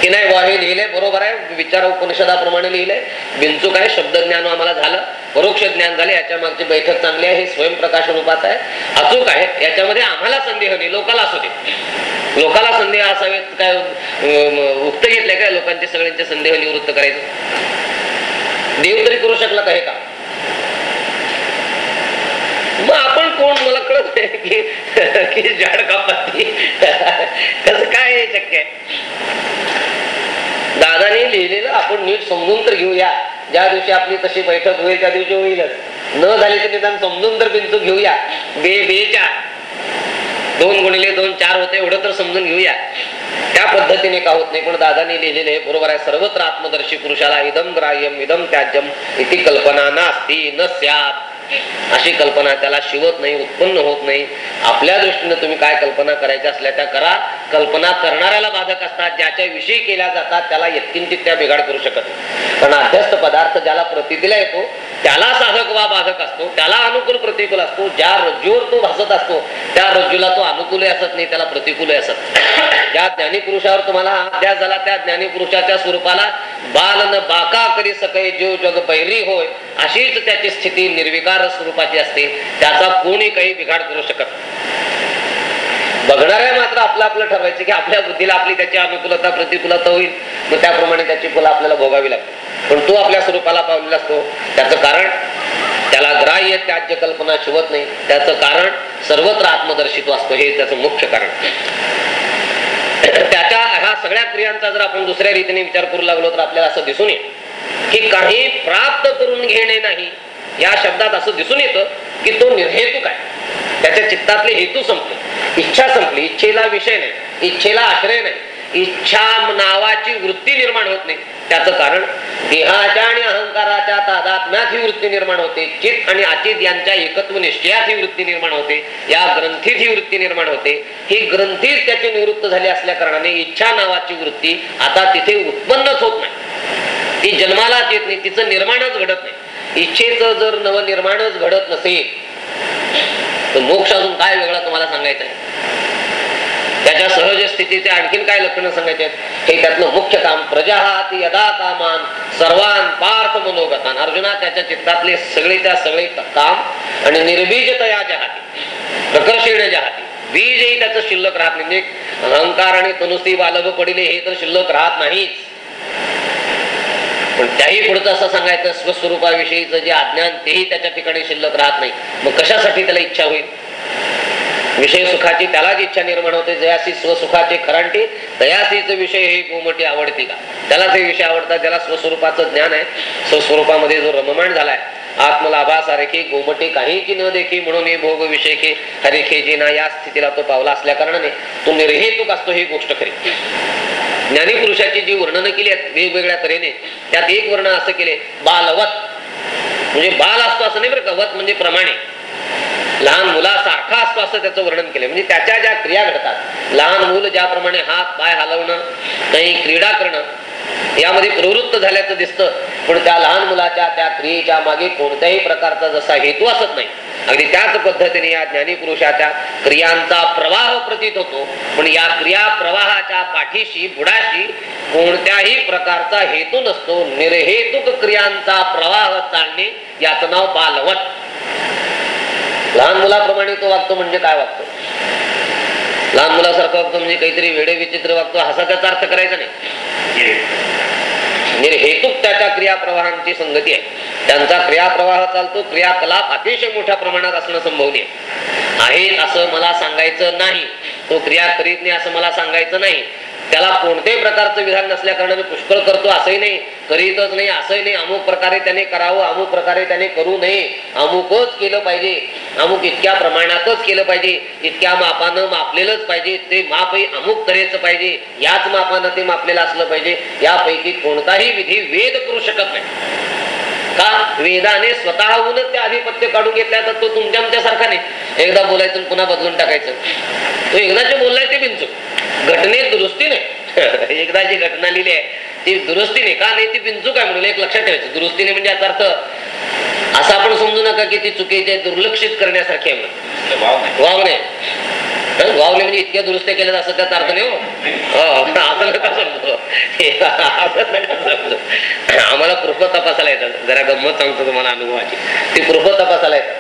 की नाही वा हे लिहिले बरोबर आहे. विचार उपनिषदाप्रमाणे लिहिले बिनचूक आहे शब्द ज्ञान आम्हाला झालं. परोक्ष ज्ञान झाले याच्या मागची बैठक चांगली आहे हे स्वयंप्रकाश रूपात आहे. अचूक आहे. याच्यामध्ये आम्हाला संदेह नाही लोकाला असू दे. लोकाला संदेह असावेत काय उक्त घेतले काय लोकांचे सगळ्यांचे संदेह निवृत्त करायचं? देव तरी करू शकला का हे का मग आपण कोण? मला कळत नाही की की झाड का कसं काय शक्य दादाने लिहिलेलं आपण नीट समजून तर घेऊया. ज्या दिवशी आपली तशी बैठक होईल त्या दिवशी होईलच. न झाली तर निदान समजून तर बिंचू घेऊया. बे बेच्या दोन गुणिले दोन चार होते एवढं तर समजून घेऊया. त्या पद्धतीने का होत नाही? पण दादाने लिहिलेले हे बरोबर आहे सर्वत्र आत्मदर्शी पुरुषाला इदम ग्राह्यम इदम त्याज्यम इति कल्पना नास्ती न स्यात. अशी कल्पना त्याला शिवत नाही उत्पन्न होत नाही. आपल्या दृष्टीने तुम्ही काय कल्पना करायच्या असल्या त्या करा. कल्पना करणाऱ्याला बाधक असतात ज्याच्या विषयी केल्या जातात त्याला यत्किंचित त्या बिघाड करू शकत नाही. कारण अध्यस्त पदार्थ ज्याला प्रतितीला येतो त्याला साधक वा बाधक असतो त्याला अनुकूल प्रतिकूल असतो ज्या रज्जूवर तो भासत असतो त्या रज्जूला तो अनुकूलही असत नाही त्याला प्रतिकूलही असत ज्या ज्ञानीपुरुषावर तुम्हाला अभ्यास झाला त्या ज्ञानीपुरुषाच्या स्वरूपाला बालन बाका करी सकै जीव जग बैरी होय अशीच त्याची स्थिती निर्विकार निराकार स्वरूपाची असते त्याचा कोणी काही बिघाड करू शकत बघणाऱ्या मात्र आपलं आपलं ठरवायचं की आपल्या बुद्धीला आपली त्याची अनुकूलता प्रतिकूलता होईल. मग त्याप्रमाणे त्याची फुलं आपल्याला भोगावी लागते पण तो आपल्या स्वरूपाला पावलेला असतो. त्याचं कारण त्याला ग्राह्य त्याज्य कल्पना शिवत नाही. त्याचं कारण सर्वत्र आत्मदर्शित्व असतो. हे त्याचं मुख्य कारण. त्याच्या ह्या सगळ्या क्रियांचा जर आपण दुसऱ्या रीतीने विचार करू लागलो तर आपल्याला असं दिसून येईल की काही प्राप्त करून घेणे नाही. या शब्दात असं दिसून येतं की तो निर्हेतुक आहे. त्याच्या चित्तातले हेतू संपले. इच्छा संपली इच्छेला विषय नाही इच्छेला आश्रय नाही इच्छा नावाची वृत्ती निर्माण होत नाही. त्याचं कारण देहाच्या आणि अहंकाराच्या तादात्म्यात ही वृत्ती निर्माण होते. चित आणि अचित यांच्या एकत्व निश्चयात ही वृत्ती निर्माण होते. या ग्रंथीत ही वृत्ती निर्माण होते. ही ग्रंथीच त्याची निवृत्त झाली असल्या कारणाने इच्छा नावाची वृत्ती आता तिथे उत्पन्नच होत नाही. ती जन्मालाच येत नाही तिचं निर्माणच घडत नाही. इच्छेचं जर नवनिर्माणच घडत नसेल तर मोक्ष अजून काय वेगळा तुम्हाला सांगायचं आहे? त्याच्या सहज स्थितीचे आणखीन काय लक्षणं सांगायचे हे त्यातलं मुख्य काम प्रजा यदा कामान सर्वान पार्थ मनोगतान. अर्जुना त्याच्या चित्तातले सगळे त्या सगळे काम आणि निर्बीजतया ज्या हाती जहाती. ज्या हाती बीजही त्याचं शिल्लक राहत नाही. म्हणजे अहंकार आणि तनुसी बालभ पडिले हे तर शिल्लक राहत नाहीच. पण त्याही पुढचं असं सांगायचं स्वस्वरूपाविषयीचं जे अज्ञान तेही त्याच्या ठिकाणी शिल्लक राहत नाही. मग कशासाठी त्याला इच्छा होईल? विषय सुखाची त्यालाच इच्छा निर्माण होते जयासी स्वसुखाचे खरांटी तयासीच विषय हे गोमटी आवडते का? त्याला ते विषय आवडतात ज्याला स्वस्वरूपाचं ज्ञान आहे. स्वस्वरूपामध्ये जो रममाण झालाय आत्मलाभासारखे गोमटे काही की न देखी म्हणून हे भोग विषयके हरिखे जिना या स्थितीला तो पावला असल्या कारणाने तो निर्हेतुक असतो ही गोष्ट खरी. ज्ञानी पुरुषाची जी वर्णन केली आहेत वेगवेगळ्या तऱ्हेने त्यात एक वर्णन असं केले बालवत. म्हणजे बाल असतो असं नाही बरं का वत म्हणजे प्रमाणे. लहान मुलासारखा असतो असं त्याचं वर्णन केलं. म्हणजे त्याच्या ज्या क्रिया घडतात लहान मूल ज्याप्रमाणे हात पाय हलवणं काही क्रीडा करणं यामध्ये प्रवृत्त झाल्याचं दिसतं. पण त्या लहान मुलाच्या त्या क्रियेच्या मागे कोणत्याही प्रकारचा जसा हेतू असत नाही. अगदी त्याच पद्धतीने या ज्ञानीपुरुषाच्या क्रियांचा प्रवाह प्रतीत होतो. पण या क्रिया प्रवाहाच्या पाठीशी बुडाशी कोणत्याही प्रकारचा हेतू नसतो. निर्हेतुक क्रियांचा प्रवाह चालणे याचं नाव बालवत लहान मुलाप्रमाणे तो वागतो म्हणजे काय वागतो? लहान मुलासारखं वागतो म्हणजे काहीतरी वेळे विचित्र वागतो असा त्याचा अर्थ करायचा नाही. निर्हेतुक त्याच्या क्रियाप्रवाहांची संगती आहे. त्यांचा क्रियाप्रवाह चालतो क्रियाकलाप अतिशय मोठ्या प्रमाणात असणं संभवनीय. आहे असं मला सांगायचं नाही. तो क्रिया करीत नाही असं मला सांगायचं नाही. त्याला कोणत्याही प्रकारचं विधान नसल्या कारणाने पुष्कळ करतो असंही नाही. करीतच नाही असंही नाही अमुक प्रकारे त्याने करावं अमुक प्रकारे त्याने करू नये. अमुकच केलं पाहिजे. अमुक इतक्या प्रमाणातच केलं पाहिजे. इतक्या मापानं मापलेलंच पाहिजे. ते मापही अमुक तऱ्हेचं पाहिजे. याच मापानं ते मापलेलं असलं पाहिजे. यापैकी कोणताही विधी वेद करू शकत नाही. का? वेदाने स्वतःहूनच ते आधिपत्य काढून घेतल्या तर तो तुमच्या आमच्यासारखा नाही. एकदा बोलायचं पुन्हा बदलून टाकायचं. तो एकदा जे बोललाय ते बिंचू घटनेत दुरुस्ती नाही. [LAUGHS] एकदा जी घटना लिहिली आहे ती दुरुस्ती नाही. का नाही? ती बिनचूक आहे म्हणून एक लक्षात ठेवायचं. दुरुस्तीने म्हणजे याचा अर्थ असं आपण समजू नका की ती चुकीचे दुर्लक्षित करण्यासारखी आहे म्हणून. वाव नाही. वावणे? वावणे म्हणजे इतक्या दुरुस्त्या केल्या असं त्याचा अर्थ नाही हो. हो, असं नका समजू. असं नका समजू. आम्हाला कृप तपासायला येतात जरा गंमत सांगतो तुम्हाला अनुभवाची. ती कृप तपासायला येतात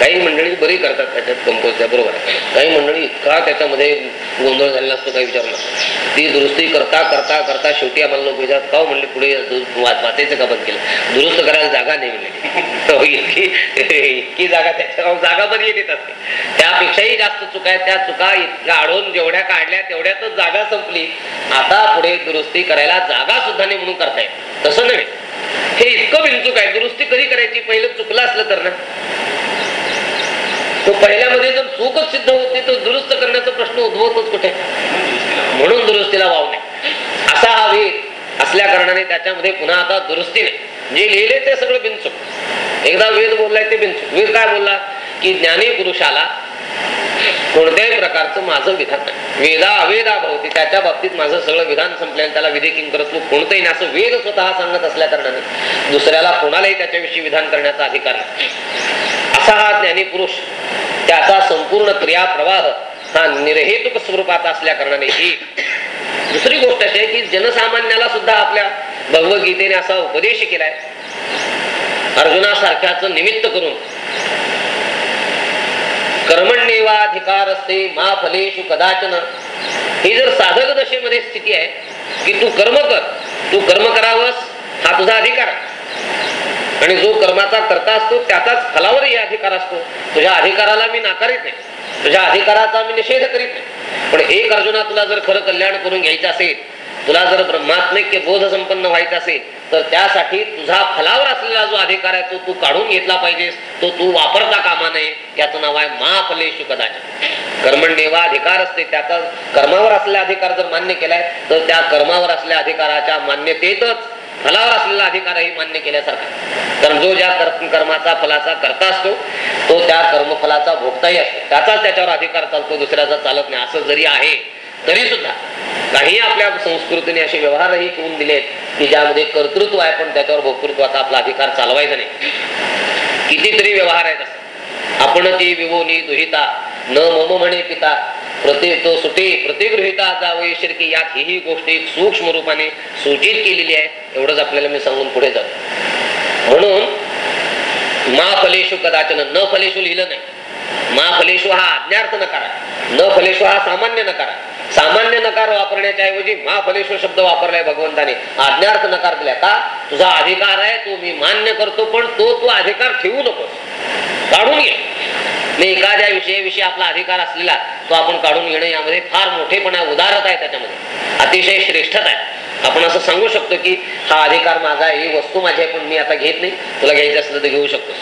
काही मंडळी बरी करतात त्याच्यात कंपोजच्या बरोबर. काही मंडळी इतका त्याच्यामध्ये गोंधळ झालेला असतो काही विचारू ती दुरुस्ती करता करता करता शेवटी आम्हाला लोक विचारत का म्हणले पुढे वाचायचं का बंद केलं? दुरुस्त करायला जागा नाही म्हणले [LAUGHS] इतकी इतकी जागा त्याच्या जागा बरी येत असते त्यापेक्षाही जास्त चुका आहेत. त्या चुका इतक्या आढळून जेवढ्या काढल्या तेवढ्यातच जागा संपली. आता पुढे दुरुस्ती करायला जागा सुद्धा नाही म्हणून करता येत तसं नव्हे. हे इतकं बिनचूक आहे. दुरुस्ती कधी करायची? पहिलं चुकलं असलं तर ना. तो पहिल्यामध्ये जर चूकच सिद्ध होते तर दुरुस्त करण्याचा प्रश्न उद्भवतच कुठे? म्हणून दुरुस्तीला वाव नाही. असा हा वेद असल्या कारणाने त्याच्यामध्ये पुन्हा आता दुरुस्ती नाही. जे लिहिले ते सगळं बिनचूक. एकदा वेद बोललाय ते बिनचूक. वेद काय बोलला? की ज्ञानी पुरुषाला कोणत्याही प्रकारचं माझं विधान वेदा अवेदा भवती. त्याच्या बाबतीत माझं सगळं विधान संपल्याने त्याला विधेकिंग करत तू कोणतंही नाही. असं वेद स्वतः सांगत असल्या कारणाने दुसऱ्याला कोणालाही त्याच्याविषयी विधान करण्याचा अधिकार असा हा ज्ञानी पुरुष त्याचा संपूर्ण क्रिया प्रवाह हा निर्हेतुक स्वरूपाचा असल्या कारणाने ही दुसरी गोष्ट अशी आहे की जनसामान्याला सुद्धा आपल्या भगवद्गीतेने असा उपदेश केलाय. अर्जुनासारख्याच निमित्त करून कर्मण्येवाधिकार असते मा फलेशु कदाचन. ही जर साधक दशेमध्ये स्थिती आहे की तू कर्म कर तू कर्म करावंस हा तुझा अधिकार आहे. आणि जो कर्माचा करता असतो त्याचाच फलावरही अधिकार असतो. तुझ्या अधिकाराला मी नाकारित नाही. तुझ्या अधिकाराचा मी निषेध करीत नाही. पण एक अर्जुना तुला जर खरं कल्याण करून घ्यायचं असेल तुला जर ब्रह्मात्मिक बोध संपन्न व्हायचं असेल तर त्यासाठी तुझा फलावर असलेला जो अधिकार आहे तो तू काढून घेतला पाहिजेस तो तू वापरता कामा नये याचं नाव आहे महाफलेशु कदाचित. कर्मण्येवा अधिकार असते त्याचा कर्मावर असलेला अधिकार जर मान्य केलाय तर त्या कर्मावर असलेल्या अधिकाराच्या मान्यतेतच फलावर असलेला अधिकारही मान्य केल्यासारखा. कारण जो ज्या कर्माचा फलाचा करता असतो तो त्या कर्मफलाचा भोगताही असतो. त्याचाच त्याच्यावर अधिकार चालतो दुसऱ्याचा चालत नाही. असं जरी आहे तरी सुद्धा काही आपल्या संस्कृतीने असे व्यवहारही ठेवून दिलेत की ज्यामध्ये कर्तृत्व आहे पण त्याच्यावर भोक्तृत्वाचा आपला अधिकार चालवायचा नाही. कितीतरी व्यवहार आहेत आपण ती विवोनी दुहिता न मम म्हणे पिता प्रति तो सुटे प्रतिगृहिता जावई शिरकी यात ही गोष्ट एक सूक्ष्म रूपाने सूचित केलेली आहे एवढंच आपल्याला मी सांगून पुढे जातो. म्हणून मा फलेशु कदाचन न फलेशु लिहिलं नाही. मा फलेशु हा अज्ञार्थ नकारा. न फलेशु हा सामान्य नकारा. सामान्य नकार वापरण्याच्या ऐवजी महाफलेश्वर शब्द वापरलाय भगवंताने. आज्ञार्थ नकार दिलाय. का? तुझा अधिकार आहे तो मी मान्य करतो पण तो तू अधिकार ठेवू नकोस. काढून घे नाही म्हणजे एखाद्या विषयाविषयी आपला अधिकार असलेला तो आपण काढून घेणं यामध्ये फार मोठेपणा उदारत आहे त्याच्यामध्ये. अतिशय श्रेष्ठता आहे. आपण असं सांगू शकतो की हा अधिकार माझा आहे ही वस्तू माझी आहे पण मी आता घेत नाही. तुला घ्यायचं असलं तर घेऊ शकतोस.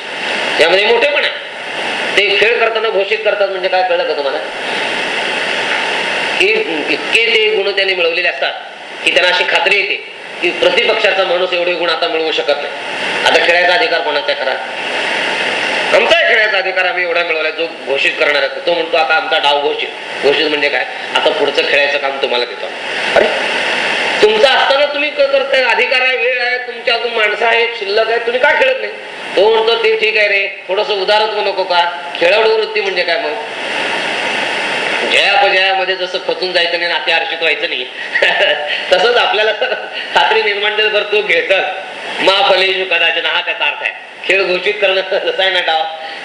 त्यामध्ये मोठेपण आहे. ते खेळ करताना घोषित करतात म्हणजे काय कळलं का तुम्हाला? की इतके ते गुण त्याने मिळवलेले असतात की त्यांना अशी खात्री येते की प्रतिपक्षाचा माणूस एवढे गुण आता मिळवू शकत नाही. आता खेळायचा अधिकार कोणाचा खरा? आमचा खेळायचा अधिकार आम्ही एवढा मिळवलाय जो घोषित करणार आहे तो म्हणतो आता आमचा डाव घोषित. घोषित म्हणजे काय? आता पुढचं खेळायचं काम तुम्हाला देतो. अरे तुमचा असताना तुम्ही करताय अधिकार आहे वेळ आहे तुमच्या अजून माणसं आहेत शिल्लक आहे तुम्ही का खेळत नाही? तो म्हणतो ते ठीक आहे रे थोडस उदारत्व नको का? खेळाडू वृत्ती म्हणजे काय मग? जयापजयामध्ये जसं फसून जायचं नाही नाते हर्षित व्हायचं नाही. [LAUGHS] तसंच आपल्याला खात्री निर्माण जर करतो घेतात मा कदाचित हा त्याचा अर्थ आहे. खेळ घोषित करणं [LAUGHS] जसा आहे ना डाव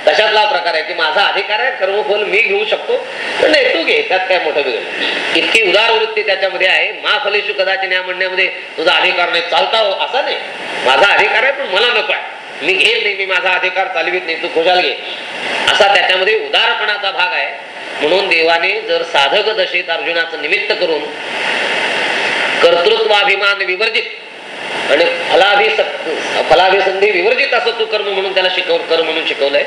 तशातला प्रकार आहे की माझा अधिकार आहे कर्मफल मी घेऊ शकतो. पण नाही तू घे त्यात काय मोठं बिघड इतकी उदार वृत्ती त्याच्यामध्ये आहे मा फलेशु कदाचित या म्हणण्यामध्ये तुझा अधिकार नाही चालता हो असा नाही. माझा अधिकार आहे पण मला नको आहे. मी घेत नाही मी माझा अधिकार चालवित नाही तू खुशाल घे. असा त्याच्यामध्ये उदारपणाचा भाग आहे. म्हणून देवाने जर साधक दशेत अर्जुनाचं निमित्त करून कर्तृत्वाभिमान विवर्जित आणि फलाभि फलाभिसंधी विवर्जित असं तू कर्म म्हणून त्याला शिकव कर्म म्हणून शिकवलंय.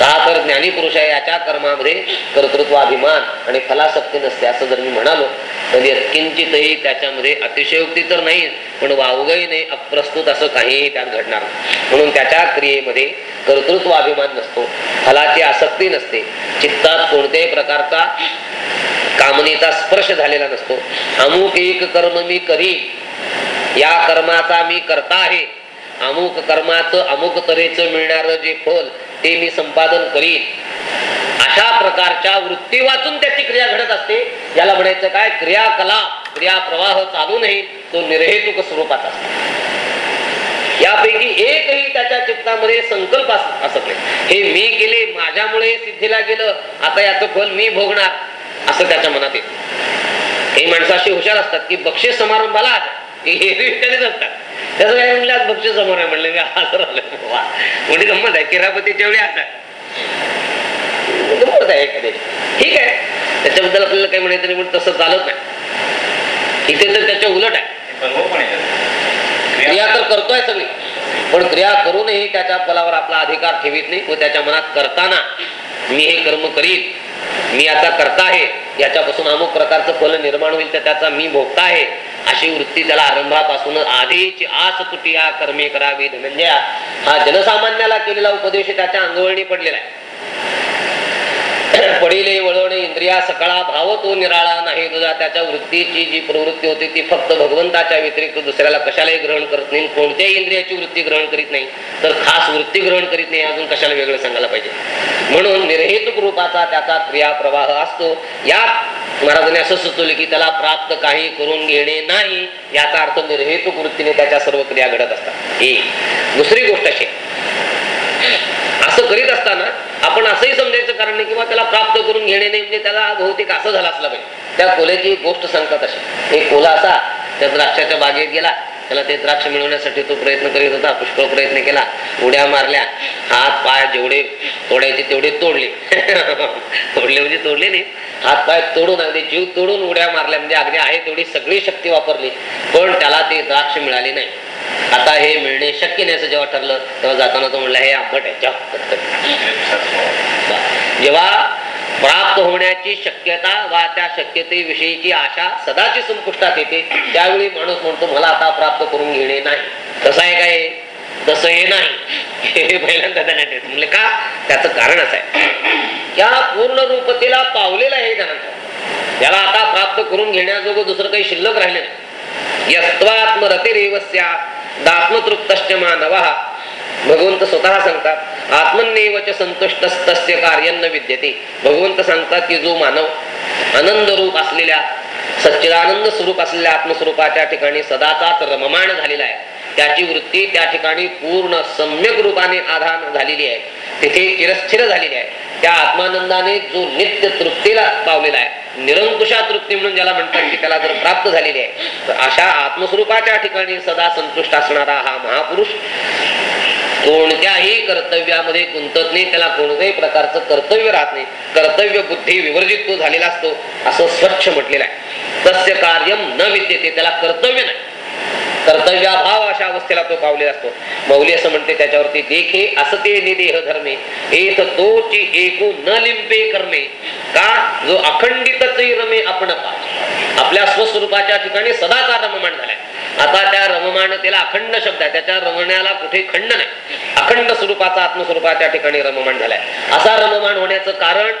का तर ज्ञानी पुरुष आहे याच्या कर्मामध्ये कर्तृत्वाभिमान आणि फलासक्ती नसते असं जर मी म्हणालो तर किंचितही त्याच्यामध्ये अतिशयोक्ती तर नाही पण वावगही नाही अप्रस्तुत असं काहीही त्यात घडणार म्हणून त्याच्या क्रियेमध्ये कर्तृत्वाभिमान नसतो फलाची आसक्ती नसते चित्तात कोणत्याही प्रकारचा कामनेचा स्पर्श झालेला नसतो. अमुक एक कर्म मी करी या कर्माचा मी करता आहे. अमुक कर्माचं अमुक तऱ्हेचं मिळणार जे फल ते मी संपादन करीन. अशा प्रकारच्या वृत्ती वाचून त्याची क्रिया घडत असते. याला म्हणायचं काय? क्रियाकला क्रियाप्रवाह चालूनही तो निर्हेतुक स्वरूपात असतो. यापैकी एकही त्याच्या चित्तामध्ये संकल्प असत नाही. हे मी केले माझ्यामुळे सिद्धीला गेलं आता याचं फल मी भोगणार असं त्याच्या मनात येत. काही माणसं अशी हुशार असतात की बक्षीस समारंभाला विचारित असतात. त्याचं काय म्हणलं आज बक्षीस समारंभ आहे म्हणलं. मी हसर आलो मोठी गंमत आहे. किरापतीच्या वेळी असतात गंमत आहे एखाद्याची ठीक आहे. त्याच्याबद्दल आपल्याला काही म्हणायचं नाही पण तसं चालत नाही. इथे तर त्याच्या उलट आहे. आहे क्रिया तर करतोय सगळी. पण क्रिया करूनही त्याच्या फलावर आपला अधिकार ठेवीत नाही. व त्याच्या मनात करताना मी हे कर्म करीन. मी आता करता आहे याच्यापासून अमुक प्रकारचं फल निर्माण होईल तर त्याचा मी भोगता आहे अशी वृत्ती त्याला आरंभापासून आधीची आस तुटिया कर्मे करावी धनंजया म्हणजे हा जनसामान्याला केलेला उपदेश त्याच्या अंगवळणी पडलेला आहे. पडिले वळवणे इंद्रिया सकाळा भाव तो निराळा नाही. तुझा त्याच्या वृत्तीची जी प्रवृत्ती होती ती फक्त भगवंताच्या व्यतिरिक्त दुसऱ्याला कशालाही ग्रहण करत नाही. कोणत्याही इंद्रियाची वृत्ती ग्रहण करीत नाही. तर खास वृत्ती ग्रहण करीत नाही अजून कशाला वेगळं सांगायला पाहिजे? म्हणून निर्हेतुक रूपाचा त्याचा क्रियाप्रवाह असतो. यात महाराजांनी असं सुचवले की त्याला प्राप्त काही करून घेणे नाही. याचा अर्थ निर्हेतुक वृत्तीने त्याच्या सर्व क्रिया घडत असतात. ही दुसरी गोष्ट अशी असं करीत असताना आपण असंही समजायचं कारण नाही किंवा त्याला प्राप्त करून घेणे नाही म्हणजे त्याला बहुतेक असं झालं असलं पाहिजे. त्या कोल्याची गोष्ट सांगतात अशी. एक कोला असा त्या द्राक्षाच्या बागेत गेला त्याला ते द्राक्ष मिळवण्यासाठी तो प्रयत्न करीत होता पुष्कळ प्रयत्न केला. उड्या मारल्या हात पाय जेवढे तोडायचे तेवढे तोडले. [LAUGHS] तोडले म्हणजे तोडले नाही. हात पाय तोडून अगदी जीव तोडून उड्या मारल्या म्हणजे अगदी आहे तेवढी सगळी शक्ती वापरली. पण त्याला ते द्राक्ष मिळाले नाही. आता हे मिळणे शक्य नाही असं जेव्हा ठरलं तेव्हा जाताना तो म्हणला हे आंबट आहे जेव्हा प्राप्त होण्याची शक्यता वा त्या शक्यतेविषयीची आशा सदाची संपुष्टात येते त्यावेळी माणूस म्हणतो मला आता प्राप्त करून घेणे नाही. तसं आहे काय तसं हे नाही. हे पहिल्यांदा त्याने तेच म्हणले का? त्याचं कारण असं आहे. या पूर्ण रूपतेला पावलेला हे जणांचं त्याला आता प्राप्त करून घेण्याजोगं दुसरं काही शिल्लक राहिले नाही. यस्त्वात्मरतिरेवस्या दात्मतृप्तश्च मानवा। भगवंत स्वतः सांगतात आत्मन्यवच संतुष्टस्तस्य कार्य न विद्यते। भगवंत सांगतात की जो मानव आनंद रूप असलेल्या सच्चिदानंद स्वरूप असलेल्या आत्मस्वरूपाच्या ठिकाणी सदाचाच रममाण झालेला आहे। त्याची वृत्ती त्या ठिकाणी पूर्ण सम्यक रूपाने आधान झालेली आहे. तिथे चिरस्थिर झालेली आहे. त्या आत्मानंदाने जो नित्य तृप्तीला पावलेला आहे निरंकुशा तृप्ती म्हणून ज्याला म्हणतात की त्याला जर प्राप्त झालेली आहे तर अशा आत्मस्वरूपाच्या ठिकाणी सदा संतुष्ट असणारा हा महापुरुष कोणत्याही कर्तव्यामध्ये गुंतत नाही त्याला कोणत्याही प्रकारचं कर्तव्य राहत नाही. कर्तव्य बुद्धी विवर्जित तो झालेला असतो असं स्वच्छ म्हटलेलं आहे. तस्य कार्य न विद्यते त्याला कर्तव्य नाही. कर्तव्याभाव अशा अवस्थेला तो पावलेला असतो. मौली असं म्हणते त्याच्यावरती देखे असते निदेह धर्मे एक तोची एकू न लिंपे करणे का जो अखंडितच रमे आपण आपल्या स्वस्वरूपाच्या ठिकाणी सदाचा रममाण झालाय. आता त्या रममानतेला अखंड शब्द आहे. त्याच्या रमण्याला कुठे खंड नाही. अखंड स्वरूपाचा आत्मस्वरूपाच्या ठिकाणी रममाण झालाय. असा रममाण होण्याचं कारण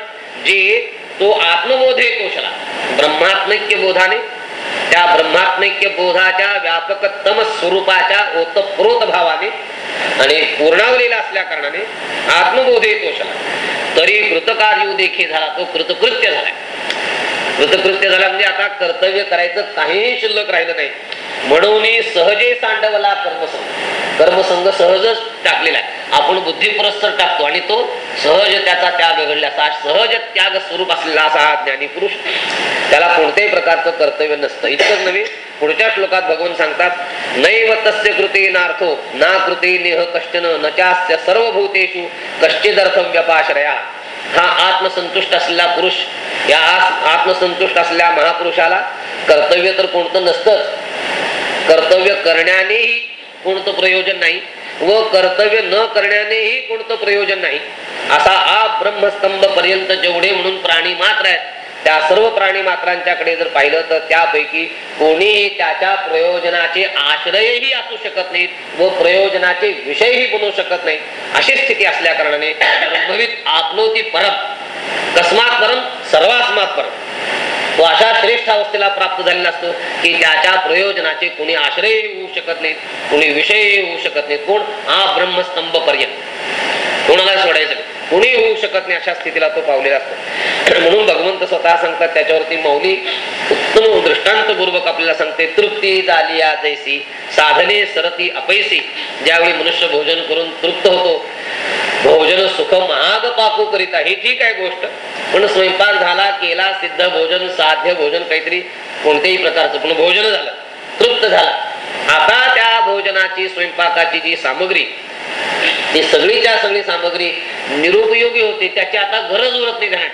जे तो आत्मबोधे कोशला ब्रह्मात्मक्य बोधाने त्या ब्रह्मात्मैक्य बोधाच्या व्यापकतम स्वरूपाच्या ओतप्रोत भावाने आणि पूर्णावलेला असल्या कारणाने आत्मबोधे तोषला तरी कृतकार्य देखील झाला तो कृतकृत्य झालाय. कृतकृत्य झाला म्हणजे आता कर्तव्य करायचं काहीही शिल्लक राहिलं नाही. म्हणून सहजे सांडवला कर्मसंघ कर्मसंघ सहजच टाकलेला आहे. आपण बुद्धिपुरस्तर टाकतो आणि तो सहज त्याचा त्याग घडल्याचा सहज त्याग स्वरूप असलेला असा हा ज्ञानी पुरुष त्याला कोणत्याही प्रकारचं कर्तव्य नसतं. इतकंच नव्हे पुढच्या श्लोकात भगवान सांगतात नैव तस्य कृते नार्थो ना कृते नेह कष्टन न सर्व सर्वभूतेषु कश्चिदर्थ व्यपाश्रया हा आत्मसंतुष्ट असलेला पुरुष या आत्मसंतुष्ट असलेल्या महापुरुषाला कर्तव्य तर कोणतं नसतंच कर्तव्य करण्यानेही कोणतं प्रयोजन नाही. व कर्तव्य न करण्यानेही कोणतं प्रयोजन नाही. असा आ ब्रह्मस्तंभ पर्यंत जेवढे म्हणून प्राणी मात्र आहेत त्या सर्व प्राणी मात्रांच्याकडे जर पाहिलं तर त्यापैकी कोणीही त्याच्या प्रयोजनाचे आश्रयही असू शकत नाहीत व प्रयोजनाचे विषयही बनवू शकत नाही अशी स्थिती असल्या कारणाने ब्रह्मविद आपनोती परम. कस्मात परम सर्वास्मात परम. तो अशा श्रेष्ठ अवस्थेला प्राप्त झालेला असतो की त्याच्या प्रयोजनाचे कोणी आश्रय होऊ शकत नाहीत कोणी विषय होऊ शकत नाहीत. कोण? हा ब्रह्मस्तंभ पर्यंत कोणाला सोडायचं कोणी होऊ शकत नाही अशा स्थितीला तो पावलेला असतो. म्हणून भगवंत स्वतः सांगतात त्याच्यावरती मौली उत्तम दृष्टांत पूर्वक आपल्याला सांगते तृप्ती झाली या जैसी साधने सरती अपैसी. ज्यावेळी मनुष्य भोजन करून तृप्त होतो भोजन सुख महाग पाकू करिता ही ठीक आहे गोष्ट. पण स्वयंपाक झाला केला सिद्ध भोजन साध्य भोजन काहीतरी कोणत्याही प्रकारचं. पण भोजन झालं तृप्त झाला. आता त्या भोजनाची स्वयंपाकाची जी सामग्री ती सगळीच्या सगळी सामग्री निरुपयोगी होते त्याची आता गरज उरत नाही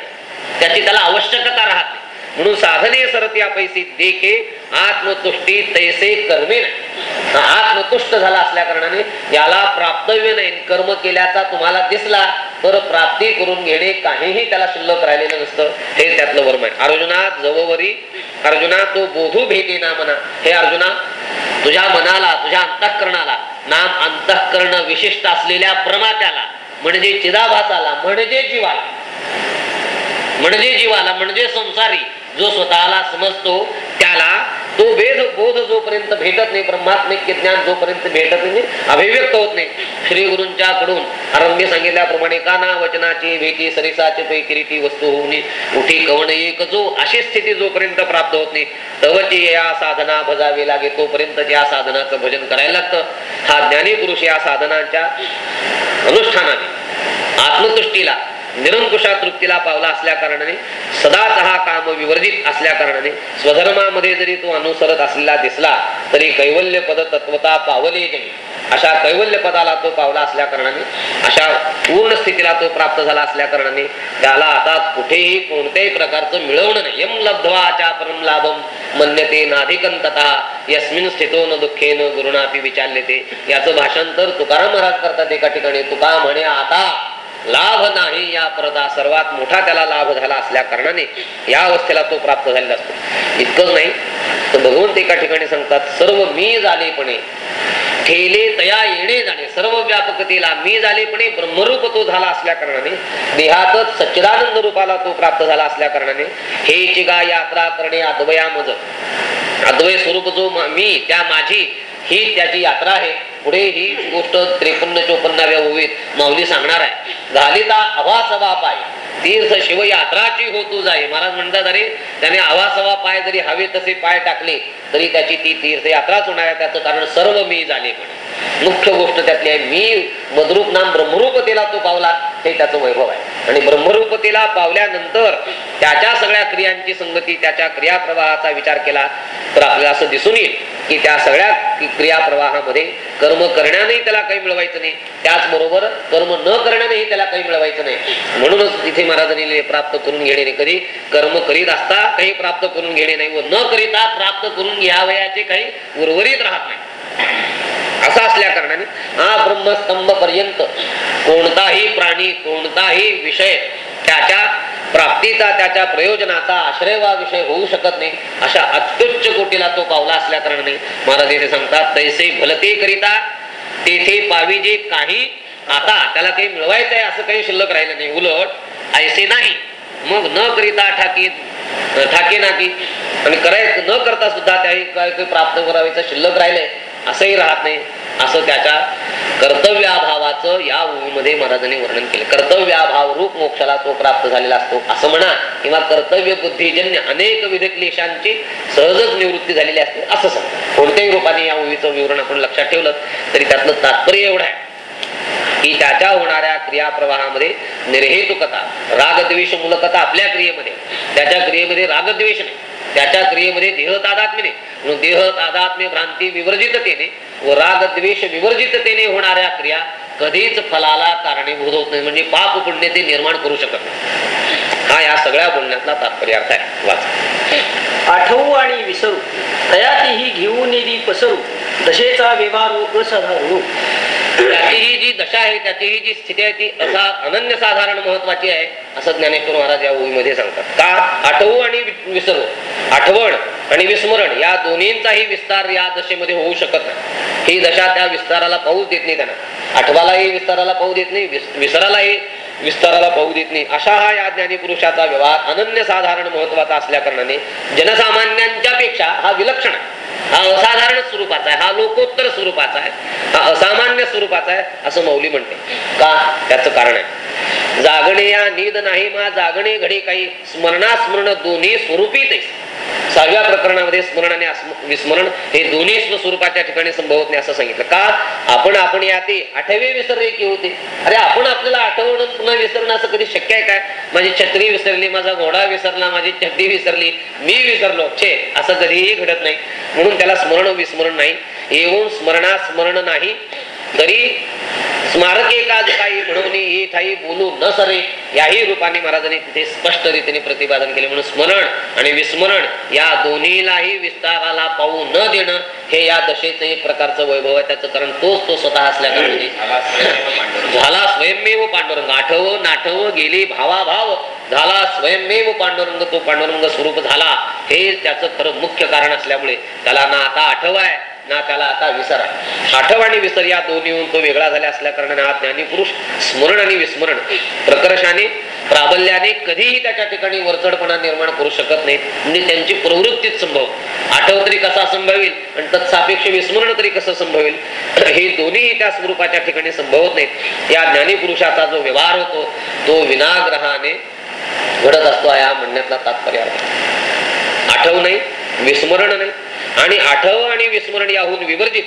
त्याची त्याला आवश्यकता राहत म्हणून साधने सरत्या पैसे देखे आत्मतुष्टी तैसे कर्मे नाही. आत्मतुष्ट झाला असल्या कारणाने याला प्राप्तव्य नाही. कर्म केल्याचा तुम्हाला दिसला तर प्राप्ती करून घेणे काहीही त्याला शिल्लक राहिलेलं नसतं. हे त्यातलं वर्म आहे. अर्जुना जववरी अर्जुना तो बोधू भेटे ना म्हणा हे अर्जुना तुझ्या मनाला तुझ्या अंतःकरणाला नाम अंतःकरण विशिष्ट असलेल्या प्रमात्याला म्हणजे चिदाभासाला म्हणजे जीवाला म्हणजे जीवाला म्हणजे संसारी जो स्वतःला समजतो त्याला तो वेद बोध जोपर्यंत भेटत नाही ब्रह्मात्मिक ज्ञान जोपर्यंत भेटत नाही अभिव्यक्त होत नाही. श्री गुरूंच्या कडून आरंभी सांगितल्याप्रमाणे काना वचनाची भेटी सरिसाची पैकी रीती वस्तू होऊन उठी कवण एक जो अशी स्थिती जोपर्यंत प्राप्त होत नाही तवची या साधना भजावी लागे तोपर्यंत या साधनाचं भजन करायला लागतं. हा ज्ञानी पुरुष या साधनांच्या अनुष्ठानाने आत्मतुष्टीला निरंकुशा तृप्तीला पावला असल्या कारणाने सदाच हा काम विवर्जित असल्या कारणाने स्वधर्मामध्ये जरी तो अनुसरत असलेला दिसला तरी कैवल्य पद तत्वता पावले अशा कैवल्य पदाला तो पावला असल्या कारणाने अशा पूर्ण स्थितीला तो प्राप्त झाला असल्या कारणाने त्याला आता कुठेही कोणत्याही प्रकारचं मिळवणं नाही. यम लब्ध्वाच्या परम लाभम मन्यते नाधिकंतता यस्मिन स्थितो न दुःखेन गुरुणापी विचारले ते याचं भाषांतर तुकाराम महाराज करतात एका ठिकाणी. तुका म्हणे आता लाभ नाही या प्रदा सर्वात मोठा त्याला लाभ झाला असल्या कारणाने या अवस्थेला तो प्राप्त झालेला असतो. इतकंच नाही तर भगवंत एका ठिकाणी सांगतात सर्व मी झालेपणे ठेले तया येणे जाणे सर्व व्यापकतेला मी झालेपणे ब्रह्मरूप तो झाला असल्या कारणाने देहातच सच्चिदानंद रूपाला तो प्राप्त झाला असल्या कारणाने हे चिगा यात्रा करणे अद्वयामज. अद्वय स्वरूप जो मी त्या माझी ही त्याची यात्रा आहे. पुढे ही गोष्ट त्रेपन्न चोपन्नाव्या ओवीत माऊली सांगणार आहे. झाली ता अवासवा पाय. तीर्थ शिव यात्राची हो जाई. महाराज म्हणतात अरे त्याने अवासवा पाय जरी हवे तसे पाय टाकले तरी त्याची ती तीर्थ यात्राच होणार आहे त्याचं कारण सर्व मी झाले म्हणे मुख्य गोष्ट त्यातली आहे मी मद्रूप नाम ब्रह्मरूपतेला तो पावला. हे त्याचं वैभव आहे. आणि ब्रह्मरूपतेला पावल्यानंतर त्याच्या सगळ्या क्रियांची संगती त्याच्या क्रियाप्रवाहाचा विचार केला तर आपल्याला असं दिसून येईल की त्या सगळ्या क्रियाप्रवाहामध्ये कर्म करण्यानेही त्याला काही मिळवायचं नाही. त्याचबरोबर कर्म न करण्यानेही त्याला काही मिळवायचं नाही. म्हणूनच इथे महाराजांनी प्राप्त करून घेणे नाही. कधी कर्म करीत असता काही प्राप्त करून घेणे नाही व न करिता प्राप्त करून घ्यावयाचे काही उर्वरित राहत नाही. असा असल्या कारणाने हा ब्रह्मस्तंभ पर्यंत कोणताही प्राणी कोणताही विषय त्याच्या प्राप्तीचा त्याच्या प्रयोजनाचा आश्रय वा विषय होऊ शकत नाही. अशा अत्युच्च कोटीला तो पावला असल्या कारणाने महाराज येथे सांगतात तैसे भलते करिता तेथे पाविजे काही आता त्याला काही मिळवायचं आहे असं काही शिल्लक राहिलं नाही. उलट ऐसे नाही मग न करिता ठाकी ठाके नाकी आणि करायचं न करता सुद्धा त्याही काय काही प्राप्त करायचं शिल्लक राहिलंय. असंही राहत नाही. असं त्याच्या कर्तव्याभावाचं या ओळीमध्ये महाराजांनी वर्णन केलं. कर्तव्याभाव रूप मोक्षाला तो प्राप्त झालेला असतो. असं म्हणा किंवा कर्तव्य बुद्धिजन्य अनेक विध क्लेशांची सहजच निवृत्ती झालेली असते. असं सांग. कोणत्याही रूपाने या ओळीचं विवरण आपण लक्षात ठेवलं तरी त्यातलं तात्पर्य एवढं आहे की त्याच्या होणाऱ्या क्रियाप्रवाहामध्ये निर्हेतुकता रागद्वेष मूलकता आपल्या क्रियेमध्ये. त्याच्या क्रियेमध्ये रागद्वेष नाही. त्याच्या क्रियेमध्ये देह तादात्म्य नाही. देह तादात्म्य भ्रांती विवर्जिततेने व राग द्वेष विवर्जिततेने होणाऱ्या क्रिया कधीच फलाला कारणीभूत होत नाही. म्हणजे पाप पुण्य ते निर्माण करू शकत नाही. हा या सगळ्या बोलण्यातला तात्पर्य अर्थ आहे. वाचा. आठवू आणि विसरू. तयातीही घेऊन निधी पसरू. दशेचा व्यवहार असाधारू त्याचीही जी दशा आहे त्याचीही जी स्थिती आहे ती असा अनन्य साधारण महत्वाची आहे असं ज्ञानेश्वर महाराज या ओळीमध्ये सांगतात. का? आठवू आणि विसरू. आठवण आणि विस्मरण या दोन्हींचाही विस्तार या दशेमध्ये होऊ शकत नाही. ही दशा त्या विस्ताराला पाऊस देत नाही त्यांना. आठवालाही विस्ताराला पाहू देत नाही विसरालाही विस्ताराला पाहू देत नाही. अशा हा या ज्ञानी पुरुषाचा व्यवहार अनन्य साधारण महत्त्वाचा असल्या कारणाने जनसामान्यांच्या पेक्षा हा विलक्षण आहे. हा असाधारण स्वरूपाचा आहे. हा लोकोत्तर स्वरूपाचा आहे. हा असामान्य स्वरूपाचा आहे असं मौली म्हणते. का? त्याचं कारण आहे. जागणे या नीद नाही मा जागणे घडी काही. स्मरणास्मरण दोन्ही स्वरूपीत सहाव्या प्रकरणामध्ये स्मरण आणि विस्मरण हे दोन्ही स्वस्वरूपाच्या ठिकाणी संभवत नाही असं सांगितलं. का? आपण आपण या ते आठवे विसरले की होते. अरे आपण आपल्याला आठवण पुन्हा विसरणं असं कधी शक्य आहे काय? माझी छत्री विसरली माझा घोडा विसरला माझी चड्डी विसरली मी विसरलो. छे असं कधीही घडत नाही. म्हणून त्याला स्मरण विस्मरण नाही. येऊन स्मरणा स्मरण नाही. तरी स्मारके का काही म्हणून ठाई बोलू न सरे याही रूपाने महाराजांनी तिथे स्पष्ट रीतीने प्रतिपादन केले. म्हणून स्मरण आणि विस्मरण या दोन्हीलाही विस्ताराला पाहू न देणं हे या दशेचं एक प्रकारचं वैभव आहे. त्याचं कारण तोच तो स्वतः असल्या कारणाने झाला स्वयंमेव पांडुरंग. झाला स्वयंमेव पांडुरंग. आठव नाठव गेली भावाभाव. झाला स्वयंमेव पांडुरंग तो पांडुरंग स्वरूप झाला. हे त्याचं खरं मुख्य कारण असल्यामुळे त्याला ना आता आठव आहे. ना त्याला आता विसर. आहे आठव आणि विसर या दोन्हीहून तो वेगळा झाला असल्या कारणाने हा ज्ञानी पुरुष स्मरण आणि विस्मरण प्रकर्षाने प्राबल्याने कधीही त्याच्या ठिकाणी वरचडपणा निर्माण करू शकत नाही. म्हणजे त्यांची प्रवृत्तीच संभव. आठव तरी कसा संभवेल आणि तत्सापेक्ष विस्मरण तरी कसं संभवेल हे दोन्ही त्या स्वरूपाच्या ठिकाणी संभवत नाहीत. या ज्ञानी पुरुषाचा जो व्यवहार होतो तो विनाग्रहाने घडत असतो या म्हणण्यातला तात्पर्य आठव नाही विस्मरण नाही. आणि आठव आणि विस्मरण याहून विवर्जित.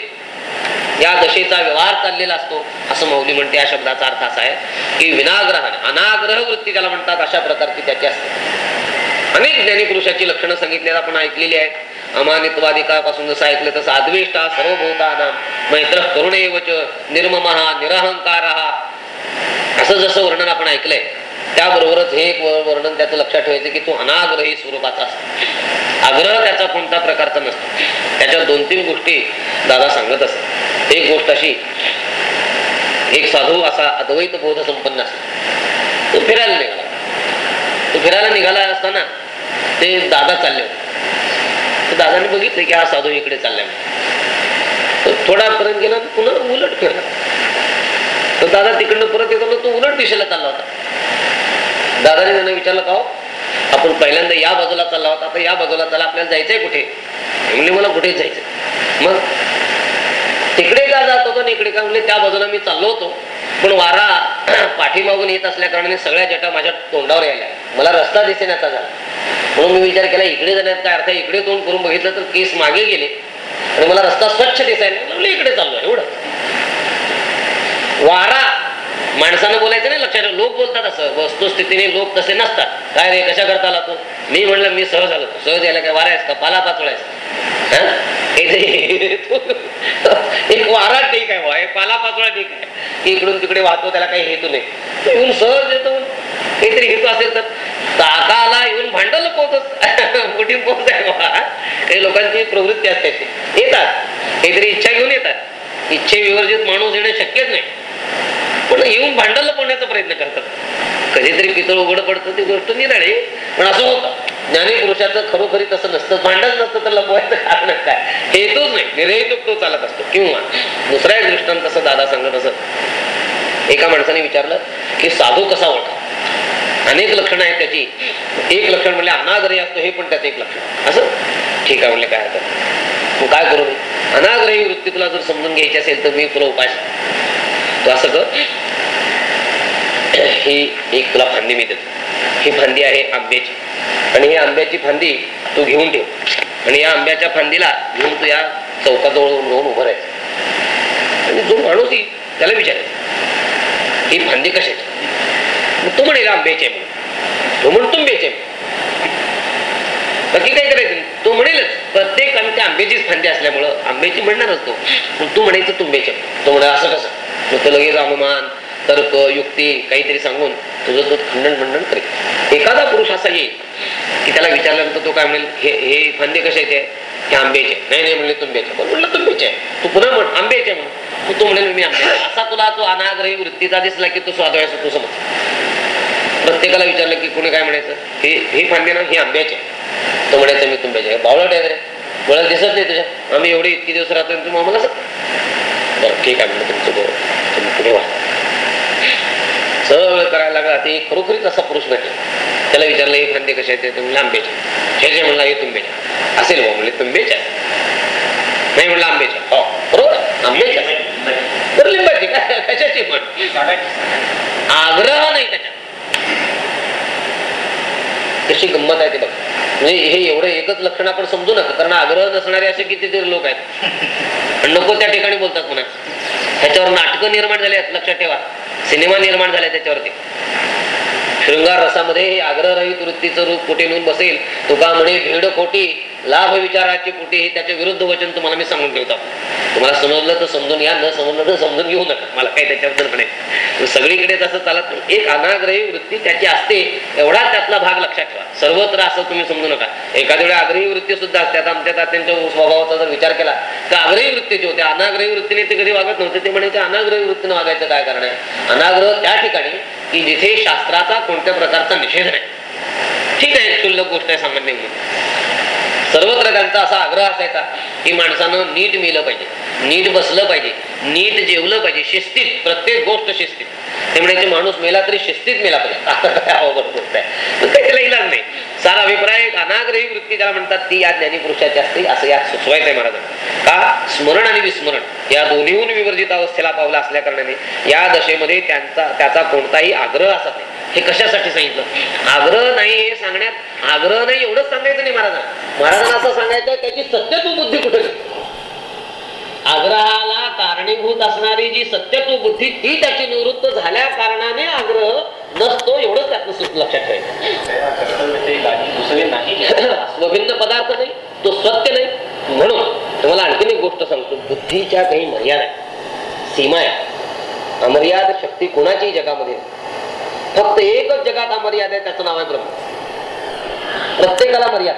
या दशेचा व्यवहार चाललेला असतो असं मौली म्हणते या शब्दाचा अर्थ असा आहे की विनाग्रहाने अनाग्रह वृत्ती ज्याला म्हणतात अशा प्रकारची त्याची असते. अनेक ज्ञानीपुरुषाची लक्षणं सांगितलेली आपण ऐकलेली आहेत. अमानित्वादिकापासून जसं ऐकलं तसं अद्वेष्टा सर्वभूताना मैत्र करुणेवच निर्ममहा निरहंकार. असं जसं वर्णन आपण ऐकलंय त्याबरोबरच हे एक वर्णन त्याचं लक्षात ठेवायचं की तो अनाग्रही स्वरूपाचा असतो. आग्रह त्याचा कोणता प्रकारचा नसतो. त्याच्या दोन तीन गोष्टी दादा सांगत असत एक गोष्ट अशी एक साधू असा अद्वैत बोध संपन्न असतो. तो फिरायला निघाला. तो फिरायला निघाला असताना ते दादा चालले होते. दादाने बघितले की हा साधू इकडे चाललाय तर थोडा पर्यंत गेला पुन्हा उलट फिरला. तर दादा तिकडनं परत येताना तो उलट दिशेला चालला होता. दादाने त्यांना विचारलं का हो, आपण पहिल्यांदा या बाजूला चालला होता आता या बाजूला चला आपल्याला जायचंय कुठे? म्हणजे मला कुठेच जायचं मग तिकडे का जात होतो आणि इकडे का? म्हणजे त्या बाजूला मी चाललो होतो पण वारा [CLEARS THROAT] पाठीमागून येत असल्या कारणाने सगळ्या जटा माझ्या तोंडावर यायला मला रस्ता दिसेनाचा झाला. म्हणून मी विचार केला इकडे जाण्यात काय अर्थ इकडे तोंड करून बघितलं तर केस मागे गेले आणि मला रस्ता स्वच्छ दिसायला लागला. इकडे चाललो एवढं. वारा माणसानं बोलायचं नाही लक्षात ठेव. लोक बोलतात असं. वस्तुस्थितीने लोक तसे नसतात. काय रे कशा करता आला तू? मी म्हणलं मी सहज आलो. सहज यायला काय वारा आहेस का? पाला पाचोळायस. [LAUGHS] एक वारा ठीक आहे बुवा, पाला पाचोळा ठीक आहे. इकडून तिकडे वाहतो त्याला काही हेतू नाही. येऊन सहज येतो. काहीतरी हेतू असेल तर. ताकाला येऊन भांडल पोहतच कुठे पोहोच आहे बाबा काही लोकांची प्रवृत्ती असते येतात. काहीतरी इच्छा घेऊन येतात. इच्छे विवर्जित माणूस येणं शक्यच नाही. पण [LAUGHS] येऊन भांडल पोहण्याचा प्रयत्न करतात. कधीतरी पितळ उघड पडतं ती गोष्ट निराळे. पण असं होतं. ज्ञानी पुरुषाचं खरोखरी तसं नसतं. भांडण नसतं तर लपवायचं कारण काय? हेतूच नाही. निर्हेतुक तो चालत असतो. किंवा दुसऱ्या एक दृष्टांत असं दादा सांगत असत एका माणसाने विचारलं की साधू कसा ओळखा? अनेक लक्षणं आहेत त्याची. एक लक्षण म्हणजे अनाग्रही असतो हे पण त्याचं एक लक्षण. असं? ठीक आहे म्हणले काय हरकत मग काय करू अनाग्रही वृत्ती तुला जर समजून घ्यायची असेल तर मी तुला उपाय तू असं कर. ही एक तुला फांदी मी देतो. ही फांदी आहे आंब्याची. आणि ही आंब्याची फांदी तू घेऊन ठेव. आणि या आंब्याच्या फांदीला घेऊन तू या चौकाजवळ जाऊन उभं राहायचं. आणि जो माणूस येईल त्याला विचारायचं ही फांदी कशाची मग तो म्हणेल आंब्याची आहे म्हणून. तो म्हणतो तुंब्याची आहे बाकी काय म्हणेलच प्रत्येक आम्ही त्या आंब्याचीच फांदी असल्यामुळं आंब्याची म्हणणारच तो पण तू म्हणायचं तुंब्याचे. तो म्हणा असं कसं? मग तो लगेच अनुमान तर्क युक्ती काहीतरी सांगून तुझं तो खंडन मंडन करेल. एखादा पुरुष असा येईल की त्याला विचारल्यानंतर तो काय म्हणेल हे हे फांदे कशाचे हे आंब्याचे नाही नाही म्हणले तुंब्याचे पण म्हणलं तुंब्याचे आहे. तू पुन्हा म्हण आंब्याचे म्हण म्हणून. तू म्हणेल मी आंब्याचे असा तुला तो अनाग्रही वृत्तीचा दिसला की तो स्वाद्वयाचा तू समज प्रत्येकाला विचारलं की कोणी काय म्हणायचं? हे हे फांदे ना हे आंब्याचे आहे. म्हणायचं मी तुंब्याचे बावळट आहे रे. मला दिसत नाही तुझ्या. आम्ही एवढे इतके दिवस राहतो तुम्ही आम्हाला बरं ठीक आहे म्हणलं तुमचं बरोबर तुम्ही पुढे वा सरळ करायला लागला. ते खरोखरीच असा पुरुष भेटला. त्याला विचारलं हे फांदे कसे आहेत? तुम्ही लांबेच्या आंब्याचे हे जे म्हणला हे तुंबेच्या असेल बा म्हणले तुंबेच्या नाही म्हणलं आंबेच्या हो बरोबर आंबेच्या तर लिंबाची काय? कशाची पण. आग्रह नाही त्याच्यात. कशी गंमत आहे ते बघ. म्हणजे हे एवढं एकच लक्षण आपण समजू नका कारण आग्रह नसणारे असे कितीतरी लोक आहेत. आणि नको त्या ठिकाणी बोलतात पुन्हा त्याच्यावर नाटकं निर्माण झाले आहेत लक्षात ठेवा. सिनेमा निर्माण झाले त्याच्यावरती. शृंगार रसामध्ये हे आग्रहरहित वृत्तीचं रूप कुठे नेऊन बसेल? तुका म्हणे भीड खोटी लाभ विचाराची कुठे हे त्याच्या विरुद्ध वचन तुम्हाला मी सांगून ठेवतो. तुम्हाला समजलं तर समजून घ्या न समजलं तर समजून घेऊ नका. मला काही त्याच्याबद्दल म्हणे सगळीकडे तसं चालत नाही. एक अनाग्रही वृत्ती त्याची असते एवढा त्यातला भाग लक्षात ठेवा. सर्वत्र असं तुम्ही समजू नका. एखाद्या वेळी आग्रही वृत्ती सुद्धा असते. आता आमच्या तात्यांच्या स्वभावाचा जर विचार केला तर आग्रही वृत्ती जे होते. अनाग्रही वृत्तीने ते कधी वागत नव्हते. ते म्हणायचे अनाग्रही वृत्तीने वागायचं काय कारण आहे? अनाग्रह त्या ठिकाणी की जिथे शास्त्राचा कोणत्या प्रकारचा निषेध नाही. ठीक आहे क्षुल्लक गोष्ट आहे सामान्य म्हणून सर्वत्र त्यांचा असा आग्रह असायचा की माणसानं नीट मेलं पाहिजे. नीट बसलं पाहिजे नीट जेवलं पाहिजे शिस्तीत प्रत्येक गोष्ट शिस्तीत. ते म्हणायचे माणूस मेला तरी शिस्तीत मेला पाहिजे. [LAUGHS] आता काय अवघड गोष्ट आहे. काही त्याला इलाज नाही. सारा अभिप्राय एक अनाग्रही वृत्ती ज्याला म्हणतात ती या ज्ञानी पुरुषाची असते. असं यात सुचवायचं आहे महाराज का? स्मरण आणि विस्मरण. या दोन्हीहून विवर्जित अवस्थेला पावला असल्या कारणाने या दशेमध्ये त्यांचा त्याचा कोणताही आग्रह असत नाही. हे कशासाठी सांगितलं? आग्रह नाही हे सांगण्यात. आग्रह नाही एवढंच सांगायचं नाही महाराजांना. महाराजांना असं सांगायचं त्याची सत्यत्व बुद्धी कुठे आग्रहाला कारणीभूत असणारी जी सत्यत्व बुद्धी ती त्याची निवृत्त झाल्या कारणाने आग्रह नसतो एवढंच त्यातनं सुख लक्षात ठेवायचं. नाही स्वभिन्न पदार्थ नाही तो सत्य नाही. म्हणून तुम्हाला आणखीन एक गोष्ट सांगतो. बुद्धीच्या काही मर्यादा सीमा आहे. अमर्याद शक्ती कोणाची जगामध्ये फक्त एकच जगात अमर्याद आहे त्याचं नाव आहे ब्रह्म. प्रत्येकाला मर्यादा.